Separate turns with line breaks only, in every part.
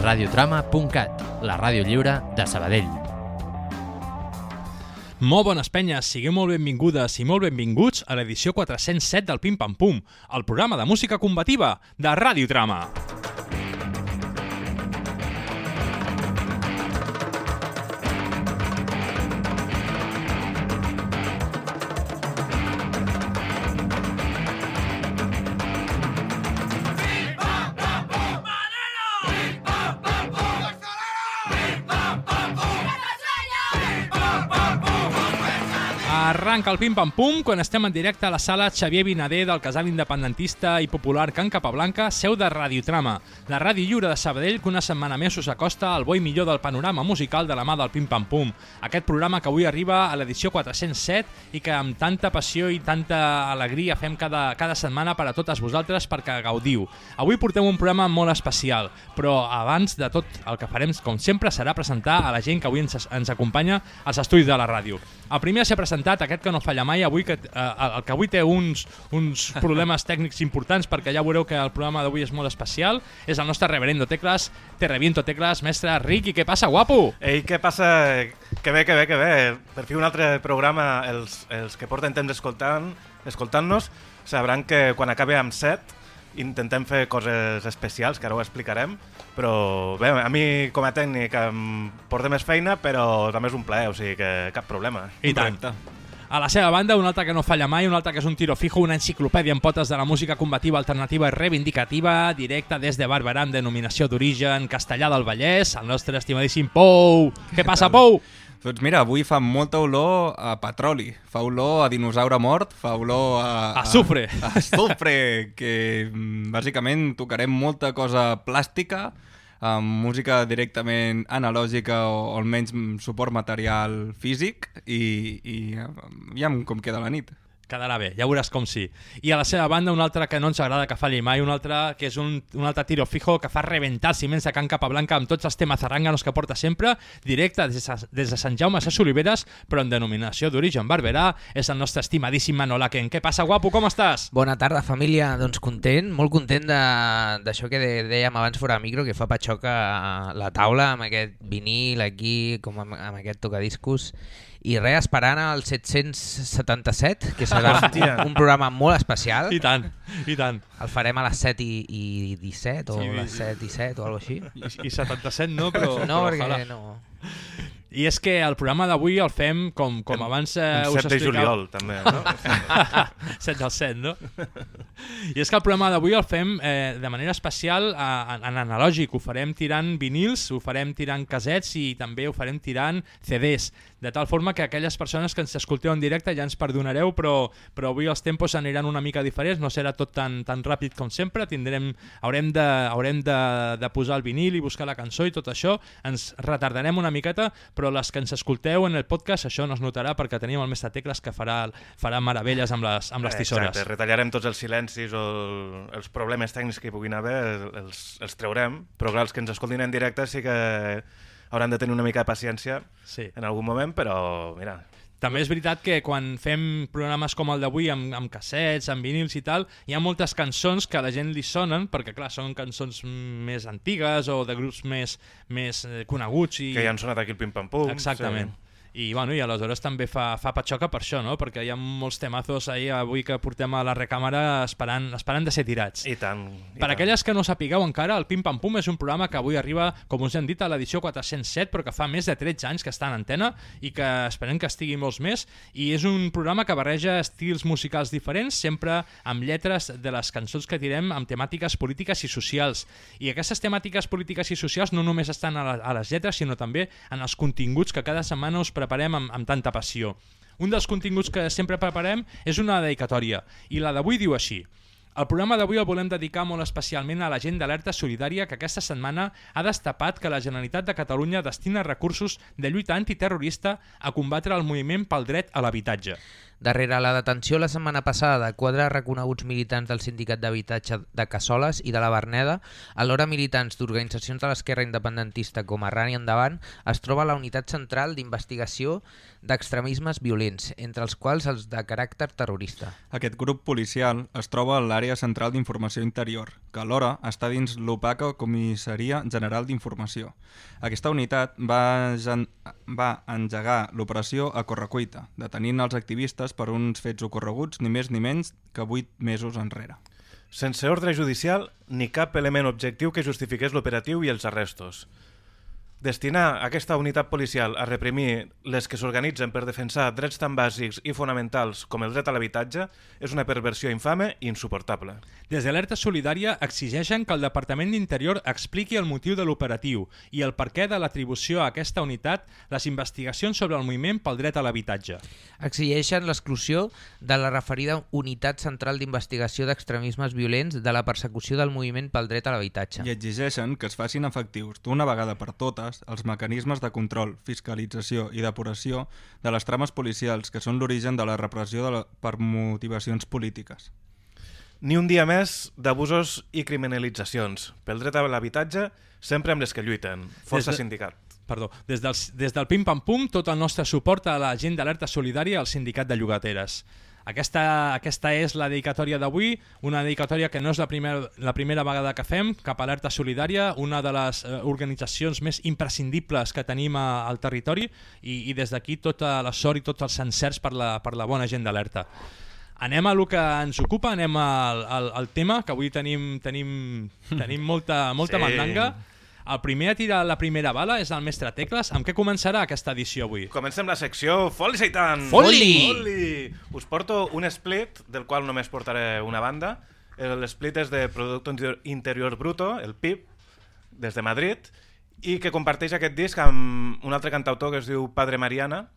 radiotrama.cat, la ràdio lliure de Sabadell.
Molt bones penyes, sigueu molt benvingudes i molt benvinguts a l'edició 407 del Pim Pam Pum, el programa de música combativa de Radiotrama. Arranca el Pim Pam Pum quan estem en directe a la sala Xavier Vinader del casal independentista i popular Can Capablanca, seu de Radiotrama, la ràdio lliure de Sabadell que una setmana més us acosta al bo i millor del panorama musical de la mà del Pim Pam Pum. Aquest programa que avui arriba a l'edició 407 i que amb tanta passió i tanta alegria fem cada, cada setmana per a totes vosaltres perquè gaudiu. Avui portem un programa molt especial, però abans de tot el que farem, com sempre, serà presentar a la gent que avui ens, ens acompanya als estudis de la ràdio. El primer a ser presentat, aquest que no falla mai, avui que, eh, el que avui té uns, uns problemes tècnics importants perquè ja veureu que el programa d'avui és molt especial, és el nostre reverendo Tecles, te reviento Tecles, mestre Ricky, què passa, guapo?
Ei, què passa? Que bé, que bé, que bé. Per fi un altre programa, els, els que porten temps escoltant, escoltant-nos, sabran que quan acabi amb set intentem fer coses especials, que ara ho explicarem, però bé, a mi com a tècnic em porta més feina, però també és un plaer, o sigui que cap problema.
I tant. A la seva banda, un altre que no falla mai, un altre que és un tiro fijo, una enciclopèdia en potes de la música combativa, alternativa i reivindicativa, directa des de Barberà amb denominació d'origen castellà del Vallès, el nostre estimadíssim Pou. Què passa, Pou?
Doncs mira, avui fa molta olor a petroli, fa olor a dinosaure mort, fa olor a...
Azufre.
A, a azufre, que mm, bàsicament tocarem molta cosa plàstica, amb música directament analògica o almenys mm, suport material físic i, i ja com queda la nit.
Quedarà bé, ja veuràs com sí. I a la seva banda, un altre que no ens agrada que falli mai, un altre que és un, un altre tiro fijo que fa rebentar els ciments de Can Capablanca amb tots els temes zarranganos que porta sempre, directe des de, des de Sant Jaume a Ses Oliveres, però en denominació d'origen barberà, és el nostre estimadíssim Manolaken. Què passa, guapo, com estàs?
Bona tarda, família. Doncs content, molt content d'això que de, dèiem abans fora micro, que fa patxoc a la taula amb aquest vinil aquí, com amb, amb aquest tocadiscos i res, esperant el 777, que serà
Hòstia.
un, un programa molt especial.
I tant, i tant.
El farem a les 7 i, i 17 o
Sí,
les
sí.
7 i 7 o alguna així.
I, i 77 no, però...
No,
però
perquè
ojalà.
no...
I és que el programa d'avui el fem com, com abans eh, us
7 de
explicava-
juliol, també, no?
7 del 7, no? I és que el programa d'avui el fem eh, de manera especial a, en, en analògic. Ho farem tirant vinils, ho farem tirant casets i també ho farem tirant CDs. De tal forma que aquelles persones que ens escolteu en directe ja ens perdonareu, però, però avui els tempos aniran una mica diferents, no serà tot tan, tan ràpid com sempre, tindrem, haurem, de, haurem de, de posar el vinil i buscar la cançó i tot això, ens retardarem una miqueta, però les que ens escolteu en el podcast això no es notarà perquè tenim el mestre Tecles que farà, farà meravelles amb les, amb les tisores.
Exacte, retallarem tots els silencis o el, els problemes tècnics que hi puguin haver, els, els traurem, però clar, els que ens escoltin en directe sí que hauran de tenir una mica de paciència
Sí.
en algun moment, però mira,
També és veritat que quan fem programes com el d'avui amb, amb cassets, amb vinils i tal, hi ha moltes cançons que a la gent li sonen, perquè clar, són cançons més antigues o de grups més, més eh, coneguts. I...
que ja han sonat aquí el pim-pam-pum.
Exactament. I, bueno, i aleshores també fa, fa patxoca per això, no? perquè hi ha molts temazos ahir avui que portem a la recàmera esperant, esperant de ser tirats.
I tant. I
Per
tant.
aquelles que no sapigueu encara, el Pim Pam Pum és un programa que avui arriba, com us hem dit, a l'edició 407, però que fa més de 13 anys que està en antena i que esperem que estigui molts més. I és un programa que barreja estils musicals diferents, sempre amb lletres de les cançons que tirem amb temàtiques polítiques i socials. I aquestes temàtiques polítiques i socials no només estan a, la, a les lletres, sinó també en els continguts que cada setmana us preparem amb, amb tanta passió. Un dels continguts que sempre preparem és una dedicatòria, i la d'avui diu així. El programa d'avui el volem dedicar molt especialment a la gent d'alerta solidària que aquesta setmana ha destapat que la Generalitat de Catalunya destina recursos de lluita antiterrorista a combatre el moviment pel dret a l'habitatge.
Darrere la detenció la setmana passada de quatre reconeguts militants del Sindicat d'Habitatge de Cassoles i de la Verneda, alhora militants d'organitzacions de l'esquerra independentista com Arran i Endavant, es troba la Unitat Central d'Investigació d'Extremismes Violents, entre els quals els de caràcter terrorista.
Aquest grup policial es troba a l'àrea Central d'Informació Interior, que alhora està dins l'opaca Comissaria General d'Informació. Aquesta unitat va, va engegar l'operació a Correcuita, detenint els activistes per uns fets ocorreguts ni més ni menys que 8 mesos enrere.
Sense ordre judicial ni cap element objectiu que justifiqués l'operatiu i els arrestos. Destinar aquesta unitat policial a reprimir les que s'organitzen per defensar drets tan bàsics i fonamentals com el dret a l'habitatge és una perversió infame i insuportable.
Des d'Alerta Solidària exigeixen que el Departament d'Interior expliqui el motiu de l'operatiu i el perquè de l'atribució a aquesta unitat les investigacions sobre el moviment pel dret a l'habitatge.
Exigeixen l'exclusió de la referida Unitat Central d'Investigació d'Extremismes Violents de la persecució del moviment pel dret a l'habitatge.
I exigeixen que es facin efectius d'una vegada per totes els mecanismes de control, fiscalització i depuració de les trames policials que són l'origen de la repressió de la... per motivacions polítiques.
Ni un dia més d'abusos i criminalitzacions. Pel dret a l'habitatge, sempre amb les que lluiten. Força
Des de-
sindicat.
Perdó, des del, des del Pim Pam Pum, tot el nostre suport a la gent d'Alerta Solidària al Sindicat de Llogateres. Aquesta, aquesta és la dedicatòria d'avui, una dedicatòria que no és la primera, la primera vegada que fem cap a Alerta Solidària, una de les eh, organitzacions més imprescindibles que tenim a, al territori i, i des d'aquí tota la sort i tots els encerts per la, per la bona gent d'Alerta. Anem a lo que ens ocupa, anem al, al, al tema, que avui tenim, tenim, tenim molta, molta
Sí.
mandanga. El primer a tirar la primera bala és el mestre Tecles. Amb què començarà aquesta edició avui?
Comencem la secció Foli Seitan!
Foli!
Foli! Us porto un split, del qual només portaré una banda. L'split és de Producto Interior- Bruto, el PIB, des de Madrid, i que comparteix aquest disc amb un altre cantautor que es diu Padre Mariana.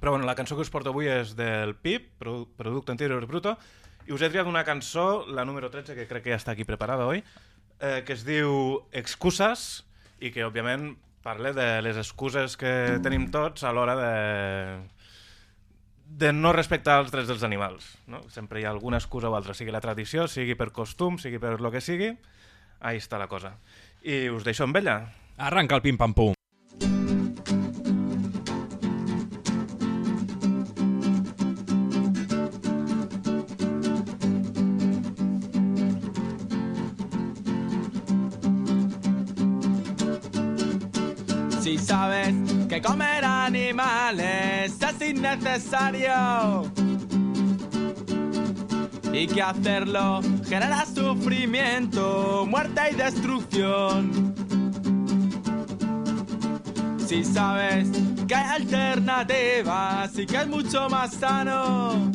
Però bueno, la cançó que us porto avui és del PIB, Produ- Producto Interior Bruto, i us he triat una cançó, la número 13, que crec que ja està aquí preparada avui, eh, que es diu Excuses, i que, òbviament, parla de les excuses que tenim tots a l'hora de de no respectar els drets dels animals. No? Sempre hi ha alguna excusa o altra, sigui la tradició, sigui per costum, sigui per lo que sigui, ahí està la cosa. I us deixo amb ella.
Arranca el Pim
que comer animales es innecesario y que hacerlo genera sufrimiento, muerte y destrucción. Si sabes que hay alternativas y que es mucho más sano.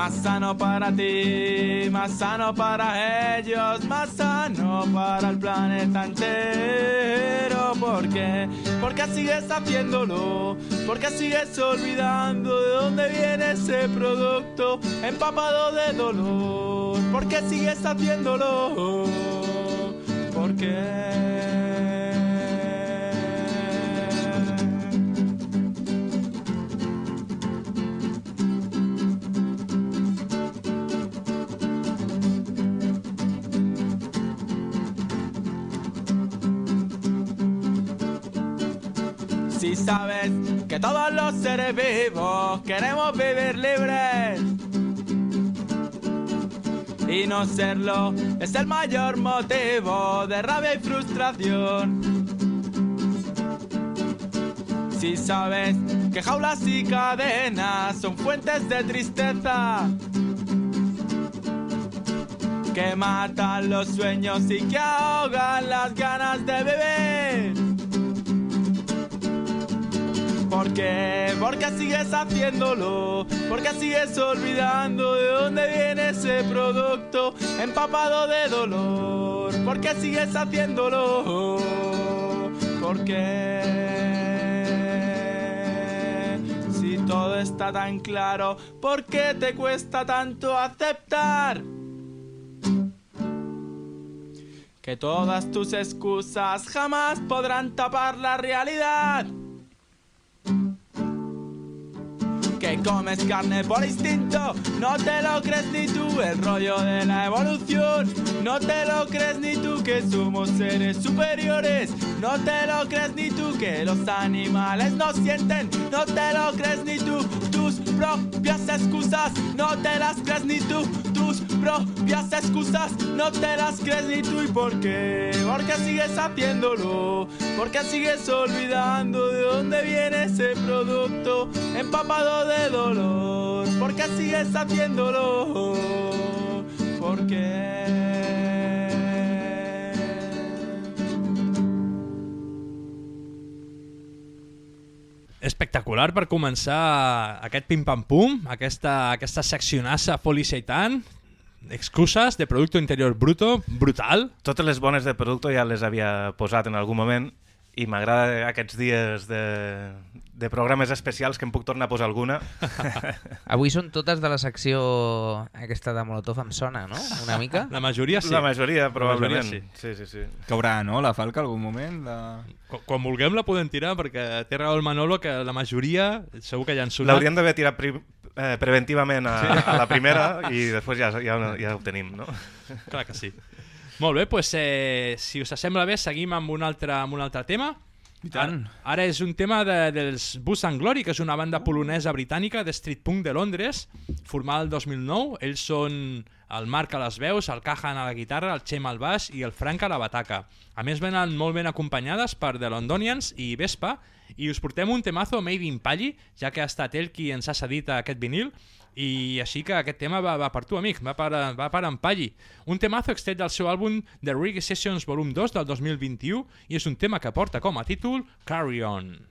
Más sano para ti, más sano para ellos, más sano para el planeta entero. ¿Por qué? Porque sigues haciéndolo, porque sigues olvidando de dónde viene ese producto empapado de dolor. Porque sigues haciéndolo, porque sabes que todos los seres vivos queremos vivir libres y no serlo es el mayor motivo de rabia y frustración. Si sabes que jaulas y cadenas son fuentes de tristeza que matan los sueños y que ahogan las ganas de beber. ¿Por qué? Porque sigues haciéndolo, porque sigues olvidando de dónde viene ese producto empapado de dolor. Porque sigues haciéndolo, porque si todo está tan claro, ¿por qué te cuesta tanto aceptar? Que todas tus excusas jamás podrán tapar la realidad. Que comes carne por instinto, no te lo crees ni tú el rollo de la evolución, no te lo crees ni tú que somos seres superiores, no te lo crees ni tú que los animales no sienten, no te lo crees ni tú, tus propias excusas, no te las crees ni tú, tus propias excusas, no te las crees ni tú. ¿Y por qué? Porque sigues haciéndolo, porque sigues olvidando de dónde viene ese producto empapado de dolor, porque sigues haciéndolo, porque...
Espectacular per començar aquest pim-pam-pum, aquesta, aquesta seccionassa Foliceitant, excuses de Producto Interior Bruto, brutal.
Totes les bones de producte ja les havia posat en algun moment i m'agrada aquests dies de, de programes especials que em puc tornar a posar alguna.
Avui són totes de la secció aquesta de Molotov em sona, no? Una mica?
La majoria sí.
La majoria, probablement.
sí.
sí, sí, sí.
Caurà, no, la falca algun moment? De...
Quan, quan vulguem la podem tirar perquè té raó el Manolo que la majoria segur que ja han sonat.
L'hauríem d'haver tirat pri eh, preventivament a, a la primera i després ja, ja, ja ho tenim, no?
Clar que sí. Molt bé, doncs, eh, si us sembla bé, seguim amb un altre, amb un altre tema.
I tant.
Ara, ara és un tema de, dels Bus and Glory, que és una banda polonesa britànica de street punk de Londres, formada el 2009. Ells són el Marc a les veus, el Cajan a la guitarra, el Chem al baix i el Frank a la bataca. A més, venen molt ben acompanyades per The Londonians i Vespa, i us portem un temazo Made in Palli, ja que ha estat ell qui ens ha cedit aquest vinil, i així que aquest tema va, va per tu, amic, va per, va per en Palli. Un temazo extret del seu àlbum The Reggae Sessions Volum 2 del 2021 i és un tema que porta com a títol Carry On.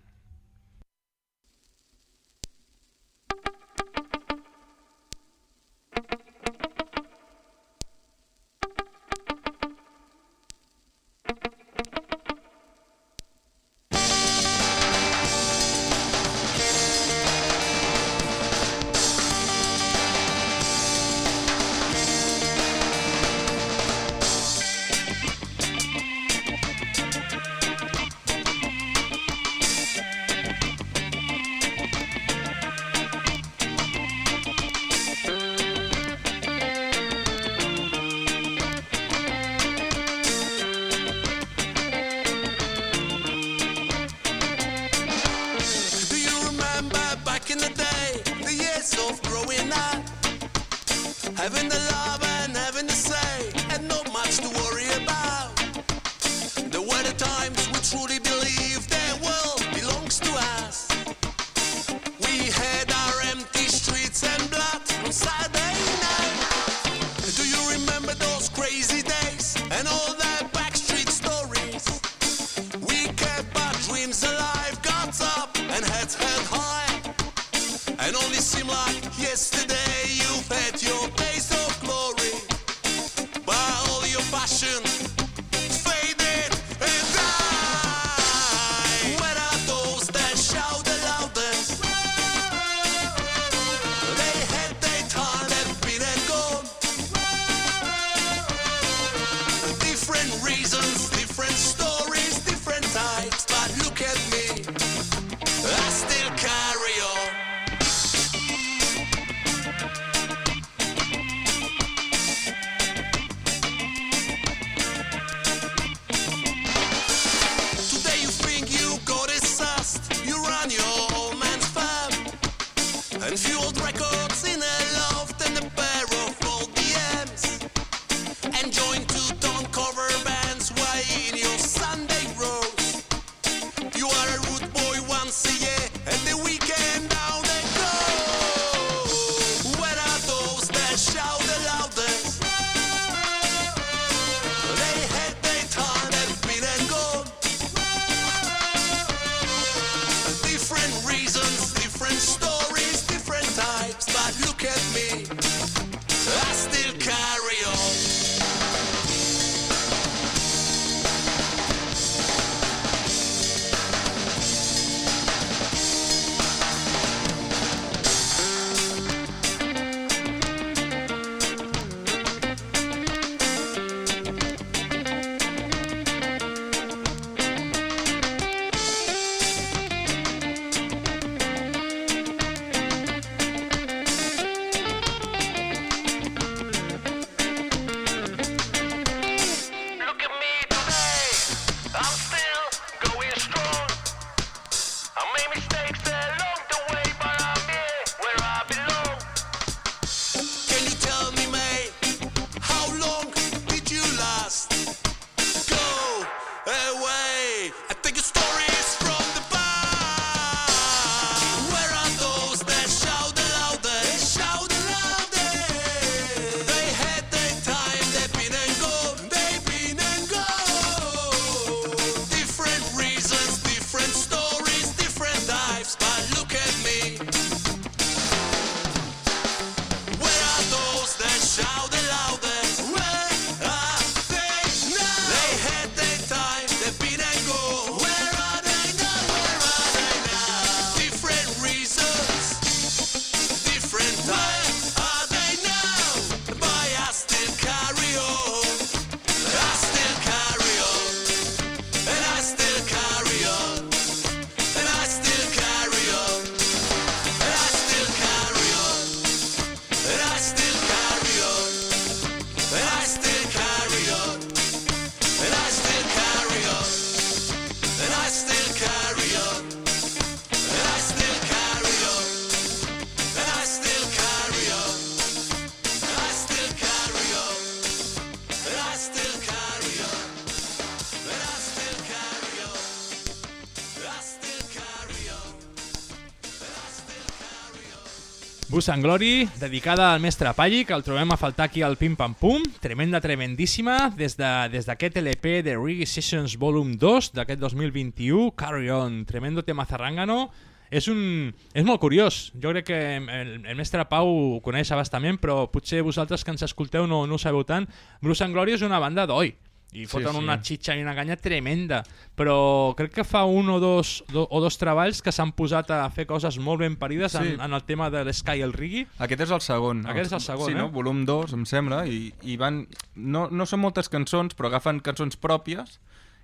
Gus and Glory, dedicada al mestre Palli, que el trobem a faltar aquí al Pim Pam Pum, tremenda, tremendíssima, des d'aquest de, des LP de Reggae Sessions Volume 2 d'aquest 2021, Carry On, tremendo tema zarrangano, és, un, és molt curiós. Jo crec que el, el mestre Pau ho coneix abastament, però potser vosaltres que ens escolteu no, no ho sabeu tant. Bruce and Glory és una banda d'oi, i foten
sí.
una xitxa i una canya tremenda però crec que fa un o dos, do, o dos treballs que s'han posat a fer coses molt ben parides
Sí.
en, en el tema de l'Sky i el Riggy
Aquest és el segon.
Aquest és el segon,
sí,
eh?
no? Volum 2, em sembla, i, i van... No, no són moltes cançons, però agafen cançons pròpies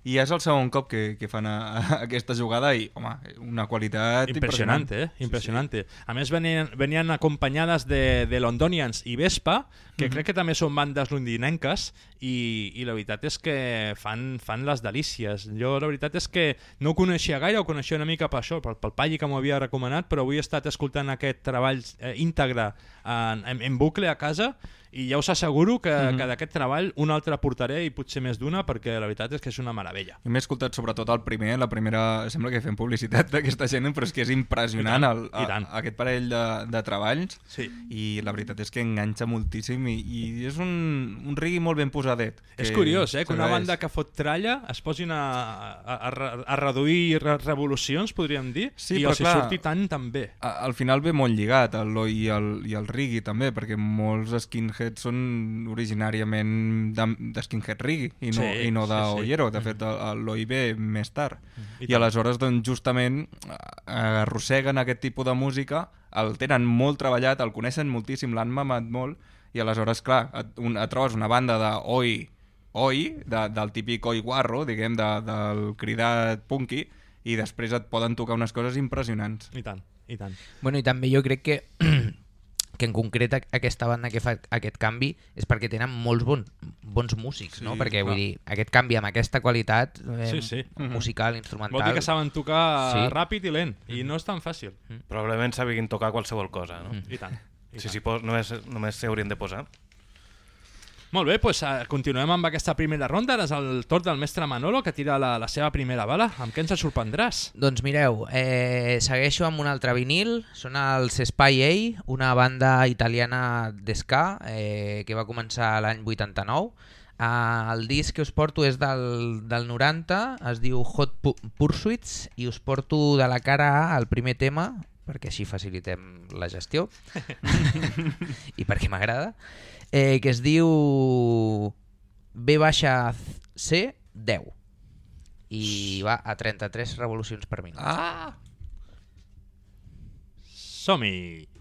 i és el segon cop que, que fan a, a aquesta jugada i, home, una qualitat impressionant.
Impressionante, eh? Impressionante. A més, venien, venien acompanyades de, de Londonians i Vespa, que crec que també són bandes londinenques, i, i la veritat és que fan, fan les delícies. Jo la veritat és que no ho coneixia gaire, ho coneixia una mica per això, pel, pel Palli que m'ho havia recomanat, però avui he estat escoltant aquest treball eh, íntegre en, en, en bucle a casa i ja us asseguro que, mm -hmm. que d'aquest treball un altre portaré i potser més d'una perquè la veritat és que és una meravella.
M'he escoltat sobretot el primer, la primera... Sembla que fem publicitat d'aquesta gent, però és que és impressionant
I tant,
el,
i
a,
tant.
aquest parell de, de treballs
Sí.
i la veritat és que enganxa moltíssim i, i és un, un rigui molt ben posadet.
És curiós, eh? Que una banda que fot tralla es posin a, a, a, a reduir re revolucions, podríem dir,
Sí,
i els
clar-
surti tan tan bé.
A- Al final ve molt lligat el i el, i el reggae també, perquè molts skinheads són originàriament de, de skinhead i no,
Sí,
i no de
sí, sí.
ollero. De fet, el- el l'oi ve més tard.
I
I,
tant.
aleshores, doncs, justament, arrosseguen aquest tipus de música, el tenen molt treballat, el coneixen moltíssim, l'han mamat molt, i aleshores, clar, et, un, et trobes una banda de oi, oi, de, del típic oi guarro, diguem, de, del cridat punky, i després et poden tocar unes coses impressionants.
I tant, i tant.
Bueno, i també jo crec que que en concret a- aquesta banda que fa aquest canvi és perquè tenen molts bon, bons músics, no?
Sí,
Perquè vull
clar.
dir, aquest canvi amb aquesta qualitat eh,
Sí, sí.
musical, instrumental...
Vol dir que saben tocar
Sí.
ràpid i lent, i no és tan fàcil.
Probablement sabin tocar qualsevol cosa, no?
I tant. I
Si
tant.
s'hi pos, només, només s'hi haurien de posar.
Molt bé, doncs, eh, continuem amb aquesta primera ronda. Ara és el torn del mestre Manolo, que tira la, la seva primera bala. Amb què ens sorprendràs?
Doncs mireu, eh, segueixo amb un altre vinil, són els Spy A, una banda italiana d'esca eh, que va començar l'any 89. Eh, el disc que us porto és del, del 90, es diu Hot Pu- Pursuits i us porto de la cara A el primer tema, perquè així facilitem la gestió i perquè m'agrada, eh, que es diu B baixa C 10 i va a 33 revolucions per minut.
Ah!
Som-hi!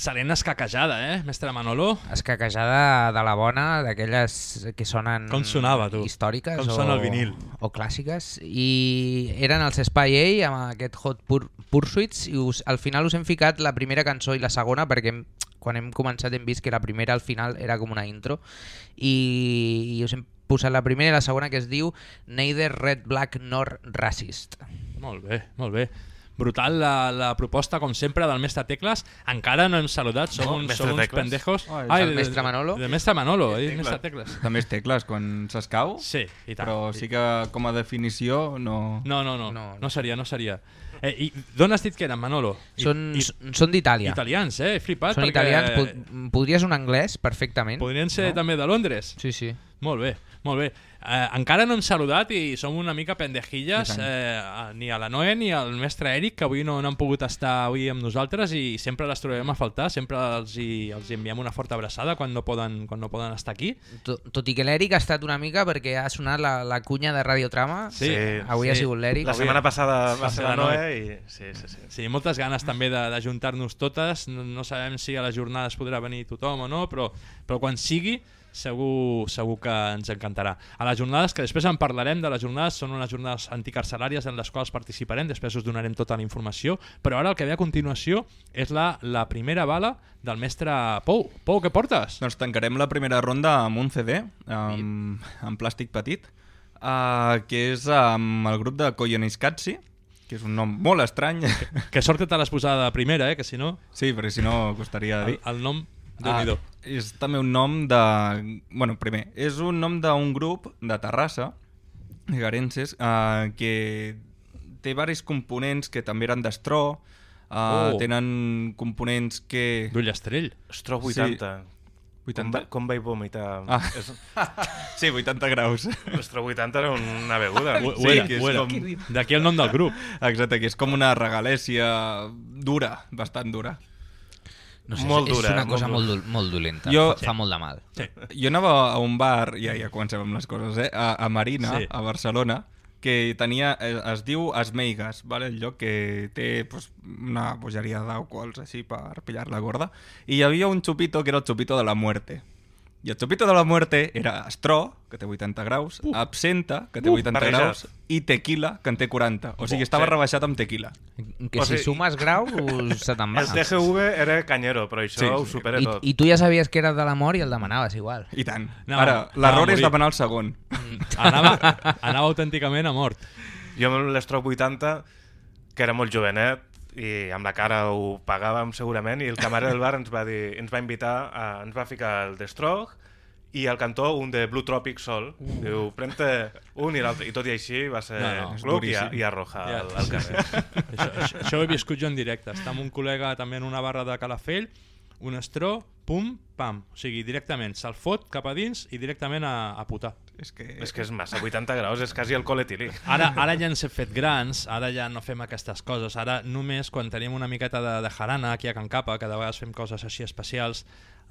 Excel·lent escaquejada, eh, mestre Manolo?
Escaquejada de la bona, d'aquelles que sonen
Com sonava, tu?
històriques
Com
o,
sona el vinil?
o clàssiques i eren els Spy A amb aquest Hot Pur Pursuits i us, al final us hem ficat la primera cançó i la segona perquè hem, quan hem començat hem vist que la primera al final era com una intro i, i us hem posat la primera i la segona que es diu Neither Red Black Nor Racist.
Molt bé, molt bé. Brutal la, la proposta, com sempre, del mestre Tecles. Encara no hem saludat, som,
No,
uns,
mestre
som uns pendejos.
Ai, el mestre Manolo?
De, de mestre Manolo, eh,
Tecles.
mestre Tecles.
També és tecles quan s'escau,
Sí, i tant.
però sí que com a definició no...
No, no, no, no,
No,
no,
no.
seria, no seria. Eh, I d'on has dit que eren, Manolo? I,
Són,
i,
són d'Itàlia.
italians, eh? He flipat.
Són
perquè
italians. Pod podries un anglès perfectament.
Podrien ser també de Londres.
Sí, sí.
Molt bé, molt bé. Eh, encara no hem saludat i som una mica pendejilles, eh, ni a la Noe ni al mestre Eric, que avui no, no han pogut estar avui amb nosaltres i sempre les trobem a faltar, sempre els, hi, els hi enviem una forta abraçada quan no poden, quan no poden estar aquí.
Tot, tot i que l'Eric ha estat una mica perquè ha sonat la, la cunya de Radiotrama.
Sí,
Avui
sí.
ha sigut l'Eric.
La setmana passada va ser la
la
Noe i... Sí, sí, sí.
Sí, moltes ganes també de, de juntar-nos totes. No, no sabem si a les jornades podrà venir tothom o no, però, però quan sigui segur, segur que ens encantarà. A les jornades, que després en parlarem de les jornades, són unes jornades anticarcelàries en les quals participarem, després us donarem tota la informació, però ara el que ve a continuació és la, la primera bala del mestre Pou. Pou, què portes?
Doncs tancarem la primera ronda amb un CD, amb, amb plàstic petit, uh, que és amb el grup de Koyoniskatsi, que és un nom molt estrany.
Que sort que te l'has posada de primera, eh? que si no,
sí, perquè si no costaria
el,
dir.
el nom, déu
Ah, és també un nom de... Bueno, primer, és un nom d'un grup de Terrassa, de Garenses, uh, que té varis components que també eren d'estró, uh,
Oh.
tenen components que...
D'Ullastrell.
Estro
Sí.
80. Com,
80?
va, com vaig vomitar.
Ah.
És,
Sí, 80 graus.
L'Estro 80 era una beguda.
Ho,
Sí,
era,
que és
ho era.
com-
D'aquí el nom del grup.
Exacte, que és com una regalèsia dura, bastant dura.
No sé,
Molt
és,
dura,
és una
molt
cosa molt, dol- molt dolenta.
Jo-
Fa, fa molt de mal.
Sí.
Jo anava a un bar, ja, ja comencem amb les coses, eh? a, a Marina,
Sí.
a Barcelona, que tenia, eh, es diu Esmeigas, vale? el lloc que té pues, una bogeria d'alcohols així per pillar la gorda, i hi havia un xupito que era el xupito de la muerte. I el xupito de la muerte era estró, que té 80 graus, uh. absenta, que té
Uh,
80
barrejat.
graus, i tequila, que en té 40. O sigui,
Oh,
estava
sí.
rebaixat amb tequila.
Que
O
si
sigui,
sumes graus, se te'n va.
El TGV era canyero, però això
Sí,
ho supera
I,
tot.
I tu ja sabies que era de la mort i el demanaves igual.
I tant.
No,
Ara, l'error és demanar el segon.
Anava, anava autènticament a mort.
Jo amb l'Estrop 80, que era molt jovenet, i amb la cara ho pagàvem segurament, i el camarer del bar ens va, dir, ens va invitar, a, ens va ficar el Destrog i al cantó un de Blue Tropic Sol. Uh. Diu, pren-te un i l'altre. I tot i així va ser
No, no,
club i, i arroja
Ja,
al, al carrer.
Això, això, això ho he viscut jo en directe. Està amb un col·lega també en una barra de Calafell, un estró, pum, pam. O sigui, directament se'l fot cap a dins i directament a, a putar.
És que...
És que és massa, 80 graus, és quasi el coletilí.
Ara, ara ja ens hem fet grans, ara ja no fem aquestes coses. Ara només quan tenim una miqueta de, de jarana aquí a Can Capa, que de vegades fem coses així especials,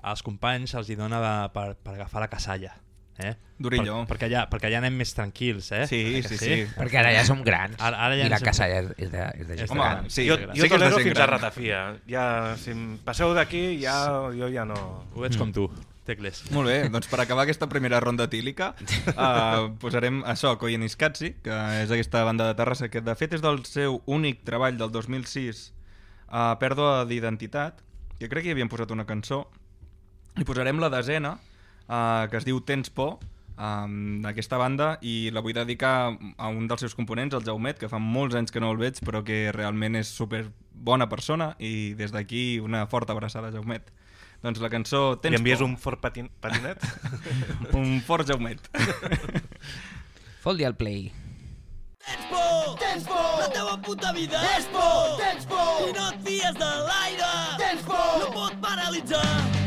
als companys els hi dona de, per, per agafar la casalla. Eh?
Durillo.
Per, perquè, ja, perquè ja anem més tranquils, eh?
Sí,
que
sí, sí.
Perquè ara ja som grans.
Ara- ara ja
I la casa ja és, és de, és de gent
Home,
gran.
sí,
jo
sí
jo
que és de
tolero fins a
gran.
ratafia. Ja, si em passeu d'aquí, ja, jo ja no...
Ho veig com tu, Tecles.
Molt bé, doncs per acabar aquesta primera ronda tílica uh, posarem això, Koyeniskatsi, que és aquesta banda de Terrassa que de fet és del seu únic treball del 2006 uh, Pèrdua d'identitat que crec que hi havien posat una cançó i posarem la desena uh, que es diu Tens por um, d'aquesta banda i la vull dedicar a un dels seus components, el Jaumet, que fa molts anys que no el veig però que realment és super bona persona i des d'aquí una forta abraçada, Jaumet. Doncs la cançó Tens
Li envies
por.
un fort patin patinet?
Un fort jaumet.
Fot-li al play.
Tens por! Tens por! La teva puta vida! Tens por! Tens por! I no et fies de l'aire! Tens por! No pot paralitzar!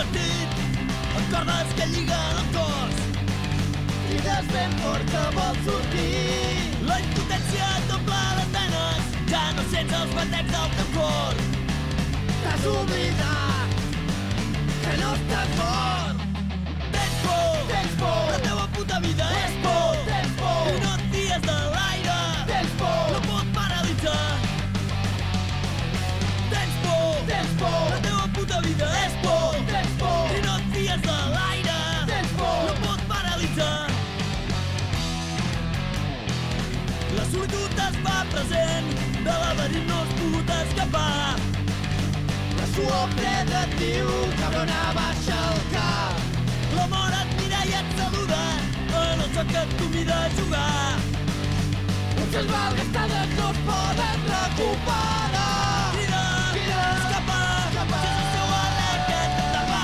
Vestit amb cordes que lliguen el cos crides ben fort que vols sortir. La impotència et dobla les venes ja no sents els batecs del teu cor. T'has oblidat que no estàs mort Tens por, tens por, la teva puta vida és por, tens por, i no et fies de l'aire, tens por, no pot paralitzar. Tens por, tens por, la teva puta vida és por, fa present, de laberint no es pot escapar. La suor freda et diu, cabrona, baixa el cap. La mort et mira i et saluda, en el joc que et convida a jugar. Potser els malgastades no es poden recuperar. Crida, crida, escapa, escapa. És el seu alè que t'atrapa,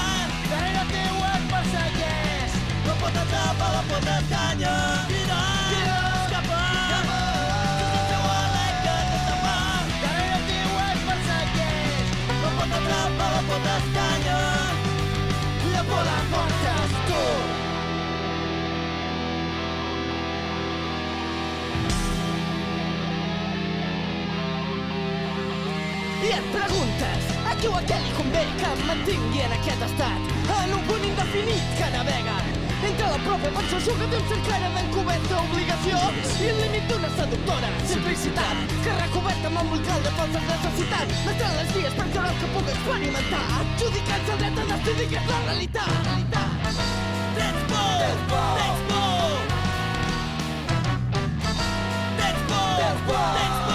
darrere teu et persegueix. La pot atrapa, la pot escanya. I et preguntes, a qui o a què li convé que em mantingui en aquest estat? En un punt indefinit que navega entre la pròpia percepció que té un cert cara d'encoberta obligació i el límit d'una seductora simplicitat que recoberta amb embolcall de falses necessitats mestrant les vies per creure el que puc experimentar adjudicant-se el dret a decidir que és la realitat Tens por! Tens por! Tens por! Tens por! Tens por! Tens por!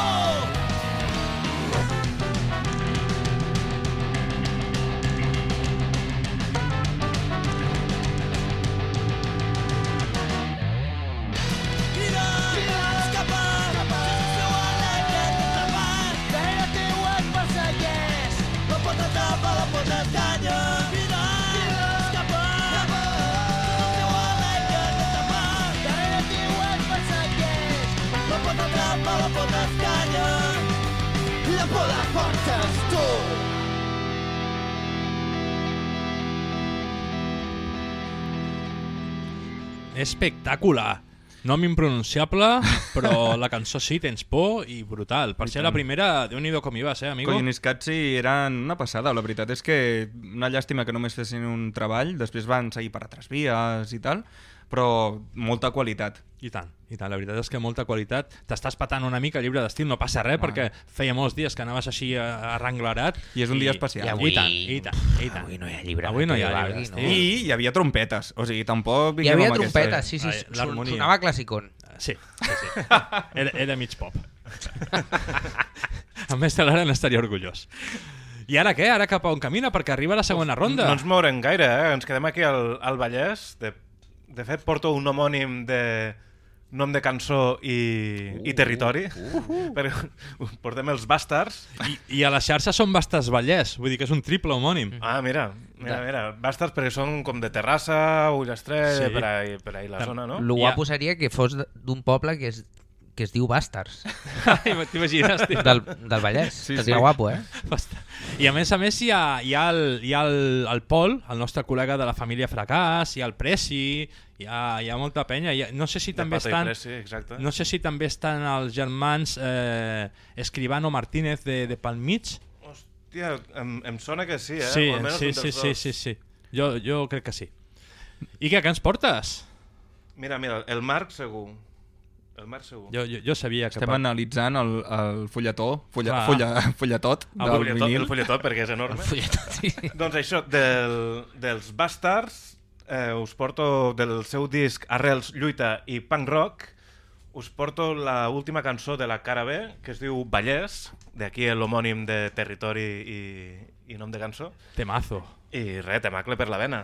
Espectacular. Nom impronunciable, però la cançó sí, tens por i brutal. Per ser la primera, déu nhi com hi vas, eh, amigo?
Collins Catsi eren una passada. La veritat és que una llàstima que només fessin un treball, després van seguir per altres vies i tal, però molta qualitat.
I tant, i tant. La veritat és que molta qualitat. T'estàs patant una mica el llibre d'estil, no passa res,
Ah.
perquè feia molts dies que anaves així eh, arrenglerat.
I és un dia especial.
I,
I avui-
I tant, i tant, i tant.
Avui no hi ha llibre.
Avui no hi ha llibre
no?
I hi havia trompetes, o sigui, tampoc...
Hi havia trompetes, sí, sí, sonava classicón.
Sí, sí, sí. Era, era mig pop. A més, l'ara n'estaria orgullós. I ara què? Ara cap a on camina? Perquè arriba la segona ronda.
No ens mourem gaire, eh? Ens quedem aquí al, al Vallès. De, de fet, porto un homònim de nom de cançó i, i territori. Perquè portem els Bastards.
I, I a la xarxa són Bastes Vallès, vull dir que és un triple homònim.
Ah, mira, mira, mira. Bastards perquè són com de Terrassa, Ullastrell,
Sí.
per, ahí, per ahí la zona, no?
Lo
ha-
guapo seria que fos d'un poble que es, que es diu Bàstars,
T'imagines? tio?
del, del Vallès.
Sí,
Sí, Seria
sí.
guapo, eh?
Basta. I a més a més hi ha, hi ha, el, hi ha el, el Pol, el nostre col·lega de la família Fracàs, hi ha el Preci, hi ha, hi ha molta penya. Hi ha, no sé si
De
també estan...
Preci, exacte.
No sé si també estan els germans eh, Escribano Martínez de, de Palmig.
Hòstia, em, em sona que sí, eh?
Sí,
O almenys
sí, sí, sí, sí, sí. Jo, jo crec que sí. I què, què ens portes?
Mira, mira, el Marc segur. El Marc segur.
Jo, jo, jo sabia que...
Estem analitzant el, el fulletó, fulla,
Clar.
fulla, fulletot
el
del
folletó,
vinil.
el folletó, perquè és enorme.
Folletot, sí.
Doncs això, del, dels Bastards, eh, us porto del seu disc Arrels, Lluita i Punk Rock, us porto la última cançó de la cara B, que es diu Vallès, d'aquí l'homònim de territori i, i nom de cançó,
Temazo.
i res, temacle per la vena.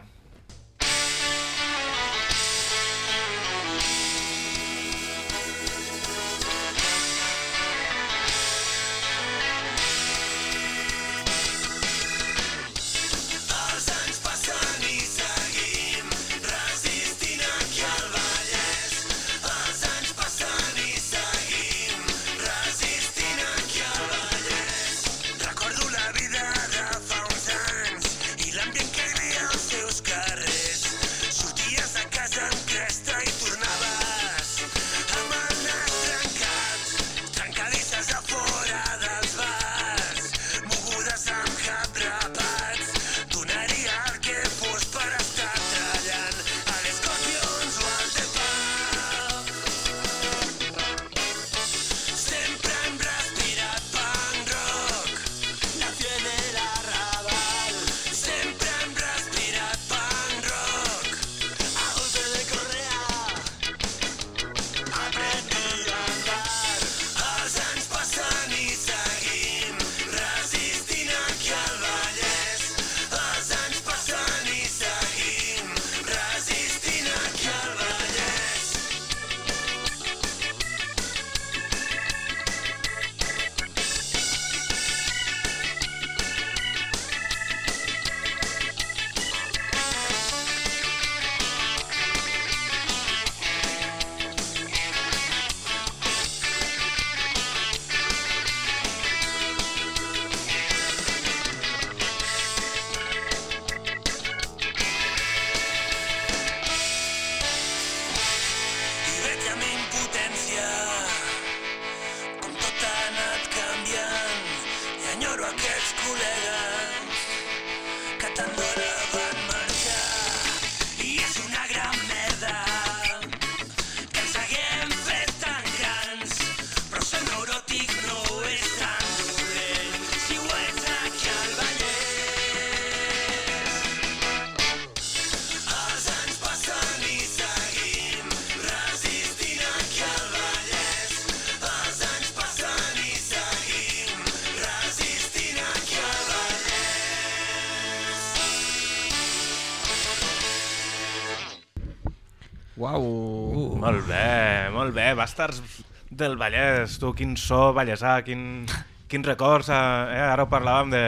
Del Vallès, tu, quin so vallèsà, quin, quin records. Eh? Ara ho parlàvem de...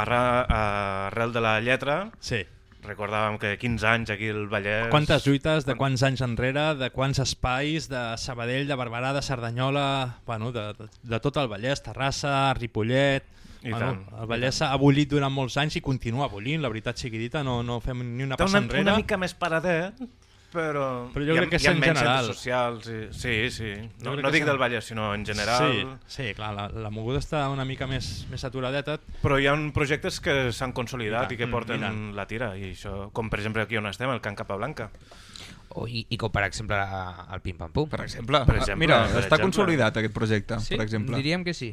Arra, arrel de la lletra,
Sí.
recordàvem que 15 anys aquí al Vallès...
Quantes lluites, de quants anys enrere, de quants espais, de Sabadell, de Barberà, de Cerdanyola, bueno, de, de, de tot el Vallès, Terrassa, Ripollet...
I
bueno,
tant,
el Vallès ha bullit durant molts anys i continua bullint, la veritat sigui dita, no, no fem ni una passa
una,
enrere.
una mica més paradet, però...
Però jo
hi ha-
crec que és
hi ha
en
menys
general.
centres socials. I... Sí, sí. No, no dic del Vallès, sinó en general.
Sí, sí, clar, la, la moguda està una mica més, més aturadeta.
Però hi ha projectes que s'han
I
consolidat
tant,
i, que
mm,
porten
i tant.
la tira, i això, com per exemple aquí on estem, el Can Capablanca.
O, i, I com per exemple el Pim Pam Pum.
Per exemple,
Per exemple,
mira,
per
està
exemple.
consolidat aquest projecte,
sí,
per exemple.
diríem que sí.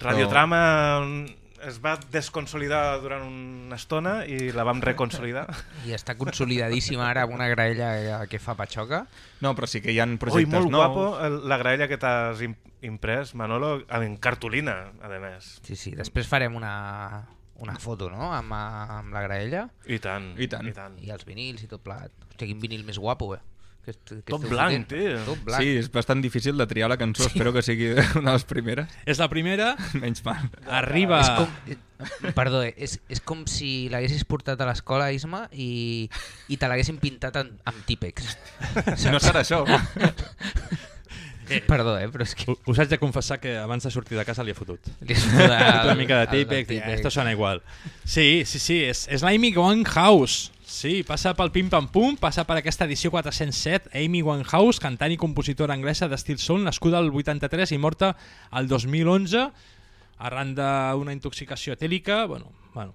Radiotrama mm, es va desconsolidar durant una estona i la vam reconsolidar.
I està consolidadíssima ara amb una graella que- que fa patxoca.
No, però sí que hi ha
Ui,
projectes
molt
nous.
guapo la graella que t'has im imprès, Manolo, en cartolina, a més.
Sí, sí, després farem una, una foto, no?, amb, amb la graella
I tant.
I tant.
I tant.
i els vinils i tot plat. Hòstia, quin vinil més guapo, eh? Que, que
Tot blanc, tio.
Tot blanc.
Sí, és bastant difícil de triar la cançó, sí. espero que sigui una de les primeres.
És la primera,
Menys mal.
arriba...
És com, eh, perdó, eh, és, és com si l'haguessis portat a l'escola, Isma, i, i te l'haguessin pintat en, amb típex.
Si no serà això.
Perdó, eh, però és que...
Us haig de confessar que abans de sortir de casa li he fotut.
Li has fotut el-
una mica de Tipex. esto suena igual. Sí, sí, sí, és, és l'Amy Winehouse. Sí, passa pel Pim Pam Pum, passa per aquesta edició 407, Amy Winehouse, cantant i compositora anglesa d'estil soul, nascuda al 83 i morta al 2011 arran d'una intoxicació etèlica, bueno, bueno,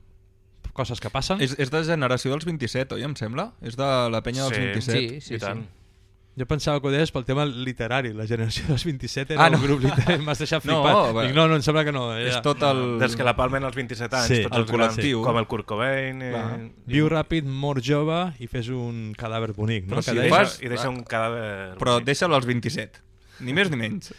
coses que passen.
és, és de generació dels 27, oi, em sembla? És de la penya dels
Sí.
27.
Sí, sí,
I tant.
Jo pensava que ho deies pel tema literari, la generació dels 27 era
Ah, no.
un grup literari, m'has deixat
No,
flipat.
va.
Dic, no, no, em sembla que no.
És
Era...
tot el...
Dels que la palmen als 27 anys,
Sí,
tots
el
els grans,
col·lectiu.
com el Kurt Cobain.
Clar.
i,
Viu ràpid, mor jove i fes un cadàver bonic, no?
Però si
deixa,
fas-
I deixa un cadàver...
Però deixa'l als 27. Ni més ni menys.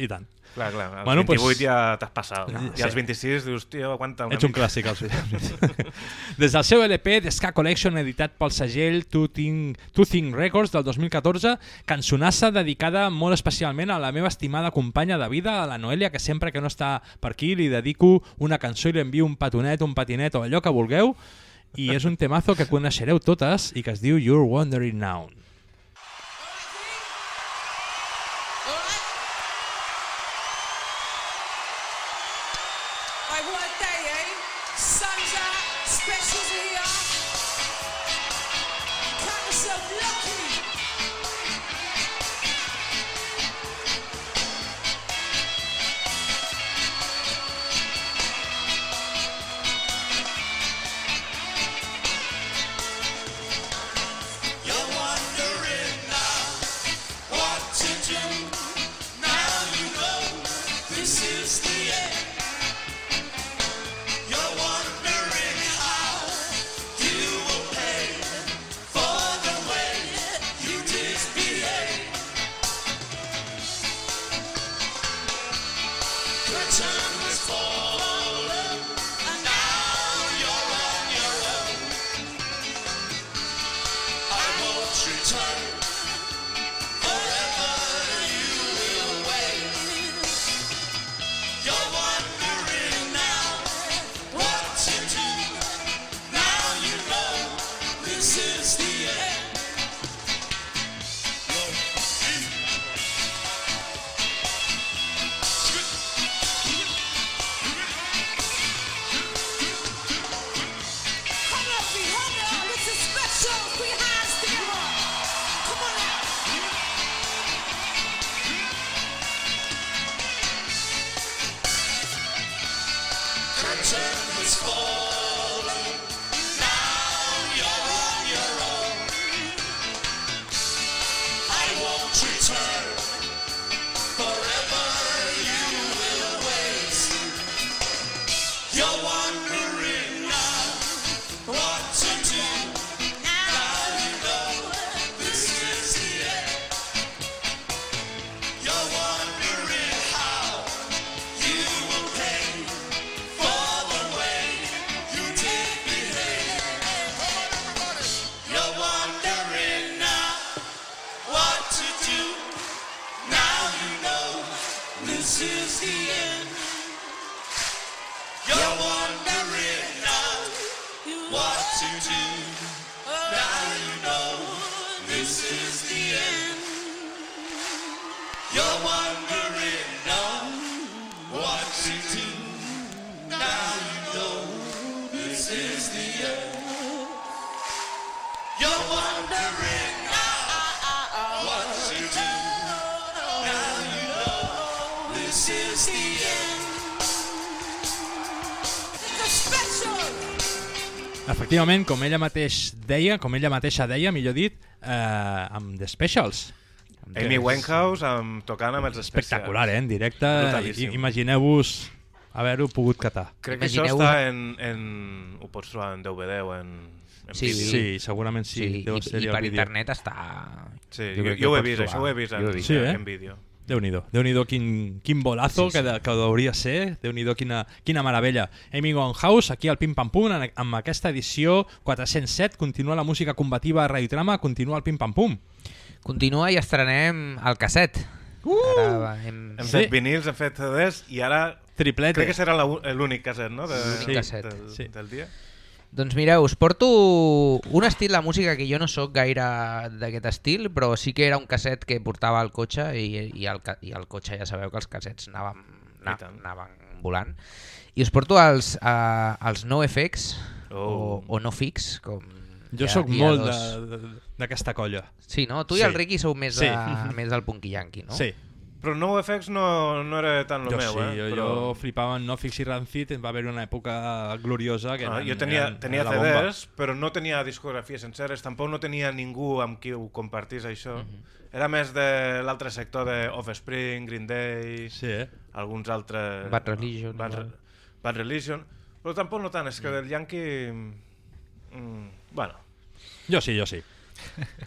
I tant.
Clar, clar, als
Bueno,
28
pues-
ja t'has passat.
Sí.
I als 26 dius, tio, aguanta una
Ets un
mica.
clàssic, els Des del seu LP, The Ska Collection, editat pel segell Two Thing, Two Thing Records del 2014, cançonassa dedicada molt especialment a la meva estimada companya de vida, a la Noelia, que sempre que no està per aquí li dedico una cançó i li envio un petonet, un patinet o allò que vulgueu, i és un temazo que coneixereu totes i que es diu You're Wandering Now.
Efectivament, com ella mateix deia, com ella mateixa deia, millor dit, eh, amb The Specials.
Amy Winehouse amb, tocant amb els especials.
Espectacular, eh? En directe. Imagineu-vos haver-ho pogut catar.
Crec que això està en, en... Ho pots trobar en DVD o en, en
Sí.
vídeo.
Sí, segurament sí.
Sí,
Deu
i,
ser
i per
vídeo.
internet està...
Sí,
Jo
jo, jo ho he vist,
trobar.
això ho he vist en.
Sí, eh?
en vídeo.
Déu-n'hi-do, déu nhi déu quin, quin bolazo
Sí,
sí,
sí.
sí. Que, que hauria ser, déu nhi quina, quina meravella. Amy Winehouse, aquí al Pim Pam Pum, en- amb aquesta edició 407, continua la música combativa a Radiotrama, continua el Pim Pam Pum.
Continua i estrenem el casset. Uh! Ara hem...
Hem
Sí.
fet vinils, hem fet CDs i ara
Triplete.
crec que serà l'únic casset, no? De,
L'únic
Sí.
casset.
Del,
Sí.
del dia.
Doncs mireu, us porto un estil de música que jo no sóc gaire d'aquest estil, però sí que era un casset que portava al cotxe i, i, el, i el cotxe ja sabeu que els cassets anaven, na,
I
anaven volant. I us porto els, uh, els NoFX
Oh.
o, o no fix, com...
Jo
ha-
sóc molt
dos.
d'aquesta colla.
Sí, no? Tu i
Sí.
el Ricky sou més,
Sí.
de, més del punky yankee, no?
Sí,
Però NoFX no, no era tan el
jo
meu,
sí,
eh?
jo,
Però...
jo flipava en Nofix i Rancid, va haver una època gloriosa que
Ah,
eren-
jo tenia,
eren-
tenia
bomba.
CDs, però no tenia discografies senceres, tampoc no tenia ningú amb qui ho compartís això.
Mhm.
Era més de l'altre sector de Offspring, Green Day,
Sí, eh?
alguns altres...
Bad Religion,
Bad,
igual.
Bad Religion, però tampoc no tant, és que del Yankee... Mm, bueno,
Jo sí, jo sí.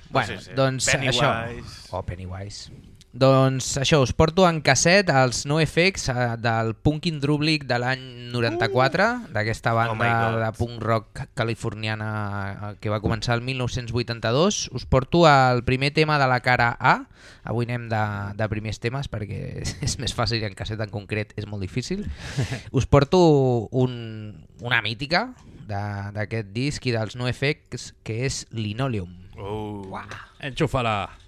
Bueno,
Sí, sí.
doncs
Pennywise.
això... O Pennywise. Doncs això, us porto en casset els NoFX eh, del Punkin Drublic de l'any 94, d'aquesta
Oh my
banda
God.
de punk rock californiana eh, que va començar el 1982. Us porto el primer tema de la cara A. Avui anem de, de primers temes perquè és més fàcil i en casset en concret és molt difícil. Us porto un, una mítica d'aquest disc i dels NoFX que és Linoleum.
oh.
Enxufa-la.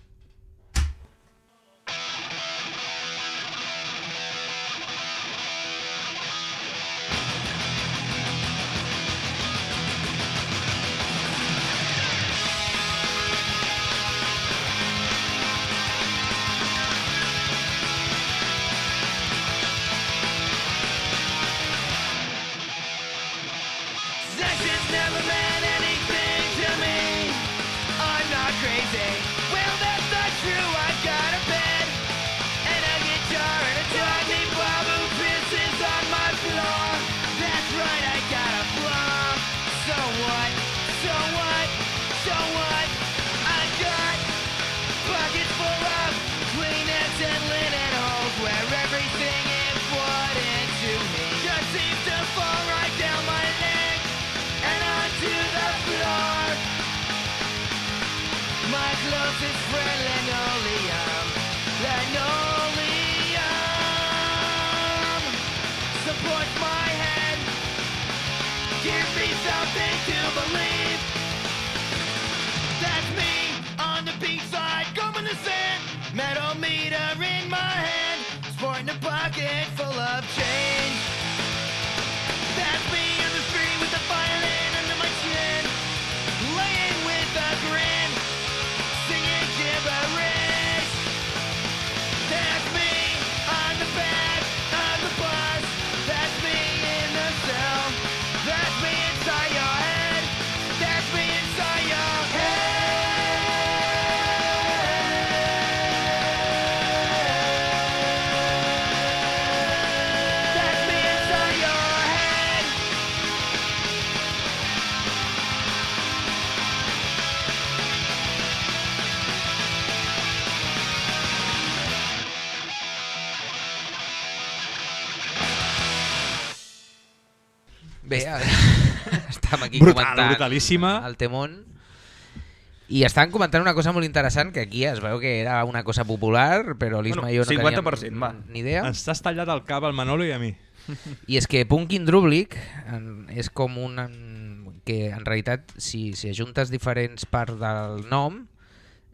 Bé, a- estàvem aquí
Brutal,
comentant
brutalíssima.
el Temón i estàvem comentant una cosa molt interessant que aquí es veu que era una cosa popular però l'Isma
Bueno,
i jo no
50%,
teníem
va.
ni idea
Ens t'has tallat el cap al Manolo i a mi.
i és que Punkin Drublic és com un que en realitat si, si ajuntes diferents parts del nom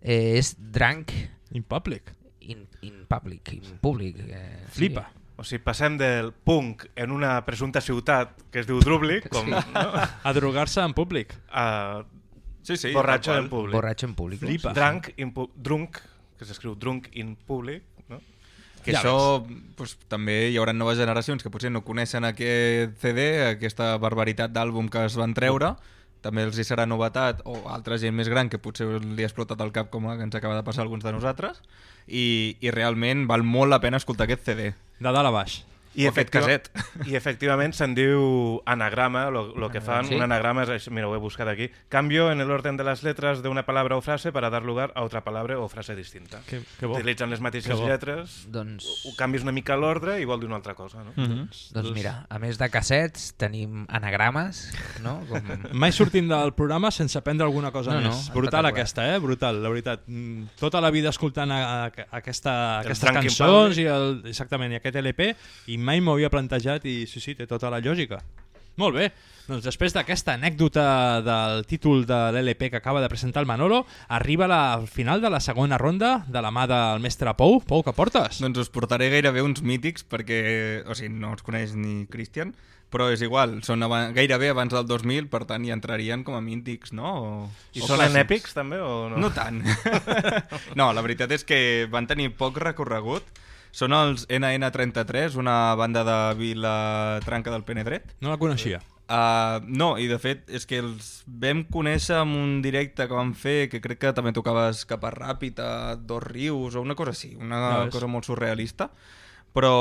eh, és drunk
In public.
in, in public, in public. Eh, sí.
O sigui, passem del punk en una presumpta ciutat que es diu Drublic, com no?
A drogar-se en públic.
a
Sí, sí.
borratxo en públic.
Borratxo en públic.
Flipa.
Drunk, in pu drunk, que s'escriu drunk in public, no?
Que
Ja
això doncs, també hi haurà noves generacions que potser no coneixen aquest CD, aquesta barbaritat d'àlbum que es van treure, també els hi serà novetat, o altra gent més gran que potser li ha explotat el cap com que ens acaba de passar a alguns de nosaltres, i, i realment val molt la pena escoltar aquest CD.
De dalt a baix.
I, efectiva-
caset.
I efectivament se'n diu anagrama, lo, lo que fan.
Sí.
Un anagrama això, mira, ho he buscat aquí. Cambio en el orden de las letras de una palabra o frase para dar lugar a otra palabra o frase distinta.
Que, que bo.
Utilitzen les mateixes lletres,
Doncs,
ho canvis una mica l'ordre i vol dir una altra cosa, no?
Mm -hmm.
doncs mira, a més de cassets tenim anagrames, no? Com...
Mai sortim del programa sense aprendre alguna cosa
No, no,
més. Brutal
espectacular.
aquesta, eh? Brutal, la veritat. Mm, Tota la vida escoltant a, a, aquesta,
El
aquestes cançons i el, exactament, i aquest LP i mai m'ho havia plantejat i sí, sí, té tota la lògica. Molt bé, doncs després d'aquesta anècdota del títol de l'LP que acaba de presentar el Manolo, arriba la, al final de la segona ronda de la mà del mestre Pou. Pou, què portes?
Doncs us portaré gairebé uns mítics perquè, o sigui, no els coneix ni Christian, però és igual, són aba- gairebé abans del 2000, per tant hi entrarien com a mítics, no? O,
I
o
són
clàssics.
èpics també o no?
No tant. no, la veritat és que van tenir poc recorregut. Són els NN33, una banda de Vila Tranca del Penedret.
No la coneixia.
Uh, no, i de fet és que els vam conèixer en un directe que vam fer, que crec que també tocava escapar ràpid a Dos Rius o una cosa així, una
ves.
cosa molt surrealista. Però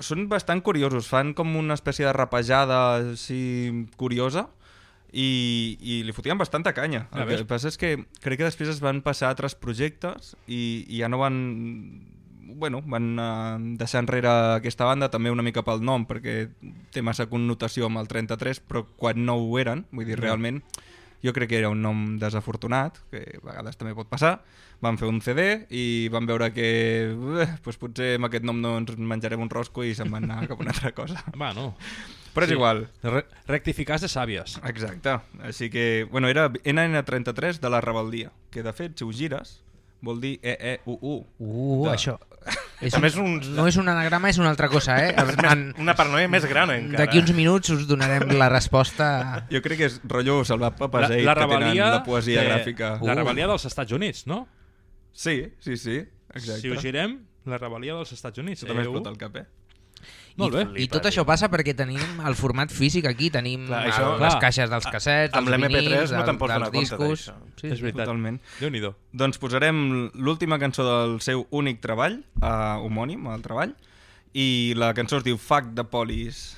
són bastant curiosos, fan com una espècie de rapejada així curiosa i, i li fotien bastanta canya.
Ja
El que
ves.
passa és que crec que després es van passar a altres projectes i, i ja no van bueno, van uh, deixar enrere aquesta banda també una mica pel nom perquè té massa connotació amb el 33 però quan no ho eren, vull dir, realment jo crec que era un nom desafortunat que a vegades també pot passar van fer un CD i van veure que eh, doncs potser amb aquest nom no ens menjarem un rosco i se'n van anar cap a una altra cosa
Bueno,
però és
Sí.
igual
re rectificats de sàvies.
Exacte, així que, bueno, era NN33 de la rebeldia, que de fet, si ho gires, vol dir E-E-U-U.
Uh,
De-
això. És
També
un,
és un-
No és un anagrama, és una altra cosa, eh? En,
Una paranoia més gran encara.
D'aquí uns minuts us donarem la resposta...
Jo crec que és rotllo salvar
La,
papaseit,
la
que tenen
rebel·lia...
la poesia
de-
gràfica.
La
Uh.
rebel·lia dels Estats Units, no?
Sí, sí, sí, exacte.
Si ho girem, la rebel·lia dels Estats Units.
Això també explota el cap, eh?
Molt bé.
I tot això passa perquè tenim el format físic aquí, tenim
Clar,
el-
això-
les
clar.
caixes dels cassets,
Amb
dels
l'MP3
vinils,
no te'n pots
dels
donar compte
discos.
d'això.
Sí,
És veritat.
Totalment.
Déu-n'hi-do.
Doncs posarem l'última cançó del seu únic treball, uh, homònim, el treball, i la cançó es diu Fuck the Police.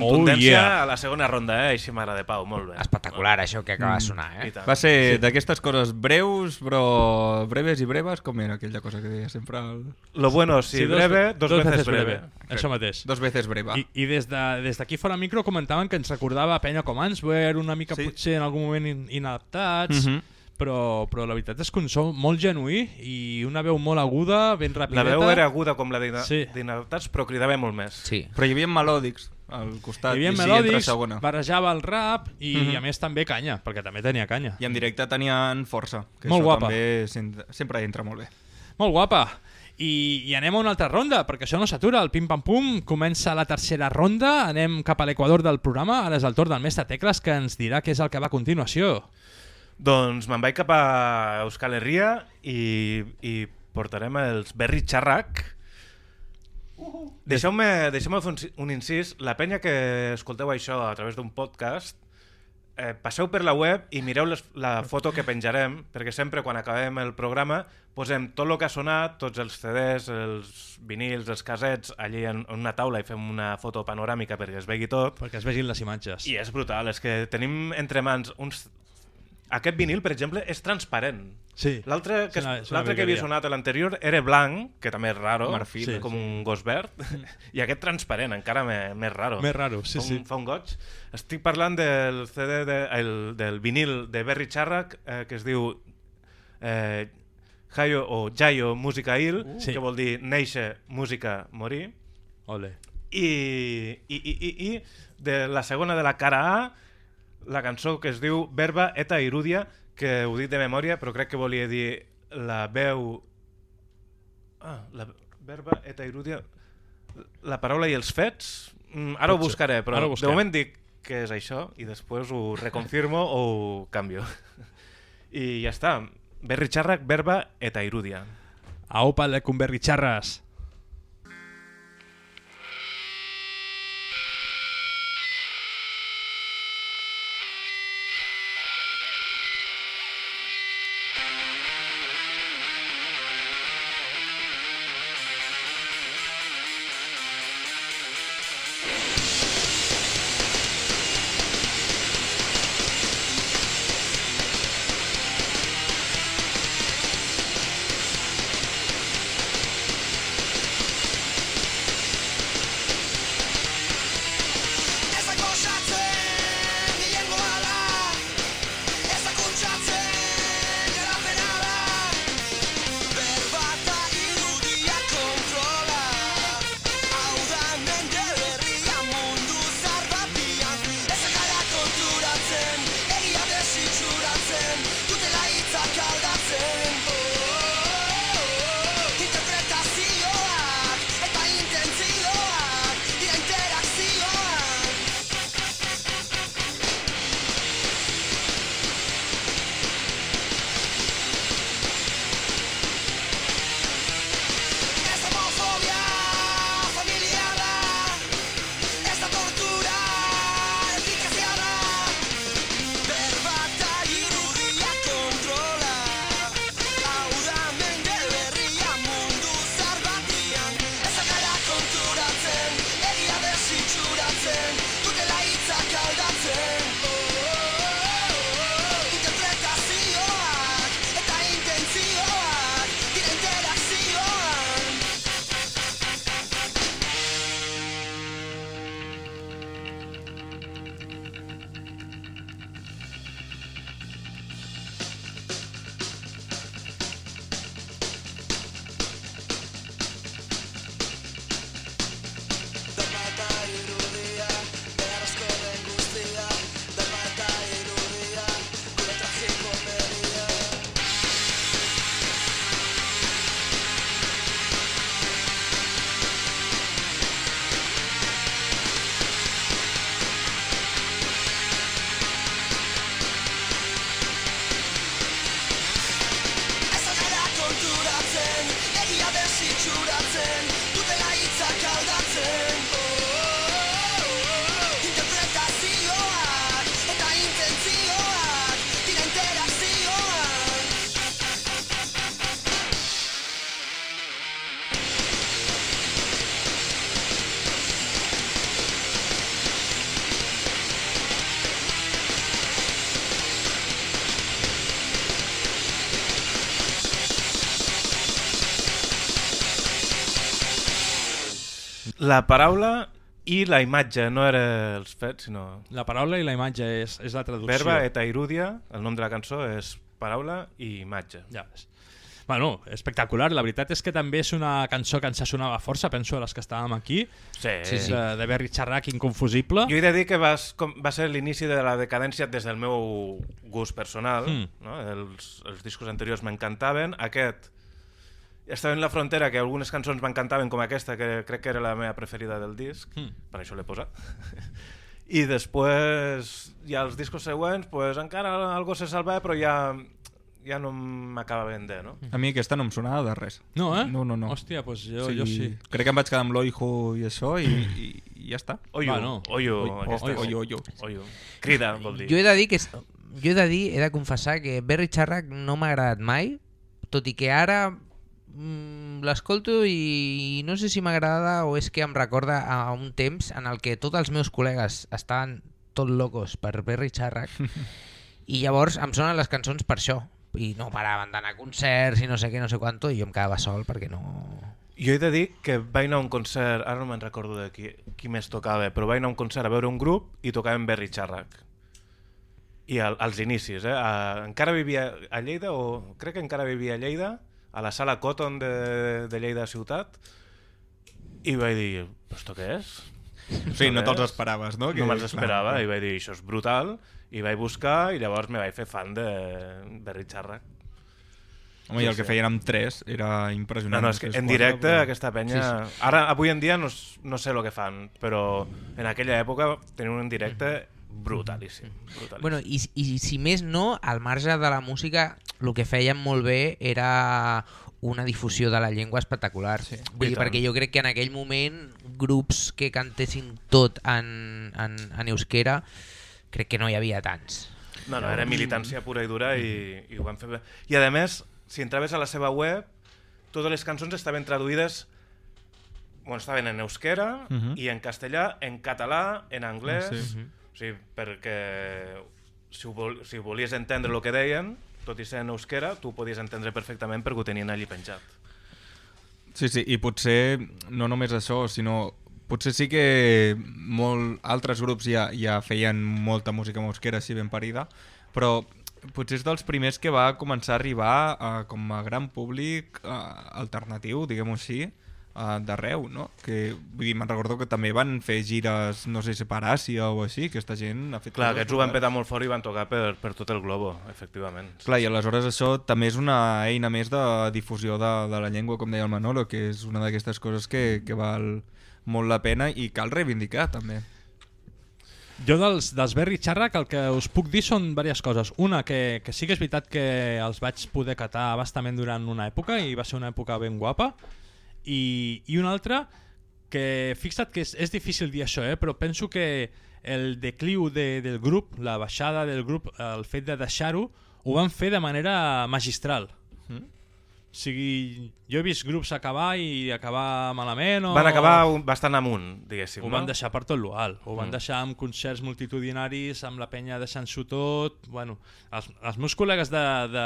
Contundència
Oh, yeah.
a la segona ronda, eh? Així m'agrada, Pau, molt bé.
Espectacular, això que acaba de sonar,
I
eh?
Va ser d'aquestes coses breus, però breves i breves, com era aquella cosa que deia sempre el...
Lo bueno, si breve, dos, veces breve.
Això mateix.
Dos veces breva.
I, i des de- des d'aquí fora micro comentaven que ens recordava penya com Answer, una mica
Sí.
potser en algun moment in, inadaptats,
Mhm.
Però, però la veritat és que un so molt genuí i una veu molt aguda, ben
La
rapideta.
veu era aguda com la d'ina-
Sí.
d'inadaptats, però cridava molt més.
Sí.
Però hi havia melòdics al costat
Hi havia
i sí,
melòdics,
segona.
barrejava el rap i
Mhm.
a més també canya, perquè també tenia canya.
I en directe tenien força. Que
Molt
això
guapa.
També sempre, sempre entra molt bé.
Molt guapa. I, I anem a una altra ronda, perquè això no s'atura. El pim-pam-pum comença la tercera ronda, anem cap a l'equador del programa, ara és el torn del mestre Tecles que ens dirà què és el que va a continuació.
Doncs me'n vaig cap a Euskal Herria i, i portarem els Berri Xarrac. Deixeu-me deixeu fer un, un incís. La penya que escolteu això a través d'un podcast, eh, passeu per la web i mireu les, la foto que penjarem, perquè sempre quan acabem el programa posem tot el que ha sonat, tots els CDs, els vinils, els casets, allí en, en una taula i fem una foto panoràmica perquè es vegi tot.
Perquè es vegin les imatges.
I és brutal, és que tenim entre mans uns... Aquest vinil, per exemple, és transparent.
Sí.
L'altre que,
És una-
l'altre que havia sonat a l'anterior era blanc, que també és raro,
Marfil,
sí, com un gos verd, i aquest transparent, encara més, més raro.
Més raro, sí,
un,
sí.
Fa un goig. Estic parlant del CD, de, el, del vinil de Berry Charrac, eh, que es diu eh, Jayo o Jayo Música Il,
Sí.
que vol dir néixer, música, morir.
Ole.
I, i, i, i, i de la segona de la cara A, la cançó que es diu Verba Eta Irudia, que ho dic de memòria, però crec que volia dir la veu... Ah, la Verba Eta Irudia... La paraula i els fets? Mm, ara ho
Potser.
buscaré, però
Ara ho
de moment dic que és això i després ho reconfirmo o ho canvio. I ja està. Berri Charrac, Verba Eta Irudia.
Aupa le conberritxarres.
Berri
La paraula i la imatge, no era els fets, sinó...
La paraula i la imatge és, és la traducció.
Verba et airudia, el nom de la cançó és paraula i imatge.
Ja ves. Bueno, espectacular. La veritat és que també és una cançó que ens sonava força, penso, a les que estàvem aquí.
Sí,
Sí, sí. De, de Berry Charrac, inconfusible.
Jo he de dir que va, com, va ser l'inici de la decadència des del meu gust personal.
Mm.
No? Els, els discos anteriors m'encantaven. Aquest estava en la frontera que algunes cançons m'encantaven com aquesta, que crec que era la meva preferida del disc,
Mm.
per això l'he posat. I després, ja els discos següents, pues, encara algo se salva, però ja, ja no m'acaba ben de, no?
A mi aquesta no em sonava de res.
No, eh?
No, no, no.
Hòstia, doncs jo, jo sí.
Crec que em vaig quedar amb l'Oijo i això i, i, i ja està.
Oyo,
Bueno.
oyo,
Oi-
aquesta és-
oyo, oyo.
oyo. Crida, vol dir.
Jo he de dir que és, jo he de dir, he de confessar que Berry Charrac no m'ha agradat mai, tot i que ara mm, l'escolto i no sé si m'agrada o és que em recorda a un temps en el que tots els meus col·legues estaven tot locos per Berry Charrac i llavors em sonen les cançons per això i no paraven d'anar a concerts i no sé què, no sé quanto i jo em quedava sol perquè no...
Jo he de dir que vaig anar a un concert, ara no me'n recordo de qui, qui més tocava, però vaig anar a un concert a veure un grup i tocaven Berry Charrac. I al, als inicis, eh? A, encara vivia a Lleida, o crec que encara vivia a Lleida, a la sala Cotton de, de Lleida Ciutat, i vaig dir, però esto què és?
Sí, no te'ls esperaves, no?
No me'ls esperava, i vaig dir, això és brutal, i vaig buscar, i llavors me vaig fer fan de Berry Charrac.
Home, i el
Sí,
que
sí.
feien amb tres era
No,
impressionant.
no, és que en directe
però-
aquesta penya... Ara, avui en dia no, no sé el que fan, però en aquella època tenien un directe brutalíssim. brutalíssim.
Bueno, i, i si més no, al marge de la música, el que feien molt bé era una difusió de la llengua espectacular. Sí. Vull dir, perquè jo crec que en aquell moment grups que cantessin tot en, en, en euskera crec que no hi havia tants.
No, no, era militància pura i dura i, i ho van fer bé. I a més, si entraves a la seva web, totes les cançons estaven traduïdes bueno, estaven en euskera uh
Mhm.
-huh. i en castellà, en català, en anglès...
Ah, sí.
O sigui, perquè si, ho vol, si volies entendre el que deien, tot i ser en euskera, tu ho podies entendre perfectament perquè ho tenien allí penjat.
Sí, sí, i potser no només això, sinó potser sí que molt, altres grups ja, ja feien molta música mosquera així ben parida, però potser és dels primers que va començar a arribar a, com a gran públic a, alternatiu, diguem-ho així, a, d'arreu, no? Que, vull dir, me'n recordo que també van fer gires, no sé si per Àsia o així, aquesta gent ha fet...
Clar, aquests ho van petar molt fort i van tocar per, per tot el globo, efectivament.
Clar, i aleshores això també és una eina més de difusió de, de la llengua, com deia el Manolo, que és una d'aquestes coses que, que val molt la pena i cal reivindicar també.
Jo dels, dels Berry Charrac el que us puc dir són diverses coses. Una, que, que sí que és veritat que els vaig poder catar bastament durant una època i va ser una època ben guapa. I, i una altra, que fixa't que és, és difícil dir això, eh? però penso que el decliu de, del grup, la baixada del grup, el fet de deixar-ho, ho van fer de manera magistral.
Mm.
O sigui, jo he vist grups acabar i acabar malament o...
Van acabar un- bastant amunt, diguéssim.
Ho
no?
van deixar per tot l'alt. Ho van
Mm.
deixar amb concerts multitudinaris, amb la penya deixant-s'ho tot... Bueno, els, els meus col·legues de, de,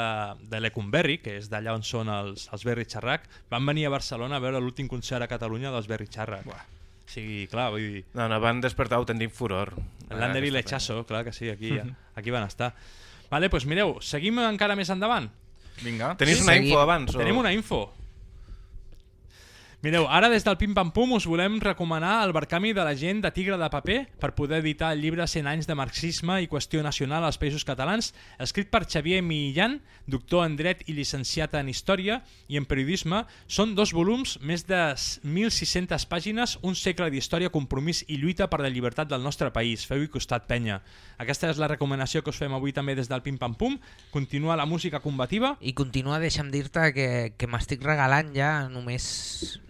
de l'Ecumberri, que és d'allà on són els, els Berry Charrac, van venir a Barcelona a veure l'últim concert a Catalunya dels Berry Charrac. O sigui, clar, vull dir...
No, no, van despertar autèntic furor.
L'Ander i l'Echazo, clar que sí, aquí, aquí van estar. Vale, doncs mireu, seguim encara més endavant.
Vinga.
Tenis
Sí,
una
seguim.
info abans? O...
Tenim una info. Mireu, ara des del Pim Pam Pum us volem recomanar el barcami de la gent de Tigre de Paper per poder editar el llibre 100 anys de marxisme i qüestió nacional als països catalans, escrit per Xavier Millán, doctor en dret i llicenciat en història i en periodisme. Són dos volums, més de 1.600 pàgines, un segle d'història, compromís i lluita per la llibertat del nostre país. Feu-hi costat, penya. Aquesta és la recomanació que us fem avui també des del Pim Pam Pum. Continua la música combativa.
I continua, deixa'm dir-te que, que m'estic regalant ja només,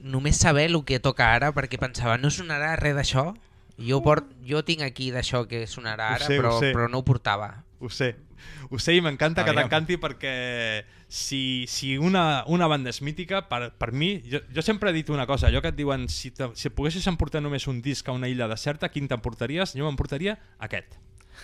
només saber el que toca ara, perquè pensava, no sonarà res d'això? Jo, port, jo tinc aquí d'això que sonarà
Ho
ara,
sé, ho
però,
sé.
però no ho portava.
Ho sé. Ho sé i m'encanta que t'encanti perquè si, si una, una banda és mítica, per, per mi, jo, jo sempre he dit una cosa, allò que et diuen si, te, si poguessis emportar només un disc a una illa deserta, quin t'emportaries? Jo m'emportaria aquest.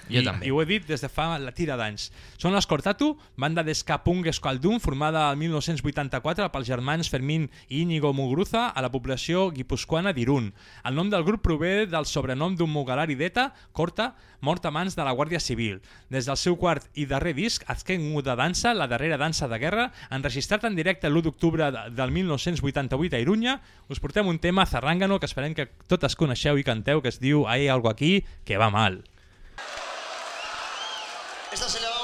Jo
I,
també.
I ho he dit des de fa la tira d'anys. Són les Cortatu, banda d'esca punk escaldum formada el 1984 pels germans Fermín i Íñigo Muguruza a la població guipuscoana d'Irún. El nom del grup prové del sobrenom d'un mugalari d'ETA, Corta, mort a mans de la Guàrdia Civil. Des del seu quart i darrer disc, Azken de dansa, la darrera dansa de guerra, enregistrat en directe l'1 d'octubre de- del 1988 a Irunya, us portem un tema zarrangano que esperem que totes coneixeu i canteu, que es diu Hay algo aquí que va mal.
Esta se la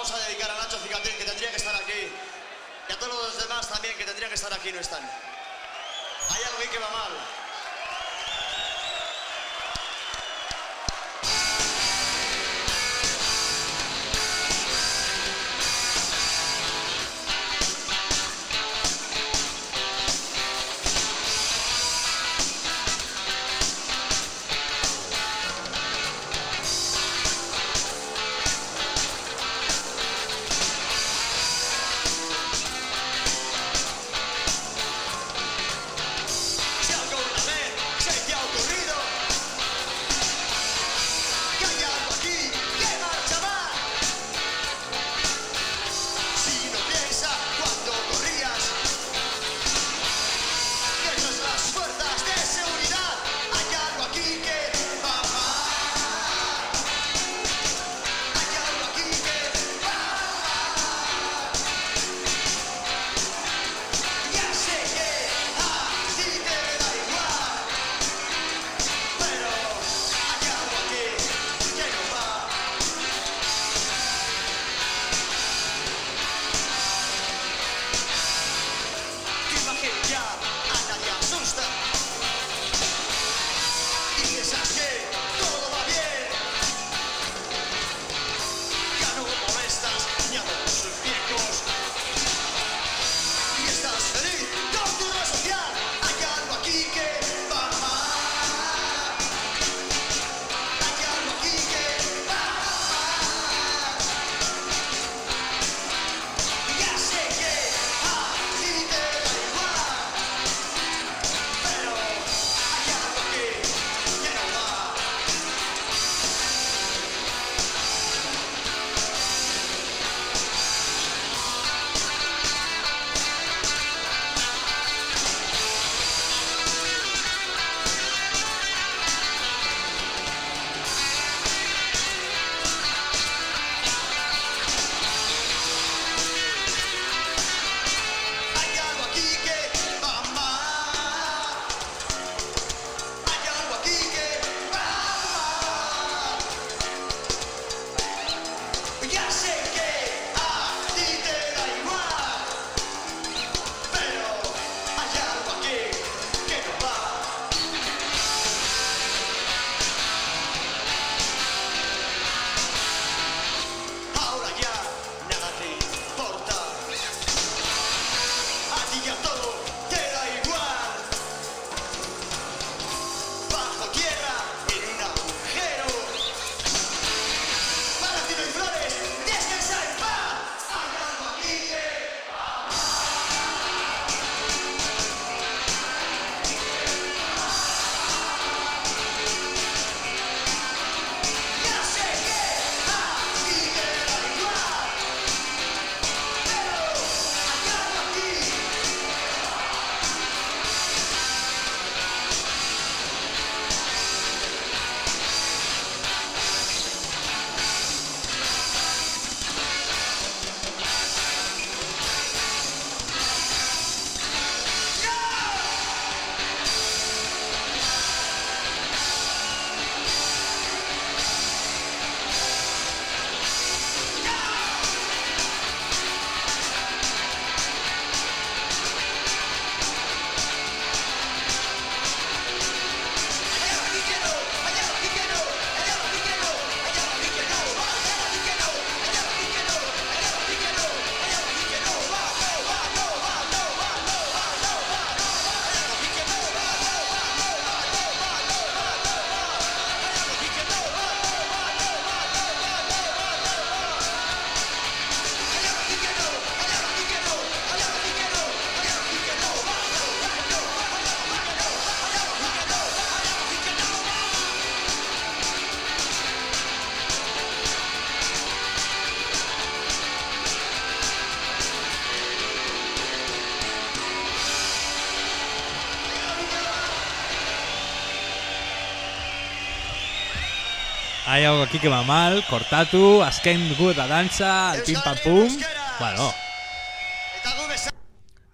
Hay algo
aquí que va mal, Cortatu, Sken Good a dansa, el pim pam pum... Bueno,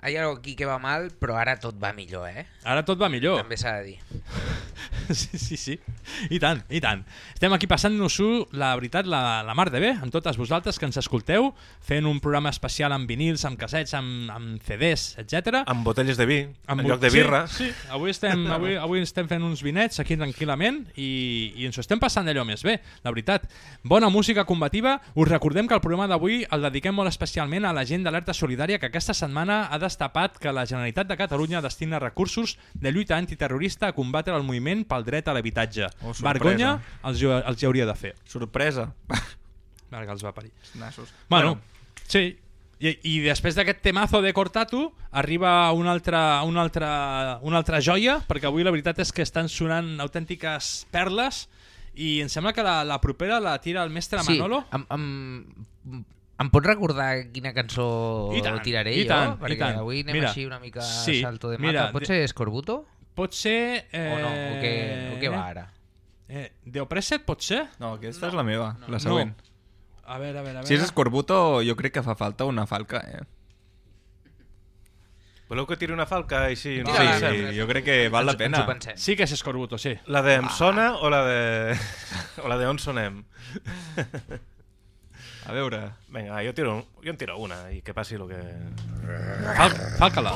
Hi ha algo aquí que va mal, però ara tot va millor, eh?
ara tot va millor.
També s'ha de dir.
Sí, sí, sí. I tant, i tant. Estem aquí passant-nos-ho, la veritat, la, la mar de bé, amb totes vosaltres que ens escolteu, fent un programa especial amb vinils, amb cassets, amb, amb CDs, etc.
Amb botelles de vi, en
bo-
lloc de birra.
Sí, sí. Avui, estem, avui, avui estem fent uns vinets aquí tranquil·lament i, i ens ho estem passant allò més bé, la veritat. Bona música combativa. Us recordem que el programa d'avui el dediquem molt especialment a la gent d'alerta solidària que aquesta setmana ha destapat que la Generalitat de Catalunya destina recursos de lluita antiterrorista a combatre el moviment pel dret a l'habitatge.
Oh, sorpresa.
Vergonya els, hi- els hi hauria de fer.
Sorpresa.
Perquè els va parir.
Nassos.
Bueno, sí. I, I després d'aquest temazo de Cortatu arriba una altra, una, altra, una altra joia, perquè avui la veritat és que estan sonant autèntiques perles i em sembla que la, la propera la tira el mestre Manolo.
Sí, em, em, em pots recordar quina cançó
I tant,
tiraré
i
jo?
tant, i
Perquè
tant.
avui anem
Mira,
així una mica
sí,
salto de mata.
mira,
Pot ser Escorbuto?
Pot ser... Eh,
O no? O què, o què va ara?
Eh, The Oppressed pot ser?
No, aquesta és la meva, la següent.
No. A veure, a veure, a veure.
Si és escorbuto, jo crec que fa falta una falca, eh?
Voleu que tiri una falca així?
Tira,
Sí,
tira.
sí.
jo crec que val la pena.
Sí que és Escorbuto, sí.
La de Em sona o la de... o la de On sonem?
A veure...
Vinga, jo, tiro, jo en tiro una i que passi el que...
Fal Falca-la.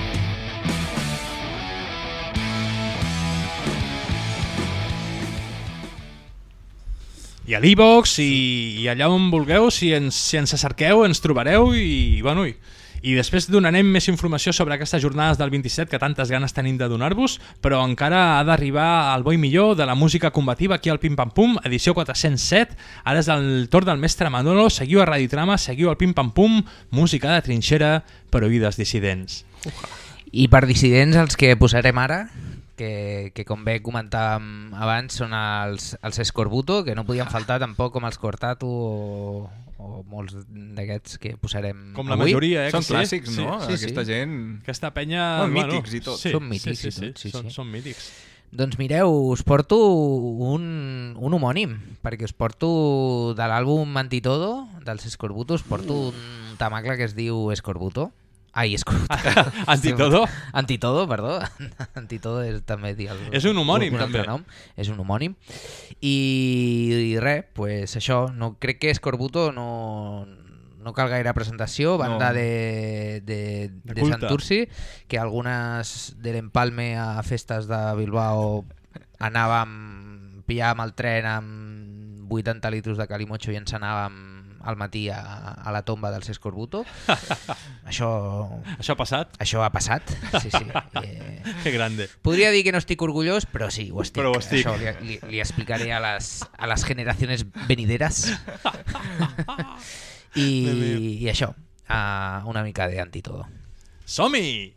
I a l'e-box i, i allà on vulgueu, si ens, si ens acerqueu, ens trobareu i, bueno, i, i després donarem més informació sobre aquestes jornades del 27 que tantes ganes tenim de donar-vos, però encara ha d'arribar al bo i millor de la música combativa aquí al Pim Pam Pum, edició 407. Ara és el torn del mestre Manolo, seguiu a Radio Trama, seguiu al Pim Pam Pum, música de trinxera per oïdes dissidents.
I per dissidents, els que posarem ara, que, que com bé comentàvem abans, són els, els Escorbuto, que no podien faltar tampoc com els Cortatu o, o molts d'aquests que posarem
Com la
avui.
majoria, eh?
Són
que sí?
clàssics, no?
Sí, sí.
Aquesta gent...
Aquesta penya...
Són mítics i tot.
Sí,
Són mítics
sí,
i
sí,
tot, sí,
són,
sí.
són mítics.
Doncs mireu, us porto un, un homònim, perquè us porto de l'àlbum Antitodo, dels Escorbuto, us porto un tamacle que es diu Escorbuto. Ai, Escorbuto.
Antitodo?
Antitodo, perdó. Antitodo és també dir el,
És un homònim,
un
també.
Nom. És un homònim. I, i res, pues això, no, crec que Escorbuto no, no cal gaire presentació, banda
No.
de, de,
De
de. Santurci, que algunes de l'Empalme a festes de Bilbao anàvem, pillàvem el tren amb 80 litros de calimocho i ens anàvem al matí a, a la tomba dels Escorbuto. això,
Això ha passat?
això ha passat, sí, sí. Eh,
Que grande.
Podria dir que no estic orgullós, però sí, ho estic.
Però ho estic.
Això li, li, li explicaré a les, a les generaciones venideras. I, I això, uh, una mica de antitodo.
Som-hi!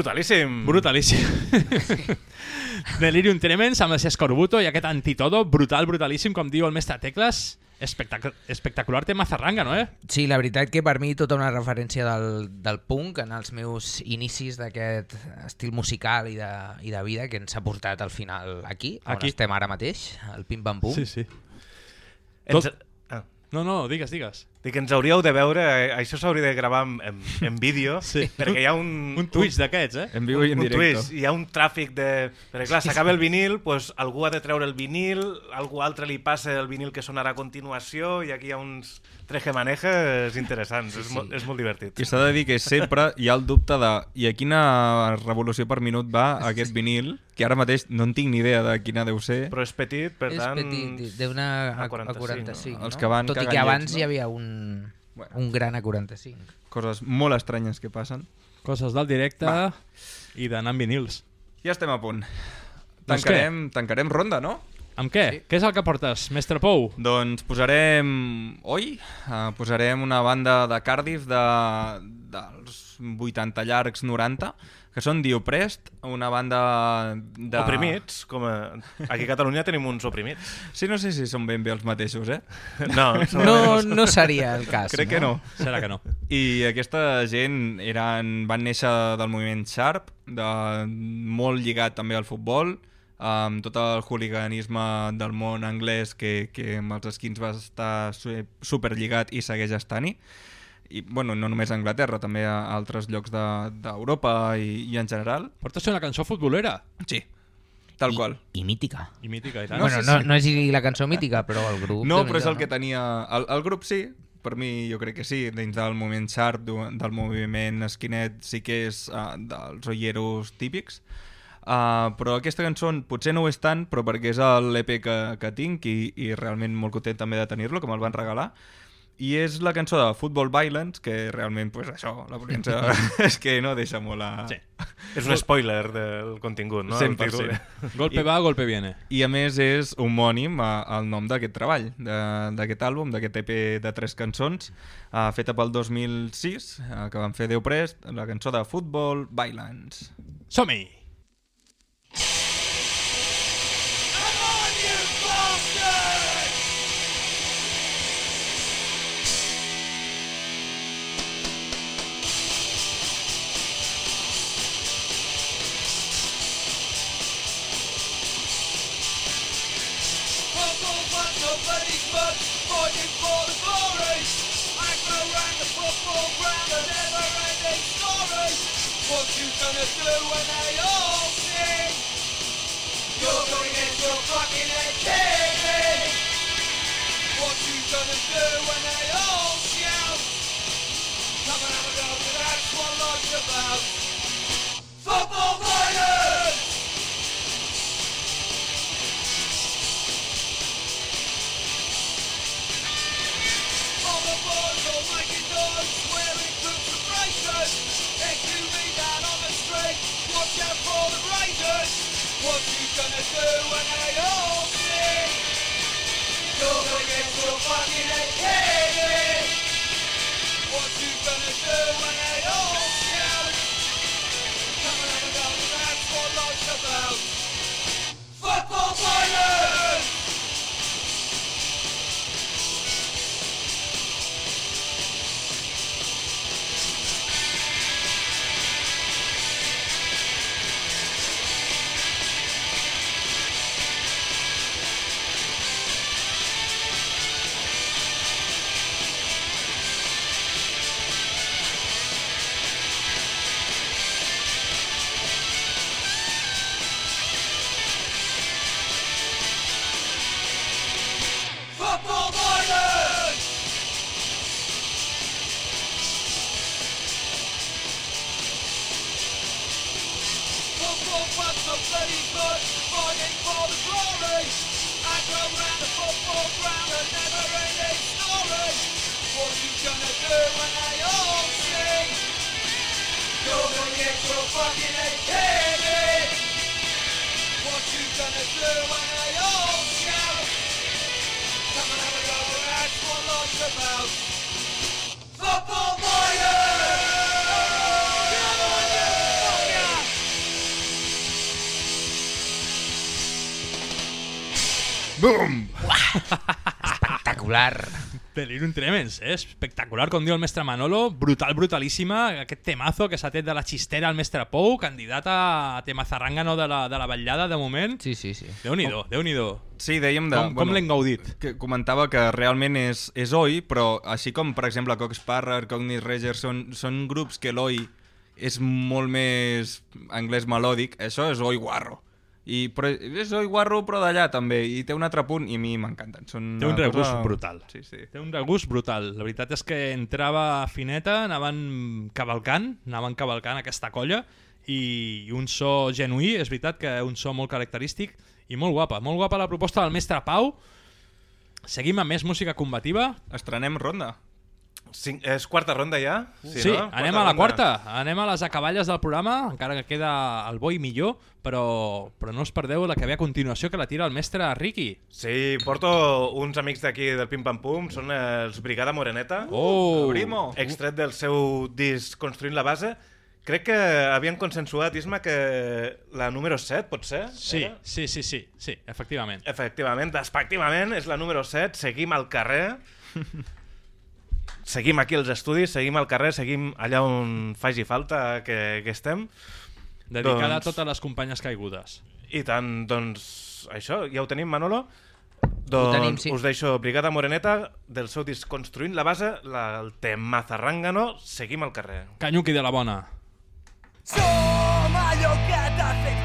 Brutalíssim.
Brutalíssim. Delirium Tremens amb el Escorbuto i aquest Antitodo, brutal, brutalíssim, com diu el mestre Tecles. Espectac espectacular tema zarranga, no, eh?
Sí, la veritat que per mi tota una referència del, del punk en els meus inicis d'aquest estil musical i de, i de vida que ens ha portat al final aquí, on
Aquí.
estem ara mateix, al Pim Pam Pum.
Sí, sí.
Ens...
Tot-
Ah.
No, no, digues, digues.
Dic, ens hauríeu de veure, eh, això s'hauria de gravar en, en, en vídeo,
Sí.
perquè hi ha un...
Un Twitch d'aquests, eh?
En viu i en
un
directe.
twist, hi ha un tràfic de... Perquè clar, s'acaba el vinil, pues, algú ha de treure el vinil, algú altre li passa el vinil que sonarà a continuació, i aquí hi ha uns trejemanejes interessants, és, molt, és molt divertit.
I s'ha de dir que sempre hi ha el dubte de i a quina revolució per minut va aquest vinil, que ara mateix no en tinc ni idea de quina deu ser.
Però és petit, per
és
tant...
petit, d'una a,
a
a 45,
45,
no?
Els que van
Tot i que abans
no?
hi havia un,
Bueno.
un gran a 45.
Coses molt estranyes que passen.
Coses del directe
Va.
i d'anar amb vinils.
Ja estem a punt.
Doncs
Tancarem, tancarem ronda, no?
Amb què?
Sí.
Què és el que portes, mestre Pou?
Doncs posarem... Oi? Uh, posarem una banda de Cardiff de, dels 80 llargs 90, que són Dioprest, una banda de...
Oprimits, com a... aquí a Catalunya tenim uns oprimits.
Sí, no sé si són ben bé els mateixos, eh?
No,
No, no seria el cas.
Crec que no.
Serà que no.
I aquesta gent eren, van néixer del moviment Sharp, de, molt lligat també al futbol, amb tot el hooliganisme del món anglès que, que amb els esquins va estar su- superlligat i segueix estant-hi. I, bueno, no només a Anglaterra, també a altres llocs de- d'Europa de, i, i en general.
Portes una cançó futbolera.
Sí, tal qual.
I mítica.
I mítica, i tant.
No
bueno,
sé
no,
si-
no és la cançó mítica, però el grup...
No, però és el
no?
que tenia... El, el grup sí, per mi jo crec que sí, dins del moviment sharp, del moviment skinhead, sí que és uh, dels olleros típics. Uh, però aquesta cançó potser no ho és tant, però perquè és l'EP que, que tinc i, i realment molt content també de tenir-lo, que me'l van regalar. I és la cançó de Football Violence, que realment, pues, això, la volència és que no deixa molt a...
Sí.
És un spoiler del contingut, no? El
100%.
títol.
Golpe
I-
va, golpe viene.
I a més és homònim a- al nom d'aquest treball, de- d'aquest àlbum, d'aquest EP de tres cançons, uh, feta pel 2006, uh, que van fer Déu Prest, la cançó de Football Violence.
Som-hi!
A never-ending story. What you gonna do when they all sing? You're gonna get your fucking head kicked. What you gonna do when they all shout? Come and have a go, that's what life's about. Football violence! All the boys all making noise, wearing concentration. If you meet down on the street, watch out for the raiders. What you gonna do when they all sing? You're gonna get your fucking head kicked. What you gonna do when they all shout? Come and have a go, that's what life's about. Football violence! Of bloody blood, fighting for the glory. I go round the football ground, a never-ending story. What you gonna do when they all? You're gonna get your fucking head kicked. What you gonna do when they all shout? Come and have a go, what life's about. Football
Bum!
Espectacular.
Delirium Tremens, eh? espectacular, com diu el mestre Manolo, brutal, brutalíssima, aquest temazo que s'ha tret de la xistera al mestre Pou, candidat a tema zarrangano de la, de la vetllada de moment.
Sí, sí, sí.
Déu-n'hi-do, déu nhi déu
Sí, dèiem de...
Com, com l'hem gaudit?
Que comentava que realment és, és oi, però així com, per exemple, Coxparrer, Cognit Reger, són, són grups que l'oi és molt més anglès melòdic, això és oi guarro. I, però és oi guarro però d'allà també, i té un altre punt i a mi m'encanten. Són
Té un regust
cosa-
brutal.
Sí, sí.
Té un regust brutal. La veritat és que entrava fineta, anaven cavalcant, anaven cavalcant aquesta colla i un so genuí, és veritat que un so molt característic i molt guapa. Molt guapa la proposta del mestre Pau. Seguim amb més música combativa.
Estrenem ronda.
Cinc, és quarta ronda ja?
Sí, sí
no?
anem a la quarta. Anem a les acaballes del programa, encara que queda el bo i millor, però, però no us perdeu la que ve a continuació, que la tira el mestre Ricky.
Sí, porto uns amics d'aquí del Pim Pam Pum, són els Brigada Moreneta.
Oh!
Primo!
Extret del seu disc Construint la base. Crec que havien consensuat, Isma, que la número 7, pot ser?
Sí,
Era?
sí, sí, sí, sí, efectivament.
Efectivament, despectivament, és la número 7, seguim al carrer, seguim aquí als estudis, seguim al carrer, seguim allà on faci falta que, que estem.
Dedicada
Doncs-
a totes les companyes caigudes.
I tant, doncs, això, ja ho tenim, Manolo? Doncs
tenim, sí.
us deixo Brigada Moreneta del seu disc Construint la base, la, el tema Zarrangano, seguim al carrer.
Canyuqui de la bona.
Som allò que t'ha fet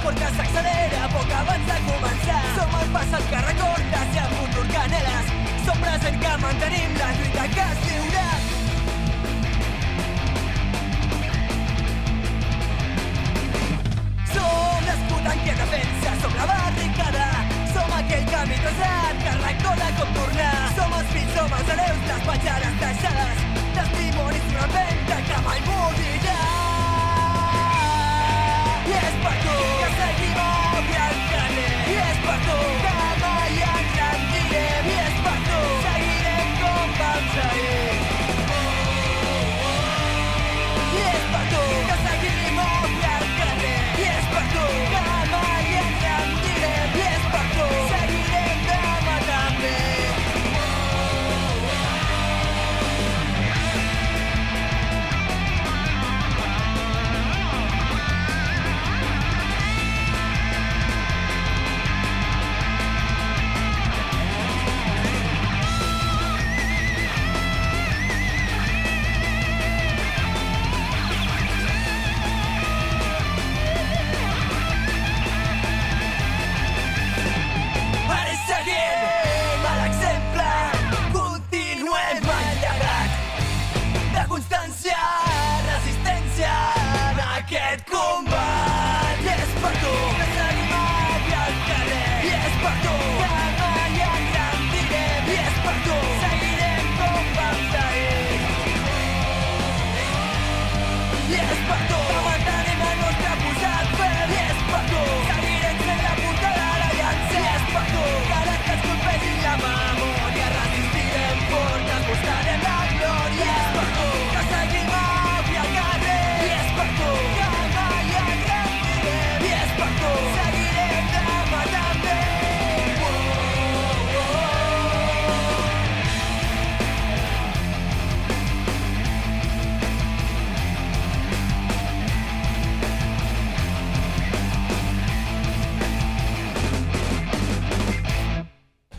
que s'accelera poc abans de començar. Som el passat que recordes i el futur que anheles, som present que mantenim la lluita que es viurà. Som l'escut en què defensa, som la barricada, som aquell camí traçat que recorda com tornar. Som els fills, som els hereus, les petjades deixades, testimonis d'una venta que mai morirà. I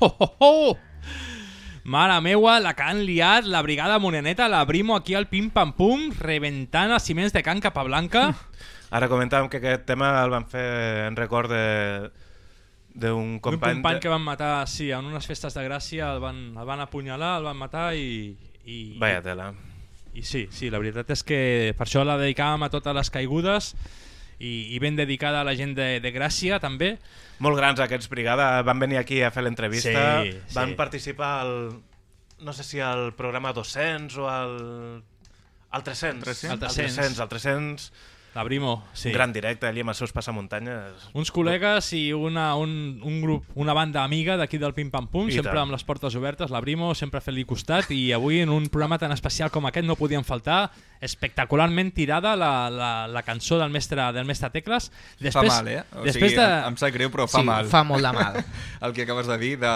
Oh, oh, oh!
Mare meua, la que han liat la brigada moreneta, la Brimo aquí al pim-pam-pum, reventant els ciments de Can Capablanca.
Ara comentàvem que aquest tema el van fer en record de d'un
Un
company...
company
de-
que van matar, sí, en unes festes de Gràcia el van, el van apunyalar, el van matar i... i
Vaya tela.
I sí, sí, la veritat és que per això la dedicàvem a totes les caigudes i, i ben dedicada a la gent de, de Gràcia també.
Molt grans aquests Brigada, van venir aquí a fer l'entrevista,
Sí,
van
sí.
participar al, no sé si al programa 200 o al, al 300.
300?
Al 300, al 300.
La Brimo, sí.
Un gran directe allí amb els seus passamuntanyes.
Uns col·legues i una, un, un grup, una banda amiga d'aquí del Pim Pam Pum,
I
sempre
tant.
amb les portes obertes, la Brimo, sempre fent-li costat i avui en un programa tan especial com aquest no podien faltar, espectacularment tirada la, la, la cançó del mestre, del mestre Tecles.
fa mal, eh? O
després
sigui,
de...
em, em sap greu, però fa
Sí,
mal.
fa molt de mal.
el que acabes de dir, de...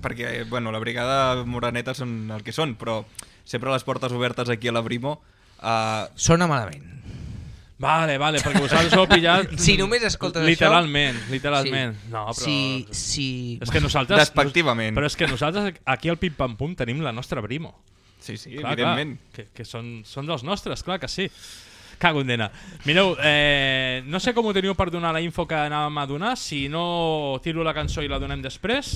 perquè bueno, la brigada Moraneta són el que són, però sempre les portes obertes aquí a la Brimo... Uh...
Sona malament.
Vale, vale, perquè vosaltres ho heu pillat...
Si només escoltes
literalment,
això...
Literalment, No, però...
Si, si...
És que nosaltres...
Despectivament.
Però és que nosaltres aquí al Pim Pam Pum tenim la nostra Brimo.
Sí, sí,
clar,
evidentment.
Clar, que, que són, són dels nostres, clar que sí. Cago en dena. Mireu, eh, no sé com ho teniu per donar la info que anàvem a donar, si no tiro la cançó i la donem després,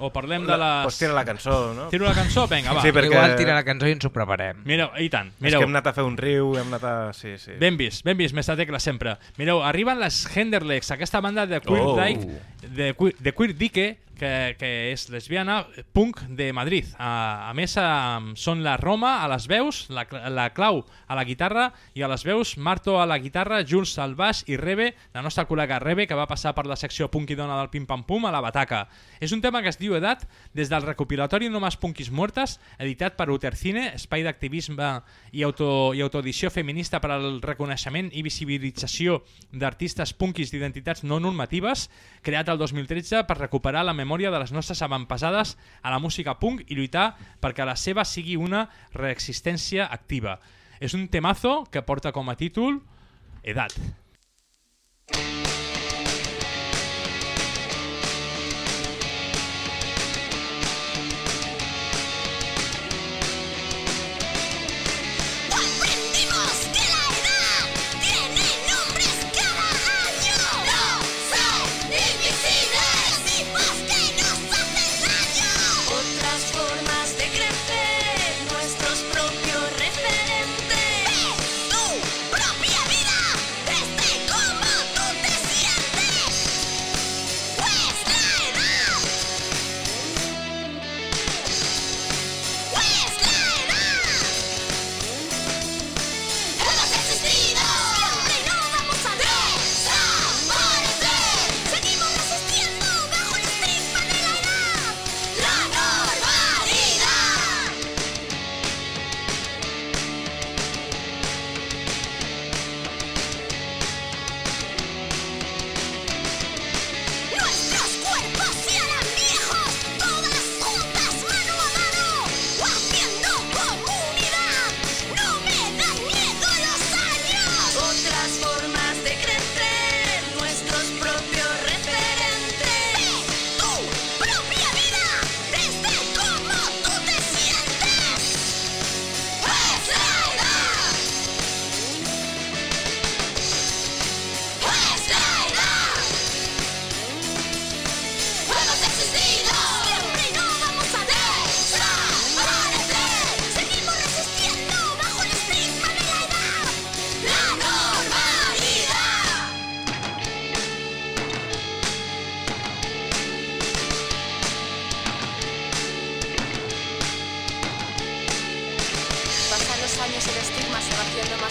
o parlem de les...
Pues tira la cançó, no?
Tiro la cançó? Vinga, va.
Sí, perquè-
Igual tira la cançó i ens ho preparem.
Mireu, i tant.
És
Mireu.
que hem anat a fer un riu, hem anat a... Sí, sí.
Ben vist, ben vist, mestre Tecla, sempre. Mireu, arriben les Henderlegs, aquesta banda de Queer
Oh.
Dyke, de, Queer- de Queer Dike, que, que és lesbiana, punk de Madrid. A, a més, eh, són la Roma a les veus, la, la Clau a la guitarra i a les veus Marto a la guitarra, Jules al baix i Rebe, la nostra col·lega Rebe, que va passar per la secció punk i dona del Pim Pam Pum a la bataca. És un tema que es diu Edat, des del recopilatori No Más Punkis Muertas, editat per Utercine, espai d'activisme i, auto, i autoedició feminista per al reconeixement i visibilització d'artistes punkis d'identitats no normatives, creat el 2013 per recuperar la memòria de les nostres avantpassades a la música punk i lluitar perquè la seva sigui una reexistència activa. És un temazo que porta com a títol Edat.
Aprendimos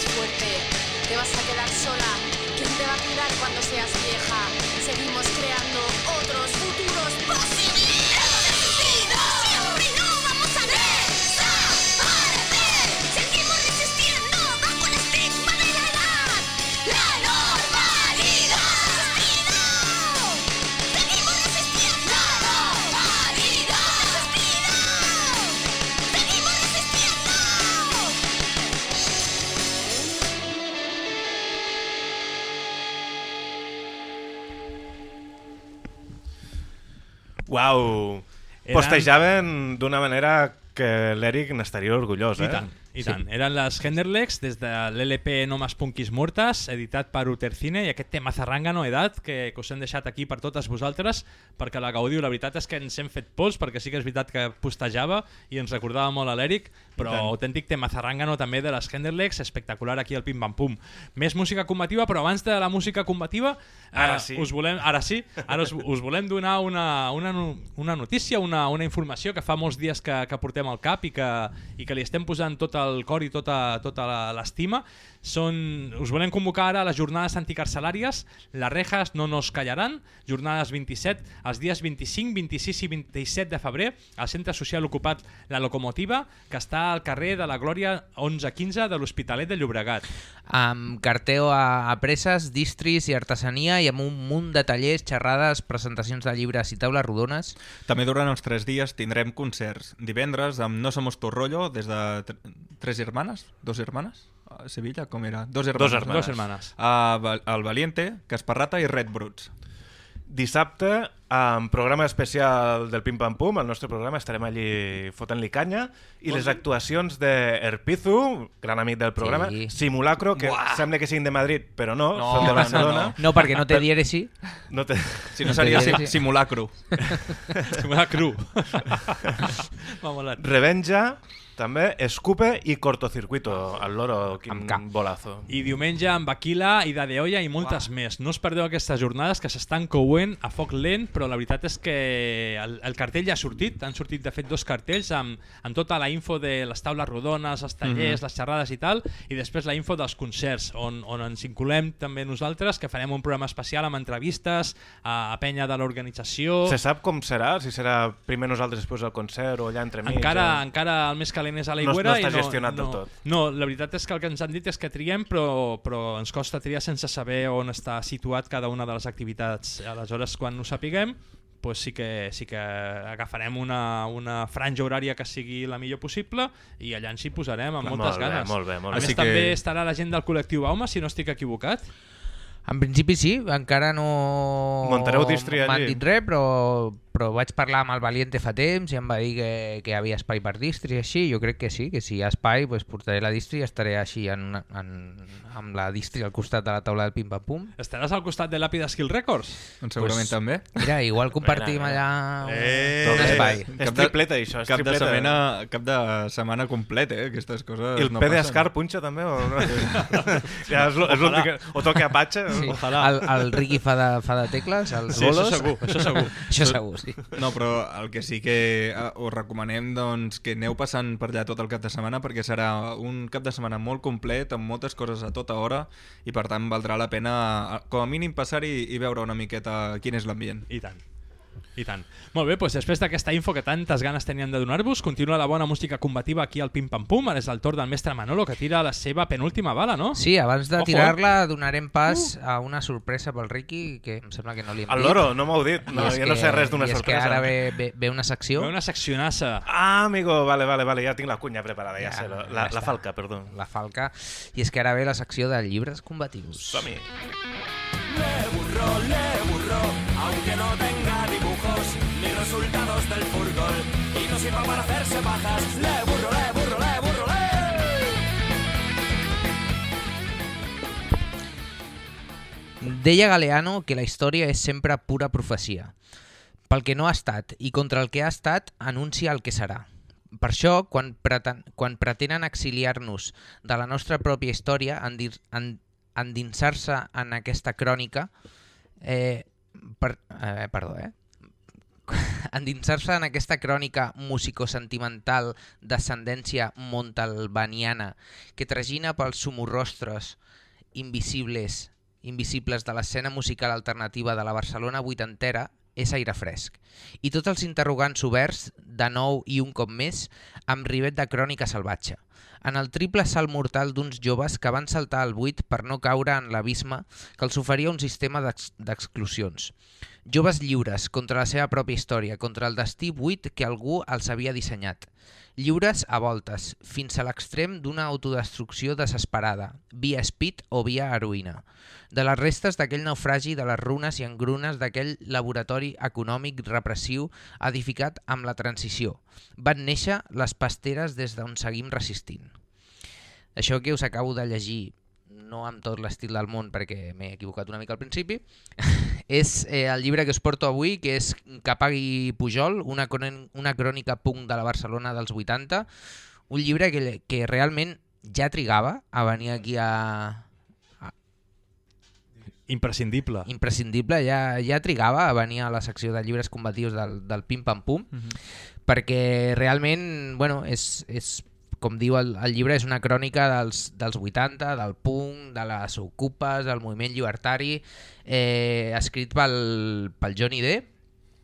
fuerte. Te vas a quedar sola. ¿Quién te va a cuidar cuando seas vieja? Seguimos creando otros futuros posibles.
Uau!
Eren-
Postejaven d'una manera que l'Eric n'estaria orgullós,
I
eh?
tant. I tant, eren les Henderlegs des de l'LP No Más Punkis Mortas, editat per Utercine, i aquest tema Zarrangano edat que, que us hem deixat aquí per totes vosaltres perquè la gaudiu. La veritat és que ens hem fet pols perquè sí que és veritat que postejava i ens recordava molt a l'Eric, però autèntic tema Zarrangano també de les Henderlegs, espectacular aquí al Pim Pam Pum. Més música combativa, però abans de la música combativa
Ara
eh,
sí.
us volem, ara sí, ara us, us volem donar una, una, una notícia, una, una informació que fa molts dies que, que portem al cap i que, i que li estem posant tot el cor i tota, tota l'estima. Són, us volem convocar ara a les jornades anticarcelàries, les rejas no nos callaran, jornades 27, els dies 25, 26 i 27 de febrer, al centre social ocupat La Locomotiva, que està al carrer de la Glòria 1115 de l'Hospitalet de Llobregat.
amb carteo a, a presses, distris i artesania i amb un munt de tallers, xerrades, presentacions de llibres i taules rodones.
També durant els tres dies tindrem concerts. Divendres amb No Somos tu rollo, des de tr- Tres Hermanes? Dos Hermanes? Sevilla, com era? Dos Hermanes.
Dos hermanes.
Dos hermanes.
A Val- al Valiente, Casparrata i Red Bruts.
Dissabte, amb programa especial del Pim Pam Pum, el nostre programa, estarem allí fotent-li canya, i les actuacions de Erpizu, gran amic del programa,
Sí.
Simulacro, que
Buah.
sembla que siguin de Madrid, però no,
No,
són de
no,
Barcelona.
no,
No, perquè no té dièresi.
No té...
Si no seria sim simulacro.
M'ha molat.
Revenja, també, Escupe i Cortocircuito, el loro, quin
Amb K.
bolazo.
I diumenge amb Aquila, Ida de Olla i moltes més. No us perdeu aquestes jornades que s'estan coent a foc lent, però la veritat és que el, el cartell ja ha sortit. Han sortit, de fet, dos cartells amb, amb tota la info de les taules rodones, els tallers, les xerrades i tal, i després la info dels concerts, on, on ens inclem també nosaltres, que farem un programa especial amb entrevistes a, a penya de l'organització.
Se sap com serà? Si serà primer nosaltres després del concert o allà entremig?
Encara,
o...
encara el més calent és a
No-
l'aigüera
no està
no,
gestionat
no,
del tot.
No, la veritat és que el que ens han dit és que triem però, però ens costa triar sense saber on està situat cada una de les activitats. Aleshores, quan ho sapiguem, pues sí que, sí que agafarem una, una franja horària que sigui la millor possible i allà ens hi posarem amb
Molt
moltes
bé,
ganes.
molt bé, molt
a
bé.
més,
Així que-
també estarà la gent del col·lectiu Baume, si no estic equivocat.
En principi sí, encara no
Muntareu distri allí?
m'han dit res, però, però vaig parlar amb el Valiente fa temps i em va dir que, que hi havia espai per distri i així. Jo crec que sí, que si hi ha espai pues, portaré la distri i estaré així en, una- en, amb la distri al costat de la taula del pim-pam-pum.
Estaràs al costat de Lápida Skill Records?
Doncs segurament
Pues-
també.
Mira, igual compartim allà
Eh,
un espai.
És
Cap de-
tripleta, això, és
cap de,
tripleta.
setmana, cap de setmana complet, eh? Aquestes coses
I el
no
P de
passen.
Scar punxa també? O, no? ja, és és l'últim que... O toca Apache?
Sí.
Ojalà.
El, el Ricky fa de, fa de tecles, els
Sí, això
bolos.
segur, això segur.
això segur, sí.
No, però el que sí que eh, us recomanem doncs, que aneu passant per allà tot el cap de setmana perquè serà un cap de setmana molt complet, amb moltes coses a tota hora i per tant valdrà la pena eh, com a mínim passar-hi i veure una miqueta quin és l'ambient.
I tant. I tant. Molt bé, doncs després d'aquesta info que tantes ganes teníem de donar-vos, continua la bona música combativa aquí al Pim Pam Pum. Ara és el torn del mestre Manolo, que tira la seva penúltima bala, no?
Sí, abans de
eh?
tirar-la donarem pas a una sorpresa pel Ricky, que em sembla que no li hem
El
dit.
loro, no m'heu dit. No, jo no
que-
sé res d'una
i és
sorpresa.
que ara ve, ve, ve una secció.
Ve una seccionassa.
Ah, amigo, vale, vale, vale, ja tinc la cunya preparada, ja,
Ja,
sé. La,
ja
la, la falca, perdó.
La falca. I és que ara ve la secció de llibres combatius.
Som-hi.
Le burro, le burro, aunque no tenga resultados del fútbol y no sirva para hacerse bajas. Le burro, le burro, le burro, le.
Deia Galeano que la història és sempre pura profecia. Pel que no ha estat i contra el que ha estat, anuncia el que serà. Per això, quan, preten, quan pretenen exiliar-nos de la nostra pròpia història, endinsar-se en aquesta crònica, eh, per, eh, perdó, eh? endinsar-se en aquesta crònica musicosentimental d'ascendència montalbaniana que tragina pels somorrostres invisibles invisibles de l'escena musical alternativa de la Barcelona vuitantera és aire fresc. I tots els interrogants oberts, de nou i un cop més, amb rivet de crònica salvatge. En el triple salt mortal d'uns joves que van saltar al buit per no caure en l'abisme que els oferia un sistema d'ex- d'exclusions. Joves lliures contra la seva pròpia història, contra el destí buit que algú els havia dissenyat. Lliures a voltes, fins a l'extrem d'una autodestrucció desesperada, via speed o via heroïna. De les restes d'aquell naufragi de les runes i engrunes d'aquell laboratori econòmic repressiu edificat amb la transició. Van néixer les pasteres des d'on seguim resistint. Això que us acabo de llegir, no amb tot l'estil del món perquè m'he equivocat una mica al principi, és eh, el llibre que us porto avui, que és Capagui Pujol, una, una crònica punk de la Barcelona dels 80, un llibre que, que realment ja trigava a venir aquí a,
Imprescindible.
imprescindible, ja, ja trigava a venir a la secció de llibres combatius del, del Pim Pam Pum,
Mhm.
Perquè realment, bueno, és, és com diu el, el llibre, és una crònica dels, dels 80, del punk, de les ocupes, del moviment llibertari, eh, escrit pel, pel Johnny D,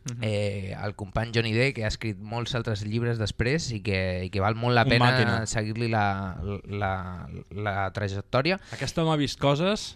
Mhm.
eh, el company Johnny D, que ha escrit molts altres llibres després i que, i que val molt la
Un
pena seguir-li la, la, la trajectòria.
Aquest home ha vist coses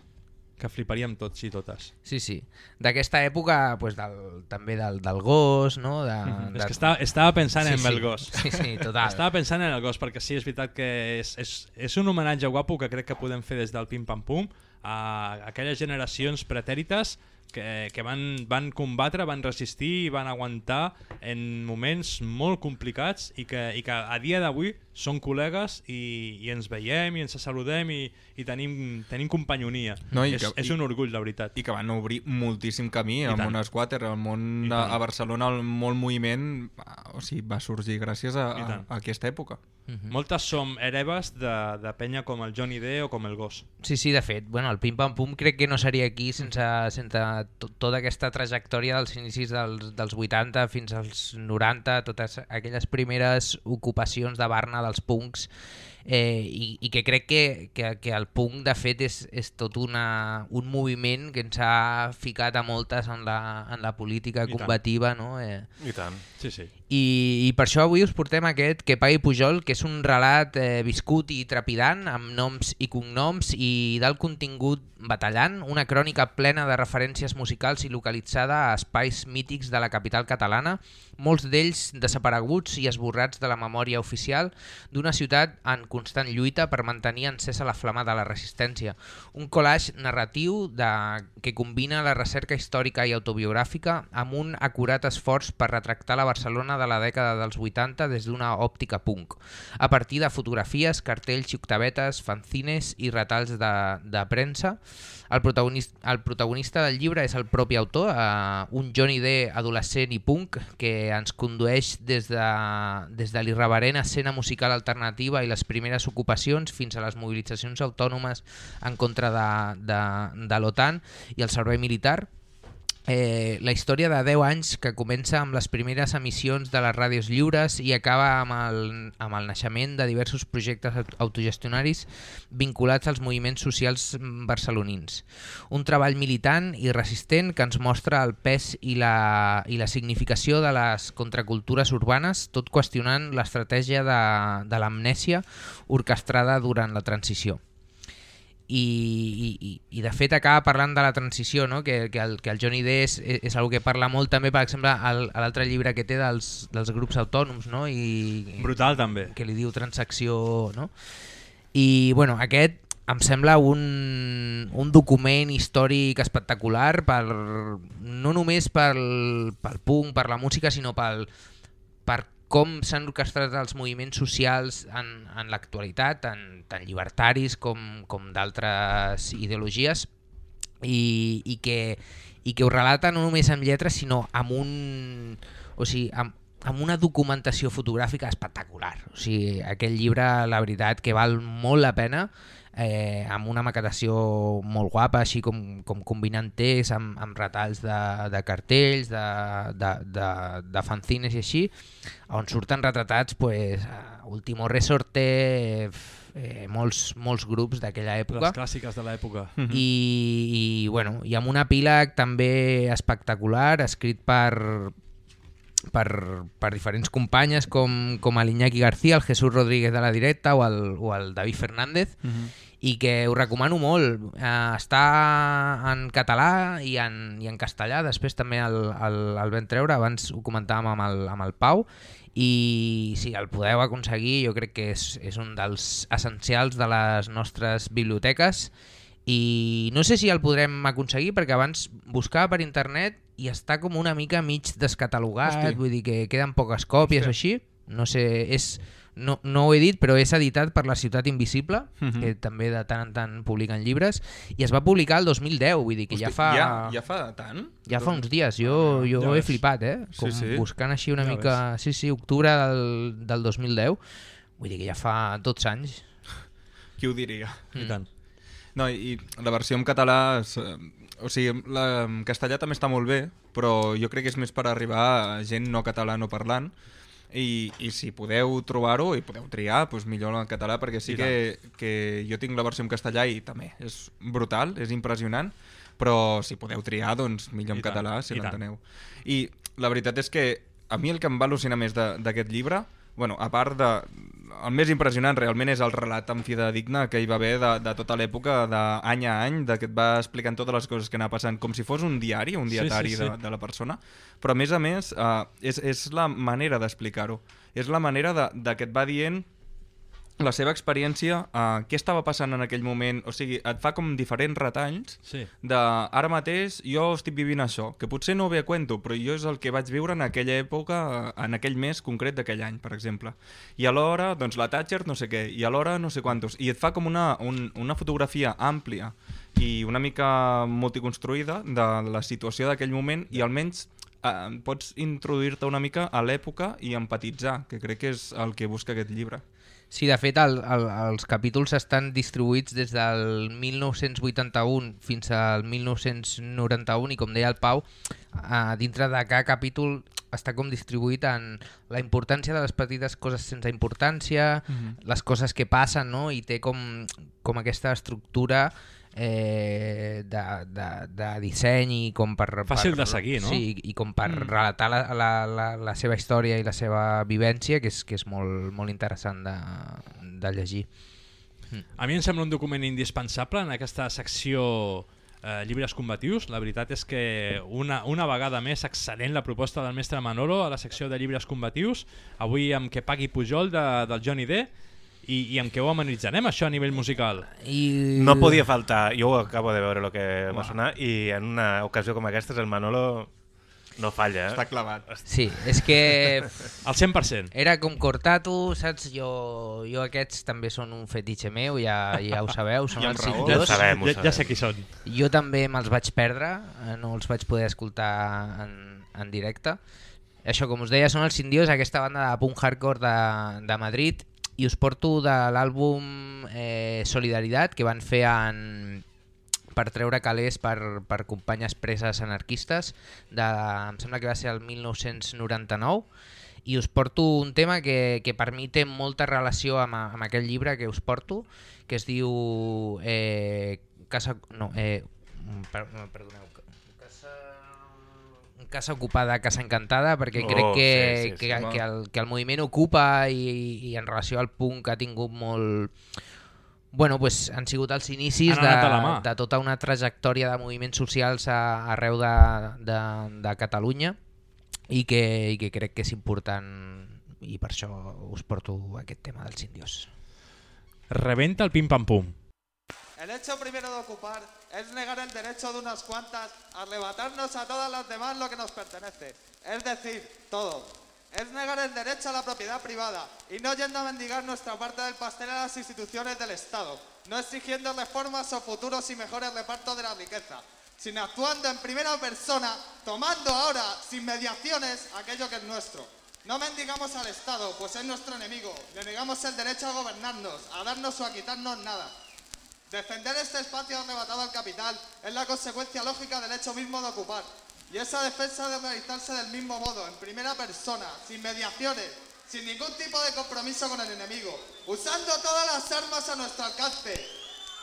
que fliparíem tots i totes.
Sí, sí. D'aquesta època, pues, del, també del, del gos, no? De,
Mhm.
de...
És que estava, estava pensant
Sí,
en
sí.
el gos.
Sí, sí, total.
Estava pensant en el gos, perquè sí, és veritat que és, és, és un homenatge guapo que crec que podem fer des del Pim Pam Pum a aquelles generacions pretèrites que, que van, van combatre, van resistir i van aguantar en moments molt complicats i que, i que a dia d'avui són col·legues i, i ens veiem i ens saludem i, i tenim, tenim companyonia.
No, i
és,
que-
és un orgull, la veritat.
I que van obrir moltíssim camí
I
al
tant.
món squatter, al món de, a Barcelona, el molt moviment o sigui, va sorgir gràcies a, a, a aquesta època.
Mhm.
Moltes som hereves de, de penya com el Johnny D o com el gos.
Sí, sí, de fet, bueno, el Pim Pam Pum crec que no seria aquí sense, sense to tota aquesta trajectòria dels inicis dels, dels 80 fins als 90, totes aquelles primeres ocupacions de Barna dels punks eh, i, i que crec que, que, que el punk de fet és, és tot una, un moviment que ens ha ficat a moltes en la, en la política
I tant.
combativa, no? Eh,
I tant.
Sí, sí.
i, I per això avui us portem aquest Que pagui Pujol, que és un relat eh, viscut i trepidant, amb noms i cognoms i del contingut batallant, una crònica plena de referències musicals i localitzada a espais mítics de la capital catalana, molts d'ells desapareguts i esborrats de la memòria oficial d'una ciutat en constant lluita per mantenir encesa la flama de la resistència. Un collage narratiu de, que combina la recerca històrica i autobiogràfica amb un acurat esforç per retractar la Barcelona de la dècada dels 80 des d'una òptica punk, a partir de fotografies, cartells i octavetes, fanzines i retalls de, de premsa. El protagonista, el protagonista del llibre és el propi autor, eh, un Johnny D adolescent i punk que ens condueix des de, des de l'irreverent escena musical alternativa i les primeres ocupacions fins a les mobilitzacions autònomes en contra de, de, de l'OTAN i el servei militar. Eh, la història de 10 anys que comença amb les primeres emissions de les ràdios lliures i acaba amb el, amb el naixement de diversos projectes aut- autogestionaris vinculats als moviments socials mm, barcelonins. Un treball militant i resistent que ens mostra el pes i la, i la significació de les contracultures urbanes, tot qüestionant l'estratègia de, de l'amnèsia orquestrada durant la transició i, i, i- de fet acaba parlant de la transició, no? que, que, el, que el Johnny D és, és, algo que parla molt també, per exemple, al, a l'altre llibre que té dels, dels grups autònoms, no? I,
Brutal, també.
Que li diu transacció, no? I, bueno, aquest em sembla un, un document històric espectacular per, no només pel, pel punk, per la música, sinó pel, per com s'han orquestrat els moviments socials en, en l'actualitat, tant, tant llibertaris com, com d'altres ideologies, i, i, que, i que ho relata no només amb lletres, sinó amb un... O sigui, amb, amb una documentació fotogràfica espectacular. O sigui, aquest llibre, la veritat, que val molt la pena, eh, amb una maquetació molt guapa, així com, com combinant text amb, amb retalls de, de cartells, de, de, de, de fanzines i així, on surten retratats pues, a Último Resorte, eh, molts, molts grups d'aquella època.
Les clàssiques de l'època.
I, i, bueno, i amb un epíleg també espectacular, escrit per, per, per diferents companyes com, com l'Iñaki García, el Jesús Rodríguez de la Directa o el, o el David Fernández, i que ho recomano molt. Eh, està en català i en, i en castellà, després també el, el, el vam treure, abans ho comentàvem amb el, amb el Pau, i si el podeu aconseguir jo crec que és, és un dels essencials de les nostres biblioteques. I no sé si el podrem aconseguir perquè abans buscava per internet i està com una mica mig descatalogat,
Hosti.
vull dir que queden poques còpies o així, no sé, és... No, no ho he dit, però és editat per la Ciutat Invisible,
Mhm.
que també de tant en tant publiquen llibres, i es va publicar el 2010, vull dir que ja
Hosti,
fa...
ja- ja fa tant?
Ja fa uns dies, jo, jo
Ja
he
ves.
flipat, eh?
Sí,
Com
sí.
buscant així una
Ja
mica... Sí, sí, octubre del, del 2010, vull dir que ja fa 12 anys.
Qui ho diria?
I tant.
No, i la versió en català... És, eh, o sigui, la, en castellà també està molt bé, però jo crec que és més per arribar a gent no catalano parlant, i, i si podeu trobar-ho i podeu triar, doncs millor en català, perquè sí que, que jo tinc la versió en castellà i també és brutal, és impressionant, però si podeu triar, doncs millor en
I tant,
català, si
tant.
l'enteneu. I la veritat és que a mi el que em va al·lucinar més de- d'aquest llibre, bueno, a part de... El més impressionant realment és el relat tan fidedigne que hi va haver de, de tota l'època, d'any a any, de que et va explicant totes les coses que anava passant, com si fos un diari, un
Sí, sí,
dietari
sí.
De, de la persona, però a més a més uh, és, és la manera d'explicar-ho. És la manera de, de que et va dient la seva experiència, uh, què estava passant en aquell moment, o sigui, et fa com diferents retalls
Sí.
de ara mateix jo estic vivint això, que potser no ho ve a cuento, però jo és el que vaig viure en aquella època, eh, en aquell mes concret d'aquell any, per exemple. I alhora, doncs la Thatcher no sé què, i alhora no sé quantos, i et fa com una, un, una fotografia àmplia i una mica multiconstruïda de la situació d'aquell moment i almenys eh, pots introduir-te una mica a l'època i empatitzar, que crec que és el que busca aquest llibre.
Sí, de fet, el, el, els capítols estan distribuïts des del 1981 fins al 1991 i, com deia el Pau, a dintre de cada capítol està com distribuït en la importància de les petites coses sense importància,
Mhm.
les coses que passen, no? i té com, com aquesta estructura eh, de, de, de disseny i com per...
Fàcil
per,
de seguir, no?
Sí, i com per
Mm.
relatar la, la, la, la seva història i la seva vivència, que és, que és molt, molt interessant de, de llegir.
A mi em sembla un document indispensable en aquesta secció eh, llibres combatius. La veritat és que una, una vegada més excel·lent la proposta del mestre Manolo a la secció de llibres combatius. Avui amb Que pagui Pujol de, del Johnny D i, i amb què ho amenitzarem això a nivell musical.
I...
No podia faltar, jo ho acabo de veure el que va sonar i en una ocasió com aquesta el Manolo no falla. Eh?
Està clavat.
Sí, és que...
Al 100%.
Era com Cortatu, saps? Jo, jo aquests també són un fetitxe meu, ja, ja ho sabeu, són els. Cindiós.
Ja ho sabem, ho Ja- ja sabem. sé qui són.
Jo també me'ls vaig perdre, eh, no els vaig poder escoltar en, en directe. Això, com us deia, són els Cindiós, aquesta banda de punk hardcore de, de Madrid, i us porto de l'àlbum eh, Solidaritat, que van fer en, per treure calés per, per companyes preses anarquistes, de, em sembla que va ser el 1999, i us porto un tema que, que per mi té molta relació amb, amb aquell llibre que us porto, que es diu eh, Casa... No, eh, per, no, perdoneu, Casa... Casa ocupada, Casa encantada, perquè
Oh,
crec que,
sí, sí, sí,
que, que, el, que el moviment ocupa i, i en relació al punk ha tingut molt... Bueno, pues, han sigut els inicis de, de tota una trajectòria de moviments socials a, arreu de, de, de Catalunya i que, i que crec que és important i per això us porto aquest tema dels indios.
Rebenta el pim-pam-pum.
El hecho primero de ocupar es negar el derecho de unas cuantas a arrebatarnos a todas las demás lo que nos pertenece. Es decir, todo. Es negar el derecho a la propiedad privada y no yendo a mendigar nuestra parte del pastel a las instituciones del Estado, no exigiendo reformas o futuros y mejores repartos de la riqueza, sino actuando en primera persona, tomando ahora, sin mediaciones, aquello que es nuestro. No mendigamos al Estado, pues es nuestro enemigo. Le negamos el derecho a gobernarnos, a darnos o a quitarnos nada. Defender este espacio arrebatado al capital es la consecuencia lógica del hecho mismo de ocupar. Y esa defensa debe realizarse del mismo modo, en primera persona, sin mediaciones, sin ningún tipo de compromiso con el enemigo, usando todas las armas a nuestro alcance.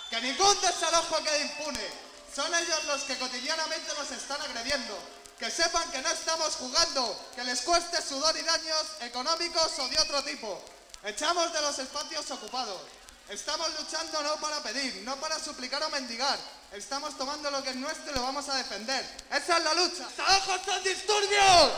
Que ningún desalojo quede impune. Son ellos los que cotidianamente nos están agrediendo. Que sepan que no estamos jugando, que les cueste sudor y daños económicos o de otro tipo. Echamos de los espacios ocupados. Estamos luchando no para pedir, no para suplicar o mendigar. Estamos tomando lo que es nuestro y lo vamos a defender. ¡Esa es la lucha! ¡Trabajos son disturbios!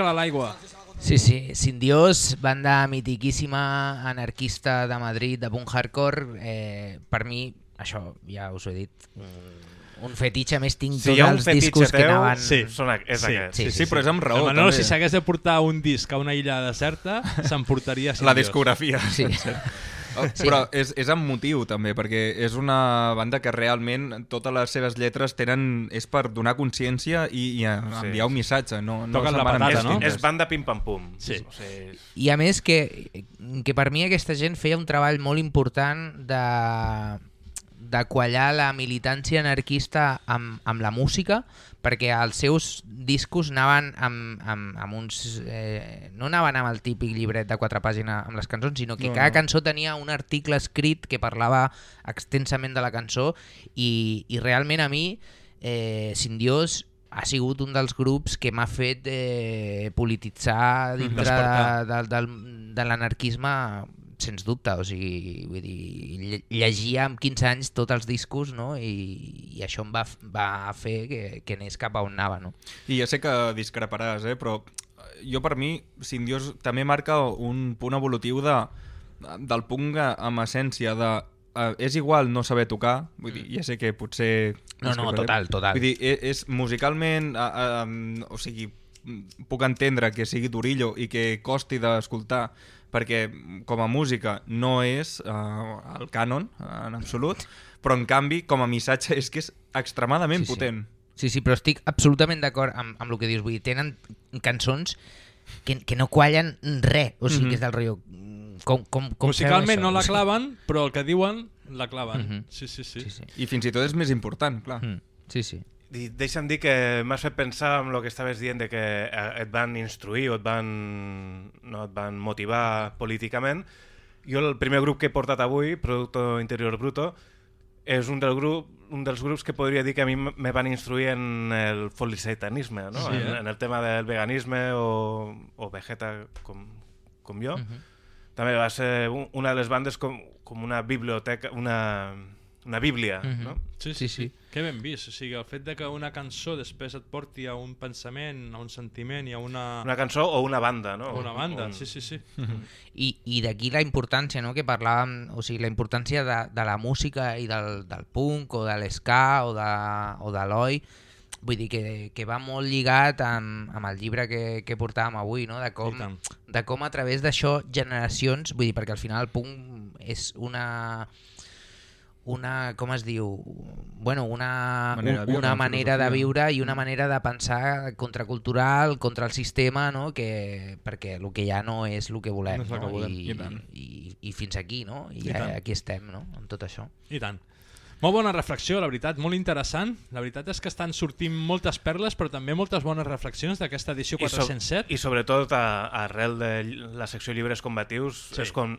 Més que la l'aigua.
Sí, sí, Sin Dios, banda mitiquíssima, anarquista de Madrid, de punk hardcore. Eh, per mi, això ja us ho he dit, un, un fetitxe més tinc
Si
tots els discos que
teu,
anaven...
sí, són és aquest.
Sí, sí, però és amb raó,
El Manolo,
també.
si s'hagués de portar un disc a una illa deserta, s'emportaria Sin
La discografia.
Sí.
Oh, Però és, és amb motiu també, perquè és una banda que realment totes les seves lletres tenen és per donar consciència i, i enviar un missatge. No, no
Toquen la patata, no?
distintes.
És banda pim-pam-pum.
Sí.
O sigui,
I a més que, que per mi aquesta gent feia un treball molt important de, de quallar la militància anarquista amb, amb la música, perquè els seus discos anaven amb, amb, amb uns... Eh, no anaven amb el típic llibret de quatre pàgines amb les cançons, sinó que
No,
cada
no.
cançó tenia un article escrit que parlava extensament de la cançó i, i realment a mi, eh, Sin Dios, ha sigut un dels grups que m'ha fet eh, polititzar dintre de, de, del, de l'anarquisme sens dubte, o sigui, vull dir, lle- llegia amb 15 anys tots els discos, no? I, i això em va, va fer que, que anés cap a on anava, no?
I ja sé que discreparàs, eh? però jo per mi, Sin Dios també marca un punt evolutiu de, del punk amb essència de uh, és igual no saber tocar, vull dir, ja sé que potser...
No, no, total, total.
Vull dir, és, és musicalment, uh, um, o sigui, puc entendre que sigui d'orillo i que costi d'escoltar perquè com a música no és uh, el cànon uh, en absolut, però en canvi com a missatge és que és extremadament
Sí, sí.
potent.
Sí, sí, però estic absolutament d'acord amb, amb el que dius. Vull dir, tenen cançons que, que no quallen res. O sigui,
Mhm.
que és del rotllo... mm, Com, com, com
Musicalment no la claven, però el que diuen la claven.
Mhm.
Sí, sí, sí.
Sí, sí.
I fins i tot és més important, clar.
Mm. Sí, sí.
Deixa'm dir que m'has fet pensar en el que estaves dient de que eh, et van instruir o et van, no, et van motivar políticament. Jo el primer grup que he portat avui, Producto Interior Bruto, és un, del grup, un dels grups que podria dir que a mi me van instruir en el folisetanisme, no?
Sí,
en,
eh?
en el tema del veganisme o, o vegeta com, com jo.
Mhm.
També va ser un, una de les bandes com, com una biblioteca, una, una bíblia,
Mhm.
no?
Sí, sí, sí. Que ben vist. O sigui, el fet de que una cançó després et porti a un pensament, a un sentiment i a una...
Una cançó o una banda, no?
O una banda,
Un-
sí, sí, sí.
I, i d'aquí la importància, no?, que parlàvem, o sigui, la importància de, de la música i del, del punk o de l'esca o de, o de l'oi, vull dir que, que va molt lligat amb, amb el llibre que, que portàvem avui, no?, de com, de com a través d'això generacions, vull dir, perquè al final el punk és una una, com es diu, bueno, una
Manera de viure,
una manera de viure i una manera de pensar contracultural, contra el sistema, no? que, perquè el que ja no és el que volem.
No és el que volem,
I,
i tant.
i, i fins aquí, no? I,
I
I
tant.
aquí estem, no? amb tot això.
I tant. Molt bona reflexió, la veritat, molt interessant. La veritat és que estan sortint moltes perles, però també moltes bones reflexions d'aquesta edició
I, so
407.
I sobretot a, arrel de la secció llibres combatius
Sí.
és com...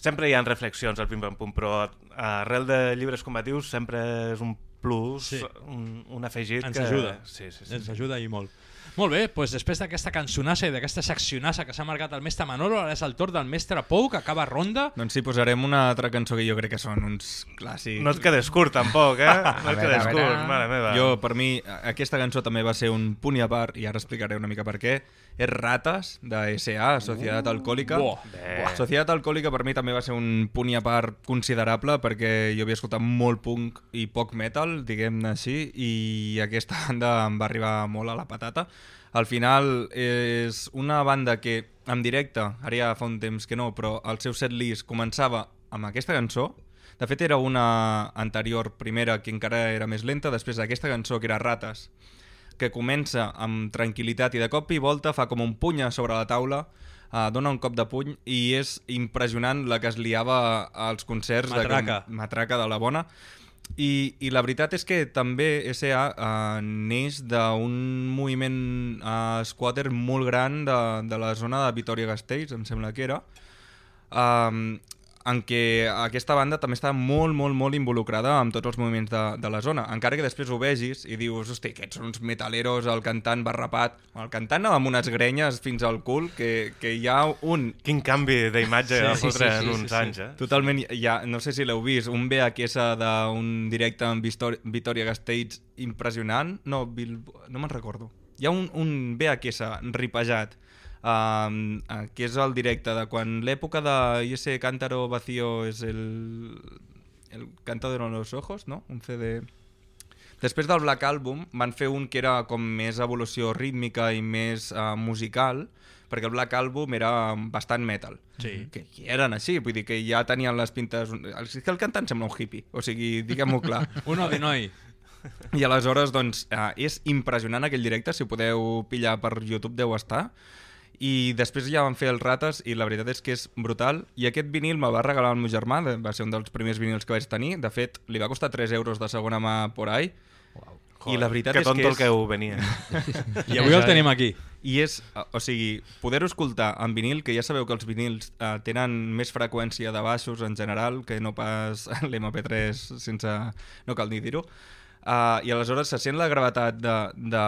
Sempre hi ha reflexions al pim pam pum, però arrel de llibres combatius sempre és un plus,
Sí.
un, un afegit
Ens
que...
ajuda,
Sí, sí, sí.
ens ajuda i molt. Molt bé, doncs després d'aquesta cançonassa i d'aquesta seccionassa que s'ha marcat el mestre Manolo, ara és el torn del mestre Pou, que acaba ronda.
Doncs sí, posarem una altra cançó que jo crec que són uns clàssics.
No et quedes curt, tampoc, eh? No et quedes curt, mare meva.
Jo, per mi, aquesta cançó també va ser un punt i a part, i ara explicaré una mica per què. És Rates, de SA, Societat Alcohòlica.
Buah.
Societat Alcohòlica per mi també va ser un punt i a part considerable perquè jo havia escoltat molt punk i poc metal, diguem-ne així, i aquesta banda em va arribar molt a la patata. Al final és una banda que en directe, ara ja fa un temps que no, però el seu setlist començava amb aquesta cançó, de fet era una anterior primera que encara era més lenta, després d'aquesta cançó que era Rates, que comença amb tranquil·litat i de cop i volta fa com un puny sobre la taula, uh, dona un cop de puny i és impressionant la que es liava als concerts.
Matraca.
De, matraca de la bona. I, I la veritat és que també S.A. Uh, neix d'un moviment uh, squatter molt gran de, de la zona de Vitoria-Gasteiz, em sembla que era, um, en què aquesta banda també està molt, molt, molt involucrada amb tots els moviments de, de la zona. Encara que després ho vegis i dius, hosti, aquests són uns metaleros, el cantant barrapat. El cantant amb unes grenyes fins al cul, que, que hi ha un...
Quin canvi d'imatge
Sí,
sí, va
sí,
en uns
sí, sí.
anys, eh?
Totalment, ha, no sé si l'heu vist, un VHS d'un directe amb Vitoria Gasteiz impressionant. No, Bil... no me'n recordo. Hi ha un, un VHS ripejat um, que és el directe de quan l'època de ese cántaro vacío és el, el cantador en los ojos, no? Un CD... Després del Black Album van fer un que era com més evolució rítmica i més uh, musical, perquè el Black Album era bastant metal.
Sí.
Que, que eren així, vull dir que ja tenien les pintes... És que el cantant sembla un hippie, o sigui, diguem-ho clar.
Un odinoi.
I aleshores, doncs, uh, és impressionant aquell directe, si ho podeu pillar per YouTube deu estar. I després ja van fer els rates i la veritat és que és brutal. I aquest vinil me'l va regalar el meu germà, va ser un dels primers vinils que vaig tenir. De fet, li va costar 3 euros de segona mà por ahí. I la veritat
que
és
tonto
que
el
és...
que ho venia.
I avui el tenim aquí.
I és, o sigui, poder-ho escoltar en vinil, que ja sabeu que els vinils eh, tenen més freqüència de baixos en general que no pas l'MP3 sense... no cal ni dir-ho. Uh, I aleshores se sent la gravetat de, de,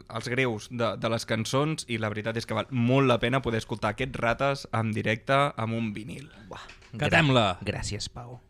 els greus de, de les cançons i la veritat és que val molt la pena poder escoltar aquests rates en directe amb un vinil.
Buah.
Catem-la.
Gràcies, Pau.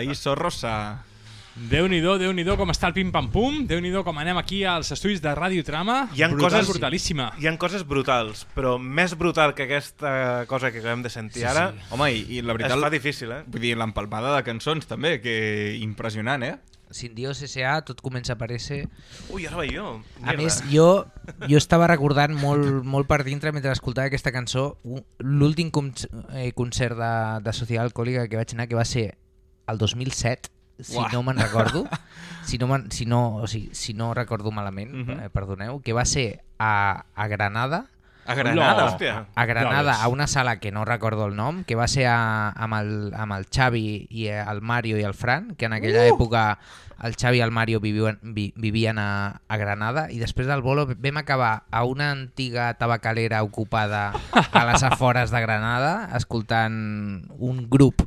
Paraíso Rosa.
Déu-n'hi-do, déu nhi déu com està el pim-pam-pum, déu nhi com anem aquí als estudis de Ràdio Trama.
Hi ha
Brutal,
coses,
brutalíssima.
Hi ha coses brutals, però més brutal que aquesta cosa que acabem de sentir ara...
Home, i, i la veritat...
Es fa difícil, eh?
Vull dir, l'empalmada de cançons també, que impressionant, eh?
Sin Dios S.A. tot comença a aparèixer...
Ui, ara vaig jo.
A més, jo, jo estava recordant molt, molt per dintre mentre escoltava aquesta cançó l'últim eh, concert de, de Societat Alcohòlica que vaig anar, que va ser el 2007, si
Uah.
no me'n recordo, si no, si, no, o sigui, si no recordo malament,
Mhm.
eh, perdoneu, que va ser a, a Granada,
A Granada?
Hòstia.
a Granada, a una sala que no recordo el nom, que va ser a, amb, el, amb el Xavi i el Mario i el Fran, que en aquella
Uh!
època el Xavi i el Mario vivien, vi, vivien a, a Granada, i després del bolo vam acabar a una antiga tabacalera ocupada a les afores de Granada, escoltant un grup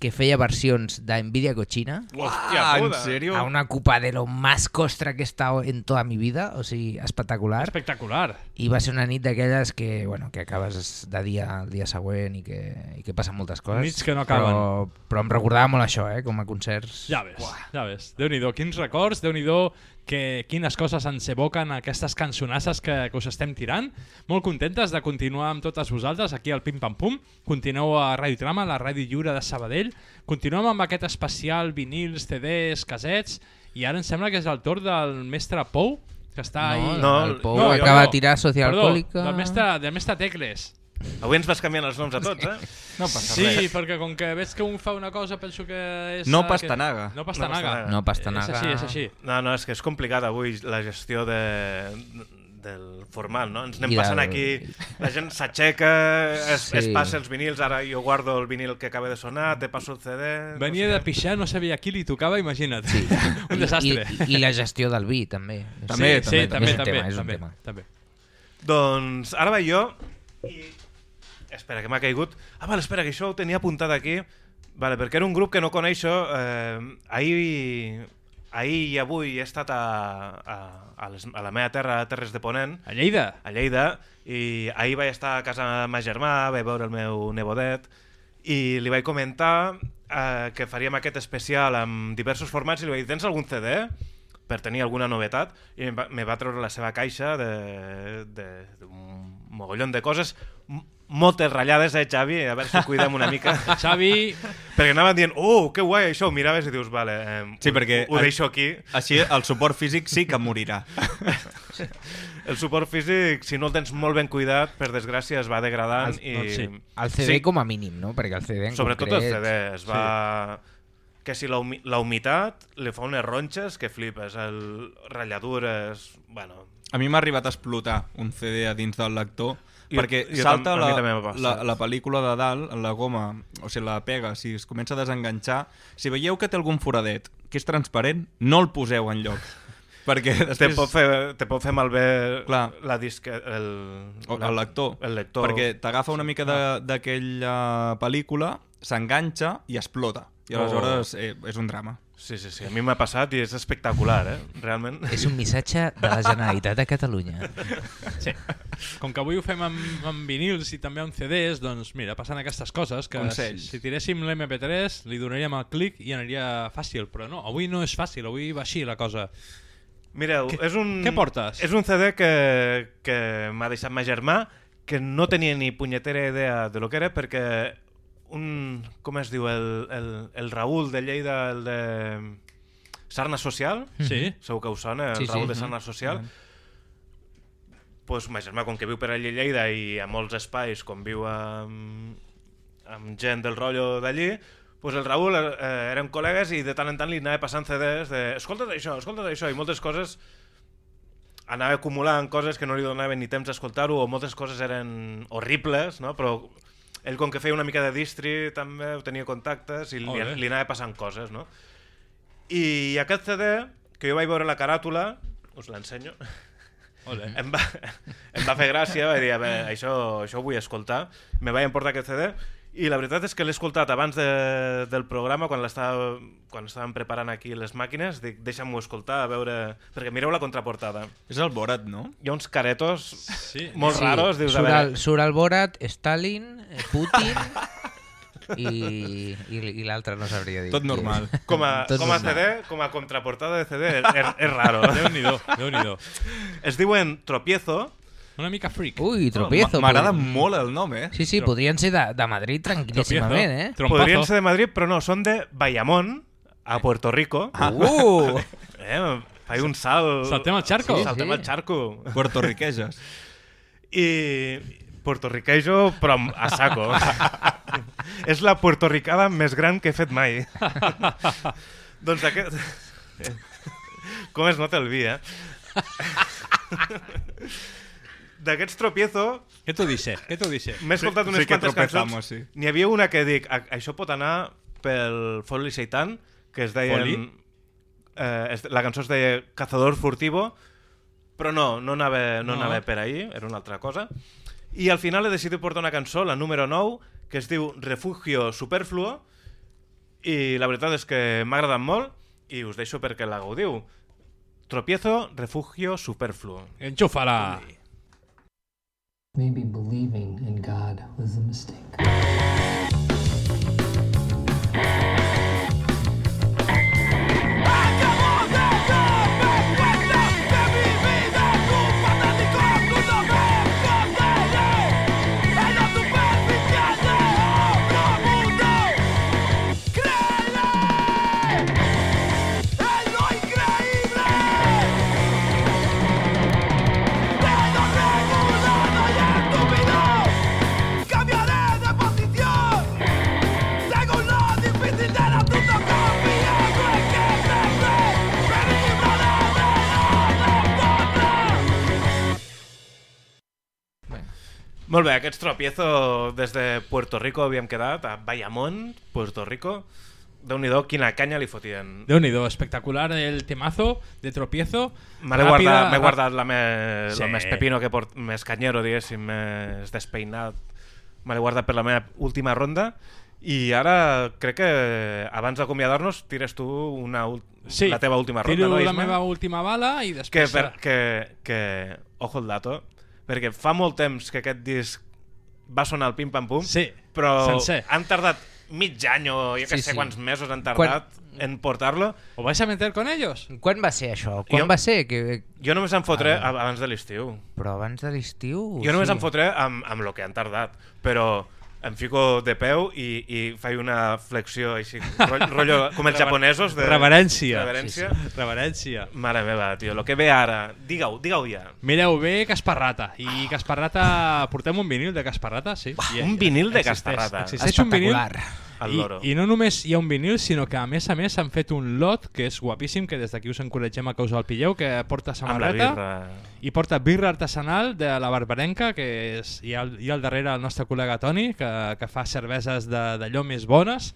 que feia versions d'Envidia Cochina
Hòstia,
Ah, en sèrio?
a una copa de lo más costra que he estado en toda mi vida, o sigui, espectacular.
Espectacular.
I va ser una nit d'aquelles que, bueno, que acabes de dia el dia següent i que, i que passen moltes coses.
Nits que no acaben.
Però, però em recordava molt això, eh, com a concerts.
Ja ves, ja ves. Déu-n'hi-do, quins records, déu nhi que quines coses ens evoquen aquestes cançonasses que, que us estem tirant. Molt contentes de continuar amb totes vosaltres aquí al Pim Pam Pum. Continueu a Ràdio Trama, la ràdio lliure de Sabadell. Continuem amb aquest especial vinils, CDs, casets i ara em sembla que és el torn del mestre Pou, que està
No,
ahí...
No,
el Pou
no,
acaba
no.
de tirar Social
Perdó, del mestre, del mestre Tecles.
Avui ens vas canviant els noms a tots, eh?
No passa
Sí,
res.
perquè com que veig que un fa una cosa, penso que és...
No pastanaga.
Que... No pastanaga.
No pastanaga.
És així, és així.
No, no, és que és complicat avui la gestió de, del formal, no? Ens anem
I
passant
del-
aquí, la gent s'aixeca, es,
Sí.
es passa els vinils, ara jo guardo el vinil que acaba de sonar, te passo el CD...
Venia
no
de
sé.
pixar, no sabia qui li tocava, imagina't.
Sí.
un desastre.
I, i, I la gestió del vi, també.
També,
sí, sí, també,
És un
també,
tema, és un
també,
tema.
també.
Doncs ara vaig jo i... Espera, que m'ha caigut. Ah, vale, espera, que això ho tenia apuntat aquí. Vale, perquè era un grup que no coneixo. Eh, ahir, ahir i avui he estat a, a, a, les, a la meva terra, a Terres de Ponent,
A Lleida?
a Lleida, i ahir vaig estar a casa de ma germà, vaig veure el meu nebodet, i li vaig comentar eh, que faríem aquest especial amb diversos formats, i li vaig dir, tens algun CD? per tenir alguna novetat, i em va, me va treure la seva caixa d'un mogollon de coses, moltes ratllades, eh, Xavi? A veure si ho cuidem una mica.
Xavi...
Perquè anaven dient, oh, que guai això, ho miraves i dius, vale, eh,
Sí, perquè...
ho, ho deixo aquí.
Així el suport físic sí que morirà.
El suport físic, si no el tens molt ben cuidat, per desgràcia es va degradant
El-
i...
sí.
El CD
Sí.
com a mínim, no? Perquè el CD en
Sobretot
concret...
el CD, es va... Que si la, humi la humitat li fa unes ronxes que flipes, el ratlladures... Bueno,
A mi m'ha arribat a explotar un CD a dins del lector
Jo-
perquè
jo
salta
tam-
la, la, la pel·lícula de dalt, la goma, o sigui, la pega, si es comença a desenganxar, si veieu que té algun foradet que és transparent, no el poseu en lloc. perquè
te
després...
pot fer, te pot fer malbé
Clar.
la disque, el,
O,
la-
el lector.
El lector.
Perquè t'agafa una mica d'aquella pel·lícula, s'enganxa i explota. I aleshores eh, és un drama.
Sí, sí, sí. A mi m'ha passat i és espectacular, eh? Realment.
És un missatge de la Generalitat de Catalunya.
Sí. Com que avui ho fem amb, amb vinils i també amb CDs, doncs mira, passen aquestes coses que si,
Consells.
si tiréssim l'MP3 li donaríem el clic i aniria fàcil, però no, avui no és fàcil, avui va així la cosa.
Mireu,
Què-
és un...
què portes?
És un CD que, que m'ha deixat ma germà, que no tenia ni punyetera idea de lo que era, perquè un... com es diu? El, el, el Raül de Lleida, el de Sarna Social?
Sí.
Segur que us sona, el
Sí, sí.
Raül de Sarna Social. pues, ma germà, com que viu per allí a Lleida i a molts espais, com viu amb, amb gent del rotllo d'allí, pues el Raül eh, érem col·legues i de tant en tant li anava passant CDs de escolta't això, escolta't això, i moltes coses anava acumulant coses que no li donaven ni temps d'escoltar-ho o moltes coses eren horribles, no? però ell com que feia una mica de distri també ho tenia contactes i li, li anava passant coses, no? I aquest CD, que jo vaig veure la caràtula, us l'ensenyo, em va, em va fer gràcia, vaig dir, a veure, això, això ho vull escoltar. Me vaig emportar aquest CD i la veritat és que l'he escoltat abans de, del programa, quan, l'estava- quan estàvem preparant aquí les màquines, dic, deixa'm-ho escoltar, a veure... Perquè mireu la contraportada.
És el Borat, no?
Hi ha uns caretos
Sí.
molt
Sí,
raros, dius, a
surt,
veure...
el, surt el Borat, Stalin, eh, Putin... i, i, i l'altre no sabria dir.
Tot normal.
Com a,
Tot
com a
normal.
CD, com a contraportada de CD, és, és, raro.
Déu-n'hi-do, Déu-n'hi-do.
Es diuen Tropiezo.
Una mica freak.
Ui, tropiezo.
M'agrada molt el nom, eh?
Sí, sí, podrien ser de, de Madrid tranquil·líssimament, eh?
Podrien ser de Madrid, però no, són de Bayamón, a Puerto Rico.
Ah. Uh!
Eh, faig un salt...
Saltem al charco.
Sí, saltem
sí.
al charco.
Puertorriqueges.
I puertorriquejo, però amb- a saco. És la puertorricada més gran que he fet mai. doncs aquest... Com es nota el vi, eh? D'aquests tropiezo...
Què t'ho dice? Què t'ho dice?
M'he escoltat
Sí,
unes
sí
quantes cançons.
sí.
N'hi havia una que dic, "A- això pot anar pel Folly Seitan, que es.
Folly?
Eh, la cançó es deia Cazador Furtivo, però no, no anava, no,
No.
anava per ahir, era una altra cosa. I al final he decidit portar una cançó, la número 9, que es diu Refugio Superfluo, i la veritat és que m'ha agradat molt, i us deixo perquè la gaudiu. Tropiezo, Refugio Superfluo.
Enxufa-la!
Maybe believing in God was a mistake.
Molt bé, aquests tropiezo des de Puerto Rico havíem quedat, a Bayamón, Puerto Rico. déu nhi quina canya li fotien.
Déu-n'hi-do, espectacular el temazo de tropiezo. Ràpida-
guardat, m'he guardat la me,
Sí.
el més pepino que port, més canyero, diguéssim, més despeinat. Me l'he guardat per la meva última ronda i ara crec que abans d'acomiadar-nos tires tu una,
Sí,
la teva última ronda,
tiro
no,
la
Isma?
meva última bala i
que,
després...
per, que, que, ojo el dato, perquè fa molt temps que aquest disc va sonar al pim-pam-pum,
Sí,
però
sencer.
han tardat mig any o jo que
Sí,
sé
sí.
quants mesos han tardat en portar-lo.
¿Os vais a meter con ellos?
Quan va ser això? Quan
Jo-
va ser? Que...
Jo només em fotré
Ah.
abans de l'estiu.
Però abans de l'estiu...
Jo només
sí.
em fotré amb, amb el que han tardat, però em fico de peu i, i faig una flexió així, rotllo, com els japonesos. De,
Reverència.
Reverència.
Sí, sí. Reverència.
Mare meva, tio, el que ve ara, digue-ho, digue-ho ja.
Mireu bé Casparrata. I Casparrata... Portem un vinil de Casparrata, sí. I,
un vinil de
existeix-
Casparrata.
Existeix un vinil
El
I,
loro.
I no només hi ha un vinil, sinó que a més a més han fet un lot que és guapíssim, que des d'aquí us encoratgem a que us el pilleu, que porta samarreta i porta birra artesanal de la Barbarenca, que és, hi, ha, hi ha al darrere el nostre col·lega Toni, que, que fa cerveses d'allò més bones,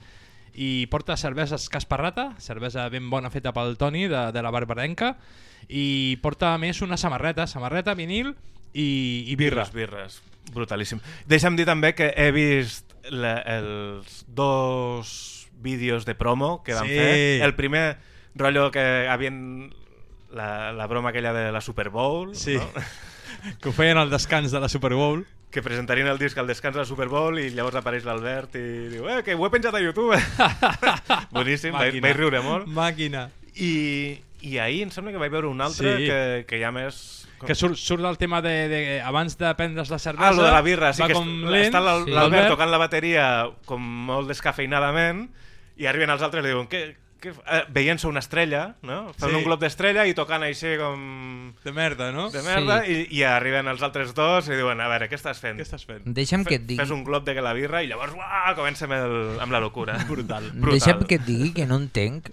i porta cerveses Casparrata, cervesa ben bona feta pel Toni de, de la Barbarenca, i porta a més una samarreta, samarreta, vinil i, i birra.
Les birres, brutalíssim. Deixa'm dir també que he vist la, els dos vídeos de promo que van
Sí.
fer. El primer, rotllo que havien la, la broma aquella de la Super Bowl,
Sí.
no?
que ho feien al descans de la Super Bowl.
que presentarien el disc al descans de la Super Bowl i llavors apareix l'Albert i diu eh, que ho he penjat a YouTube. Boníssim, vaig, vaig riure molt.
Màquina.
I, I ahir em sembla que vaig veure un altre
Sí.
que, que ja més...
Que surt, surt del tema de, de abans de prendre's la cervesa...
Ah, lo de la birra, sí que
com lent,
està l'Al-
sí.
l'Albert tocant la bateria com molt descafeinadament i arriben els altres i li diuen que, que, eh, veient-se una estrella, no? Fan
Sí.
un glob d'estrella i tocant així com...
De merda, no?
De merda,
Sí.
i, i arriben els altres dos i diuen, a veure, què estàs fent?
Què estàs fent?
Deixa'm que et digui-
Fes un glob de la birra i llavors uah, comencem el, amb la locura.
Brutal.
Deixa'm que et digui que no entenc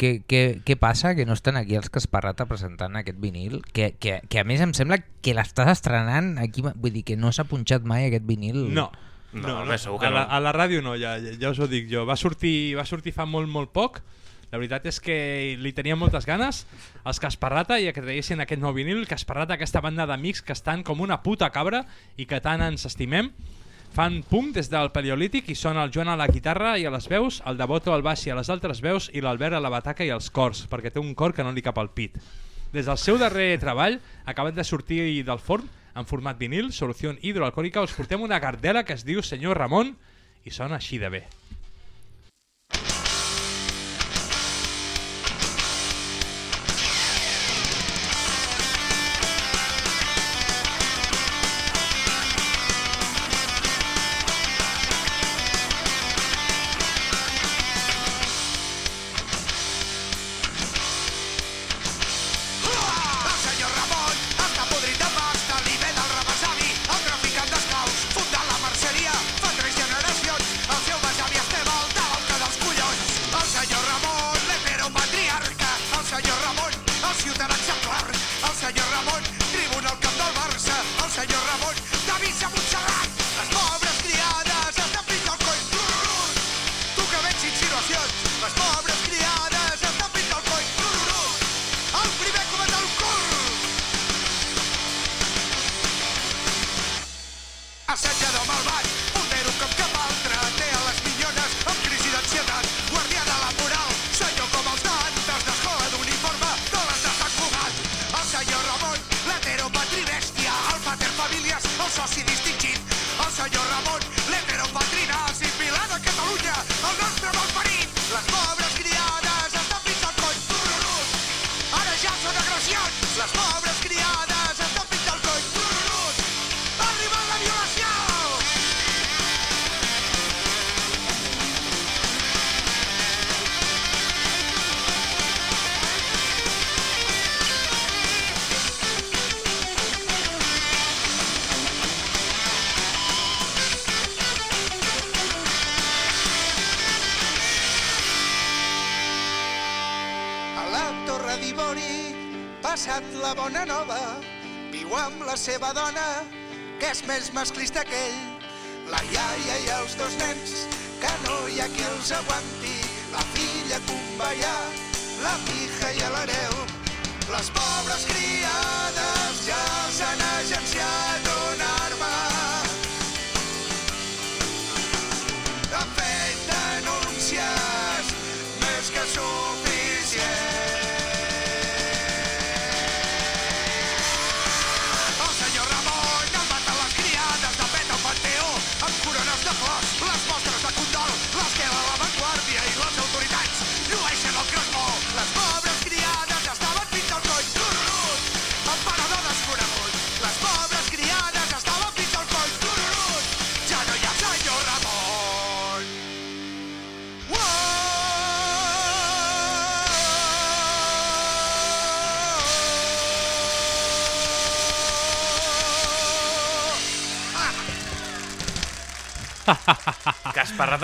què, què, què passa que no estan aquí els Casparrata presentant aquest vinil que, que, que a més em sembla que l'estàs estrenant aquí, vull dir que no s'ha punxat mai aquest vinil
No.
No, home, segur que
a, la,
no.
a la ràdio no, ja, ja, ja us ho dic jo. Va sortir, va sortir fa molt, molt poc. La veritat és que li tenia moltes ganes els Casparrata i que traguessin aquest nou vinil. Casparrata, aquesta banda d'amics que estan com una puta cabra i que tant ens estimem. Fan punk des del paleolític i són el Joan a la guitarra i a les veus, el Devoto al baix i a les altres veus i l'Albert a la bataca i als cors, perquè té un cor que no li cap al pit. Des del seu darrer treball, acabat de sortir del forn, en format vinil, solució hidroalcohòlica, us portem una gardela que es diu Senyor Ramon
i sona així de bé.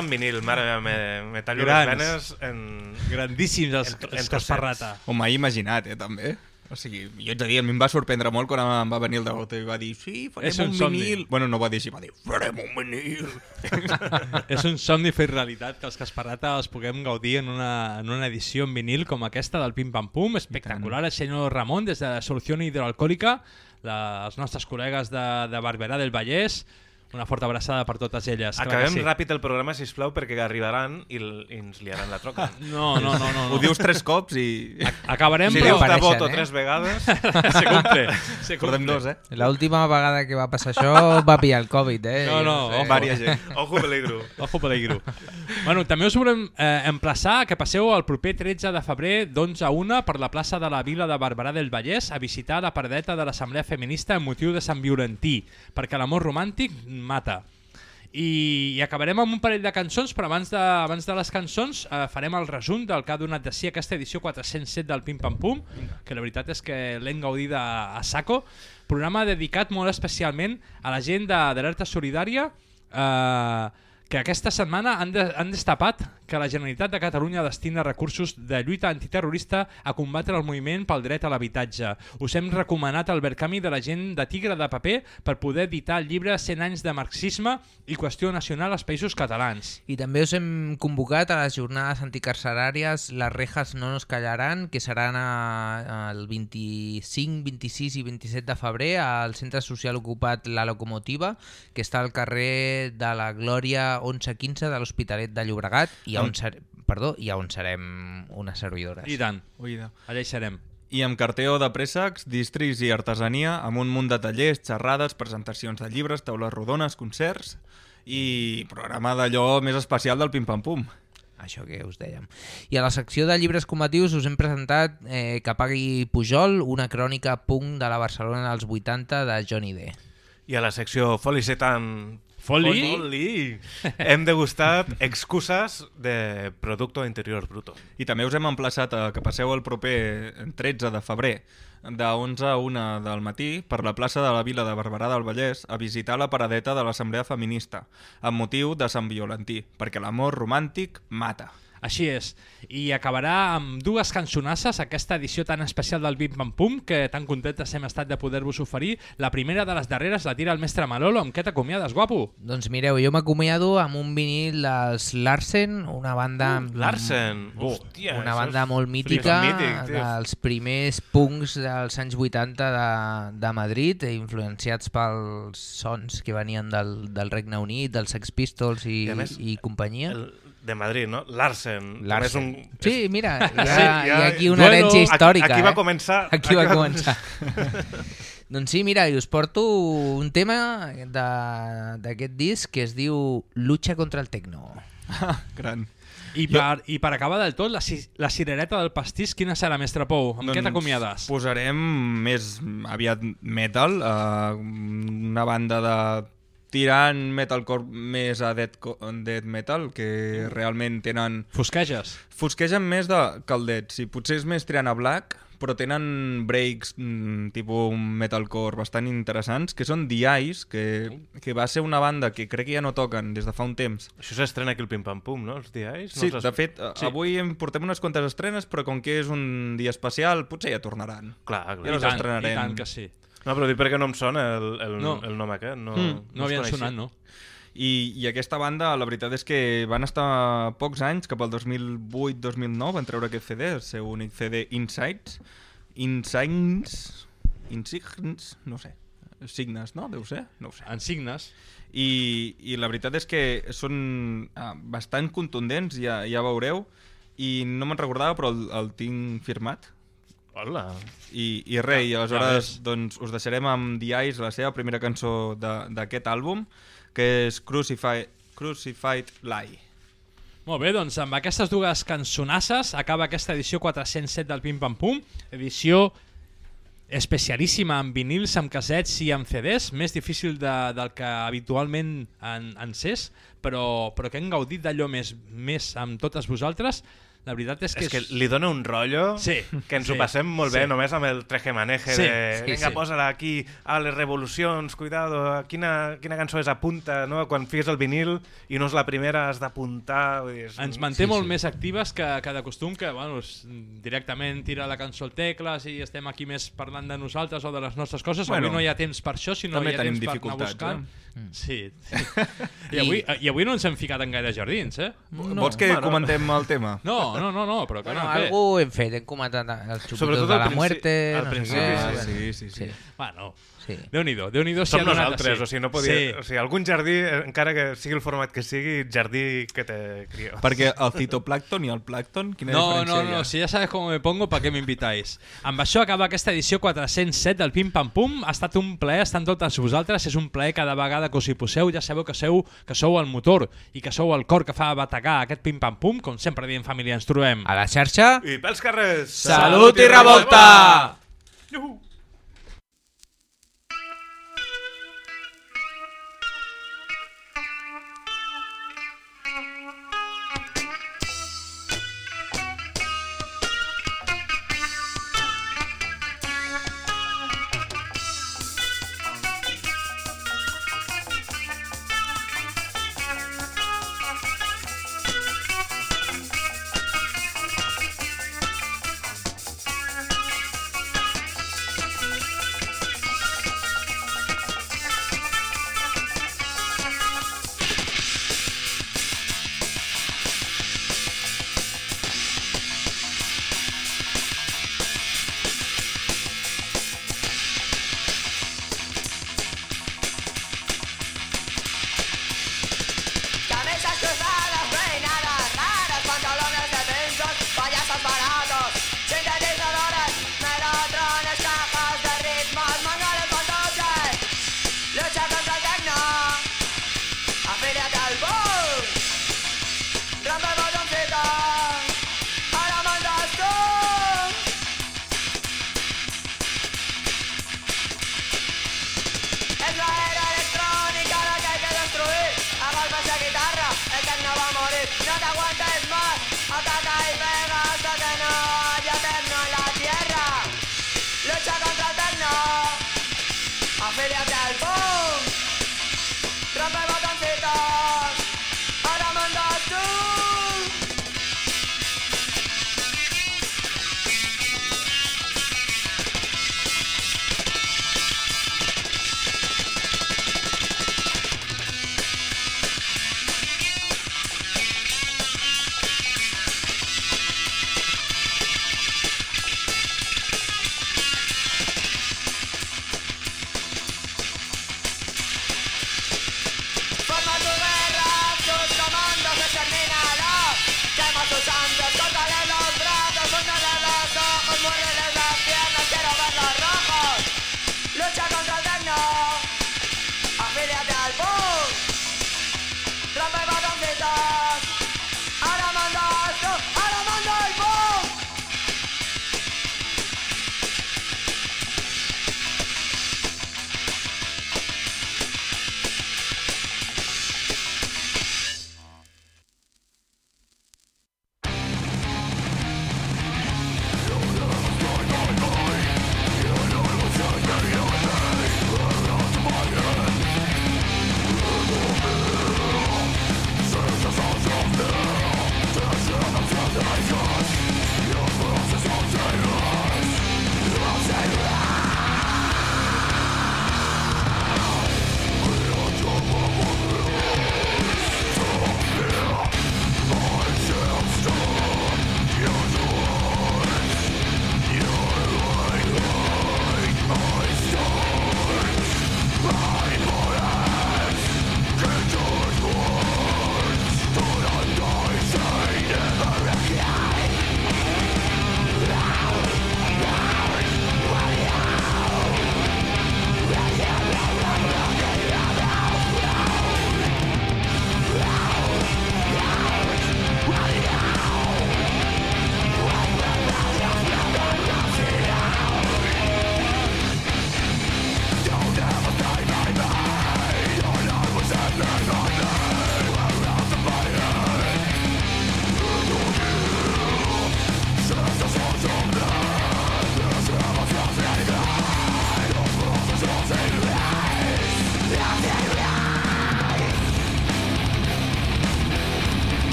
En vinil, mare meva, me, me tallo
Grans.
les venes en...
Grandíssims els,
en-
els
en
Casparrata.
Ho m'he imaginat, eh, també. O sigui, jo ets a dir, a mi em va sorprendre molt quan em va venir el Degote i va dir sí, farem
És
un,
un somni.
vinil. Bueno, no va dir així, va dir farem un vinil.
és un somni fet realitat que els Casparrata els puguem gaudir en una, en una edició en vinil com aquesta del Pim Pam Pum, espectacular el senyor Ramon des de Solució Hidroalcohòlica la, els nostres col·legues de, de Barberà del Vallès una forta abraçada per totes elles
Acabem
sí.
ràpid el programa, si plau, perquè arribaran i, i ens liaran la troca.
No, no, no, no, no.
Ho dius tres cops i...
Acabarem,
Si
però-
dius de
Apareixen,
voto
eh?
tres vegades...
Se cumple, se cumple.
dos, eh?
L'última vegada que va passar això va pillar el Covid, eh?
No, no,
Jo
ojo.
Ojo peligro.
Ojo peligro. bueno, també us volem eh, emplaçar que passeu el proper 13 de febrer d'11 a 1 per la plaça de la Vila de Barberà del Vallès a visitar la paradeta de l'Assemblea Feminista en motiu de Sant Violentí, perquè l'amor romàntic mata. I, i acabarem amb un parell de cançons, però abans de, abans de les cançons eh, farem el resum del que ha donat de si aquesta edició 407 del Pim Pam Pum, que la veritat és que l'hem gaudida a saco. Programa dedicat molt especialment a la gent de- d'alerta solidària, eh, que aquesta setmana han, de, han destapat que la Generalitat de Catalunya destina recursos de lluita antiterrorista a combatre el moviment pel dret a l'habitatge. Us hem recomanat el Verkami de la gent de Tigre de Paper per poder editar el llibre 100 anys de marxisme i qüestió nacional als països catalans.
I també us hem convocat a les jornades anticarceràries Les rejas no nos callaran, que seran a, el 25, 26 i 27 de febrer al Centre Social Ocupat La Locomotiva, que està al carrer de la Glòria 1115 de l'Hospitalet de Llobregat i on, ser, perdó, i on serem unes servidores.
I tant.
Oïda.
Allà hi serem.
I amb carteo de préssecs, distris i artesania, amb un munt de tallers, xerrades, presentacions de llibres, taules rodones, concerts i programa d'allò més especial del Pim Pam Pum.
Això que us dèiem. I a la secció de llibres combatius us hem presentat eh, Que pagui Pujol, una crònica punk de la Barcelona dels 80 de Johnny D.
I a la secció Foli Setan...
Foli?
Foli! Hem degustat excuses de Producto Interior Bruto.
I també us hem emplaçat a que passeu el proper 13 de febrer de 11 a 1 del matí per la plaça de la Vila de Barberà del Vallès a visitar la paradeta de l'Assemblea Feminista amb motiu de Sant Violentí, perquè l'amor romàntic mata.
Així és. I acabarà amb dues cançonasses aquesta edició tan especial del Bim Pam Pum que tan contentes hem estat de poder-vos oferir. La primera de les darreres la tira el mestre Manolo. Amb què t'acomiades, guapo?
Doncs mireu, jo m'acomiado amb un vinil dels Larsen, una banda...
Uh, Larsen!
Oh,
Hòstia,
una banda
és-
molt mítica,
mític,
dels primers punks dels anys 80 de, de Madrid, eh, influenciats pels sons que venien del, del Regne Unit, dels Sex Pistols i,
I més,
i companyia.
El, de Madrid, no? Larsen.
Larsen.
És un,
Sí, mira, hi ha,
Sí,
hi ha aquí una
Bueno,
herència
aquí-
històrica.
aquí va
eh?
començar-
Aquí,
aquí
va
va
començar. doncs sí, mira, i us porto un tema de- d'aquest disc que es diu Lucha contra el Tecno.
Gran.
I per, I per acabar del tot, la, la cirereta del pastís, quina serà, mestre Pou? Amb què t'acomiades?
Posarem més aviat metal, uh, una banda de tirant metalcore més a death, co- death metal, que realment tenen...
Fosqueges?
Fosquegen més de, que el death, sí, potser és més tirant a black, però tenen breaks mm, tipus metalcore bastant interessants, que són The Eyes, que, que va ser una banda que crec que ja no toquen des de fa un temps.
Això s'estrena aquí el Pim Pam Pum, no? Els diaris?
Sí,
no els
de fet, sí. avui em portem unes quantes estrenes, però com que és un dia especial, potser ja tornaran.
Clar, clar.
Ja
I tant, i tant que sí.
No, però dic perquè no em sona el, el,
No.
el nom aquest. No,
Mm, no
els
havien
coneixia.
sonat, no?
I, I aquesta banda, la veritat és que van estar pocs anys, cap al 2008-2009, van treure aquest CD, el seu únic CD Insights. Insigns... Insigns... no sé. Signes, no? Deu ser? No ho sé.
En signes.
I, I la veritat és que són ah, bastant contundents, ja, ja veureu, i no me'n recordava, però el, el tinc firmat.
Hola.
I, i res, i
Ja- ja
aleshores
ves.
doncs, us deixarem amb The Eyes, la seva primera cançó d'aquest àlbum, que és Crucified, Crucified Lie.
Molt bé, doncs amb aquestes dues cançonasses acaba aquesta edició 407 del Pim Pam Pum, edició especialíssima amb vinils, amb cassets i amb CDs, més difícil de, del que habitualment en, en és, però, però que hem gaudit d'allò més, més amb totes vosaltres. La veritat és que...
És que li dona un rotllo
Sí,
que ens
sí,
ho passem molt bé
sí.
només amb el treje-maneje
Sí,
de
sí,
vinga,
sí.
posa-la aquí a les revolucions, cuidado, quina, quina cançó és apunta, no? Quan fiques el vinil i no és la primera, has d'apuntar... vull dir, és-
Ens manté sí, molt sí. més actives que, que de costum, que bueno, directament tira la cançó al tecles i estem aquí més parlant de nosaltres o de les nostres coses.
Bueno,
avui no hi ha temps per això, sinó
també
hi ha
tenim
temps per anar buscant.
eh?
Sí. I, avui, I avui no ens hem ficat en gaire jardins, eh?
No, Vols que bueno. comentem el tema?
No, no, no, no però que
Bueno,
no, què?
algú hem fet, hem comentat els xupitos
Sobretot
de
al
la muerte,
al
no sé
principi,
què.
sí,
bueno,
sí, sí, sí.
Bueno,
sí.
Déu-n'hi-do, Déu-n'hi-do si
Som
ha donat
nosaltres,
així.
o sigui, no podia...
Sí.
O sigui, algun jardí, encara que sigui el format que sigui, jardí que te crió.
Perquè el citoplàcton i el plàcton, quina
No,
diferència
no,
hi ha?
no, si ya sabes cómo me pongo, ¿para qué me invitáis? Amb això acaba aquesta edició 407 del Pim Pam Pum. Ha estat un plaer estar amb totes vosaltres. És un plaer cada vegada que us hi poseu. Ja sabeu que sou, que sou el motor i que sou el cor que fa bategar aquest Pim Pam Pum. Com sempre diem, família, ens trobem.
A la xarxa...
I pels carrers!
Salut i revolta!
Juhu!
Thank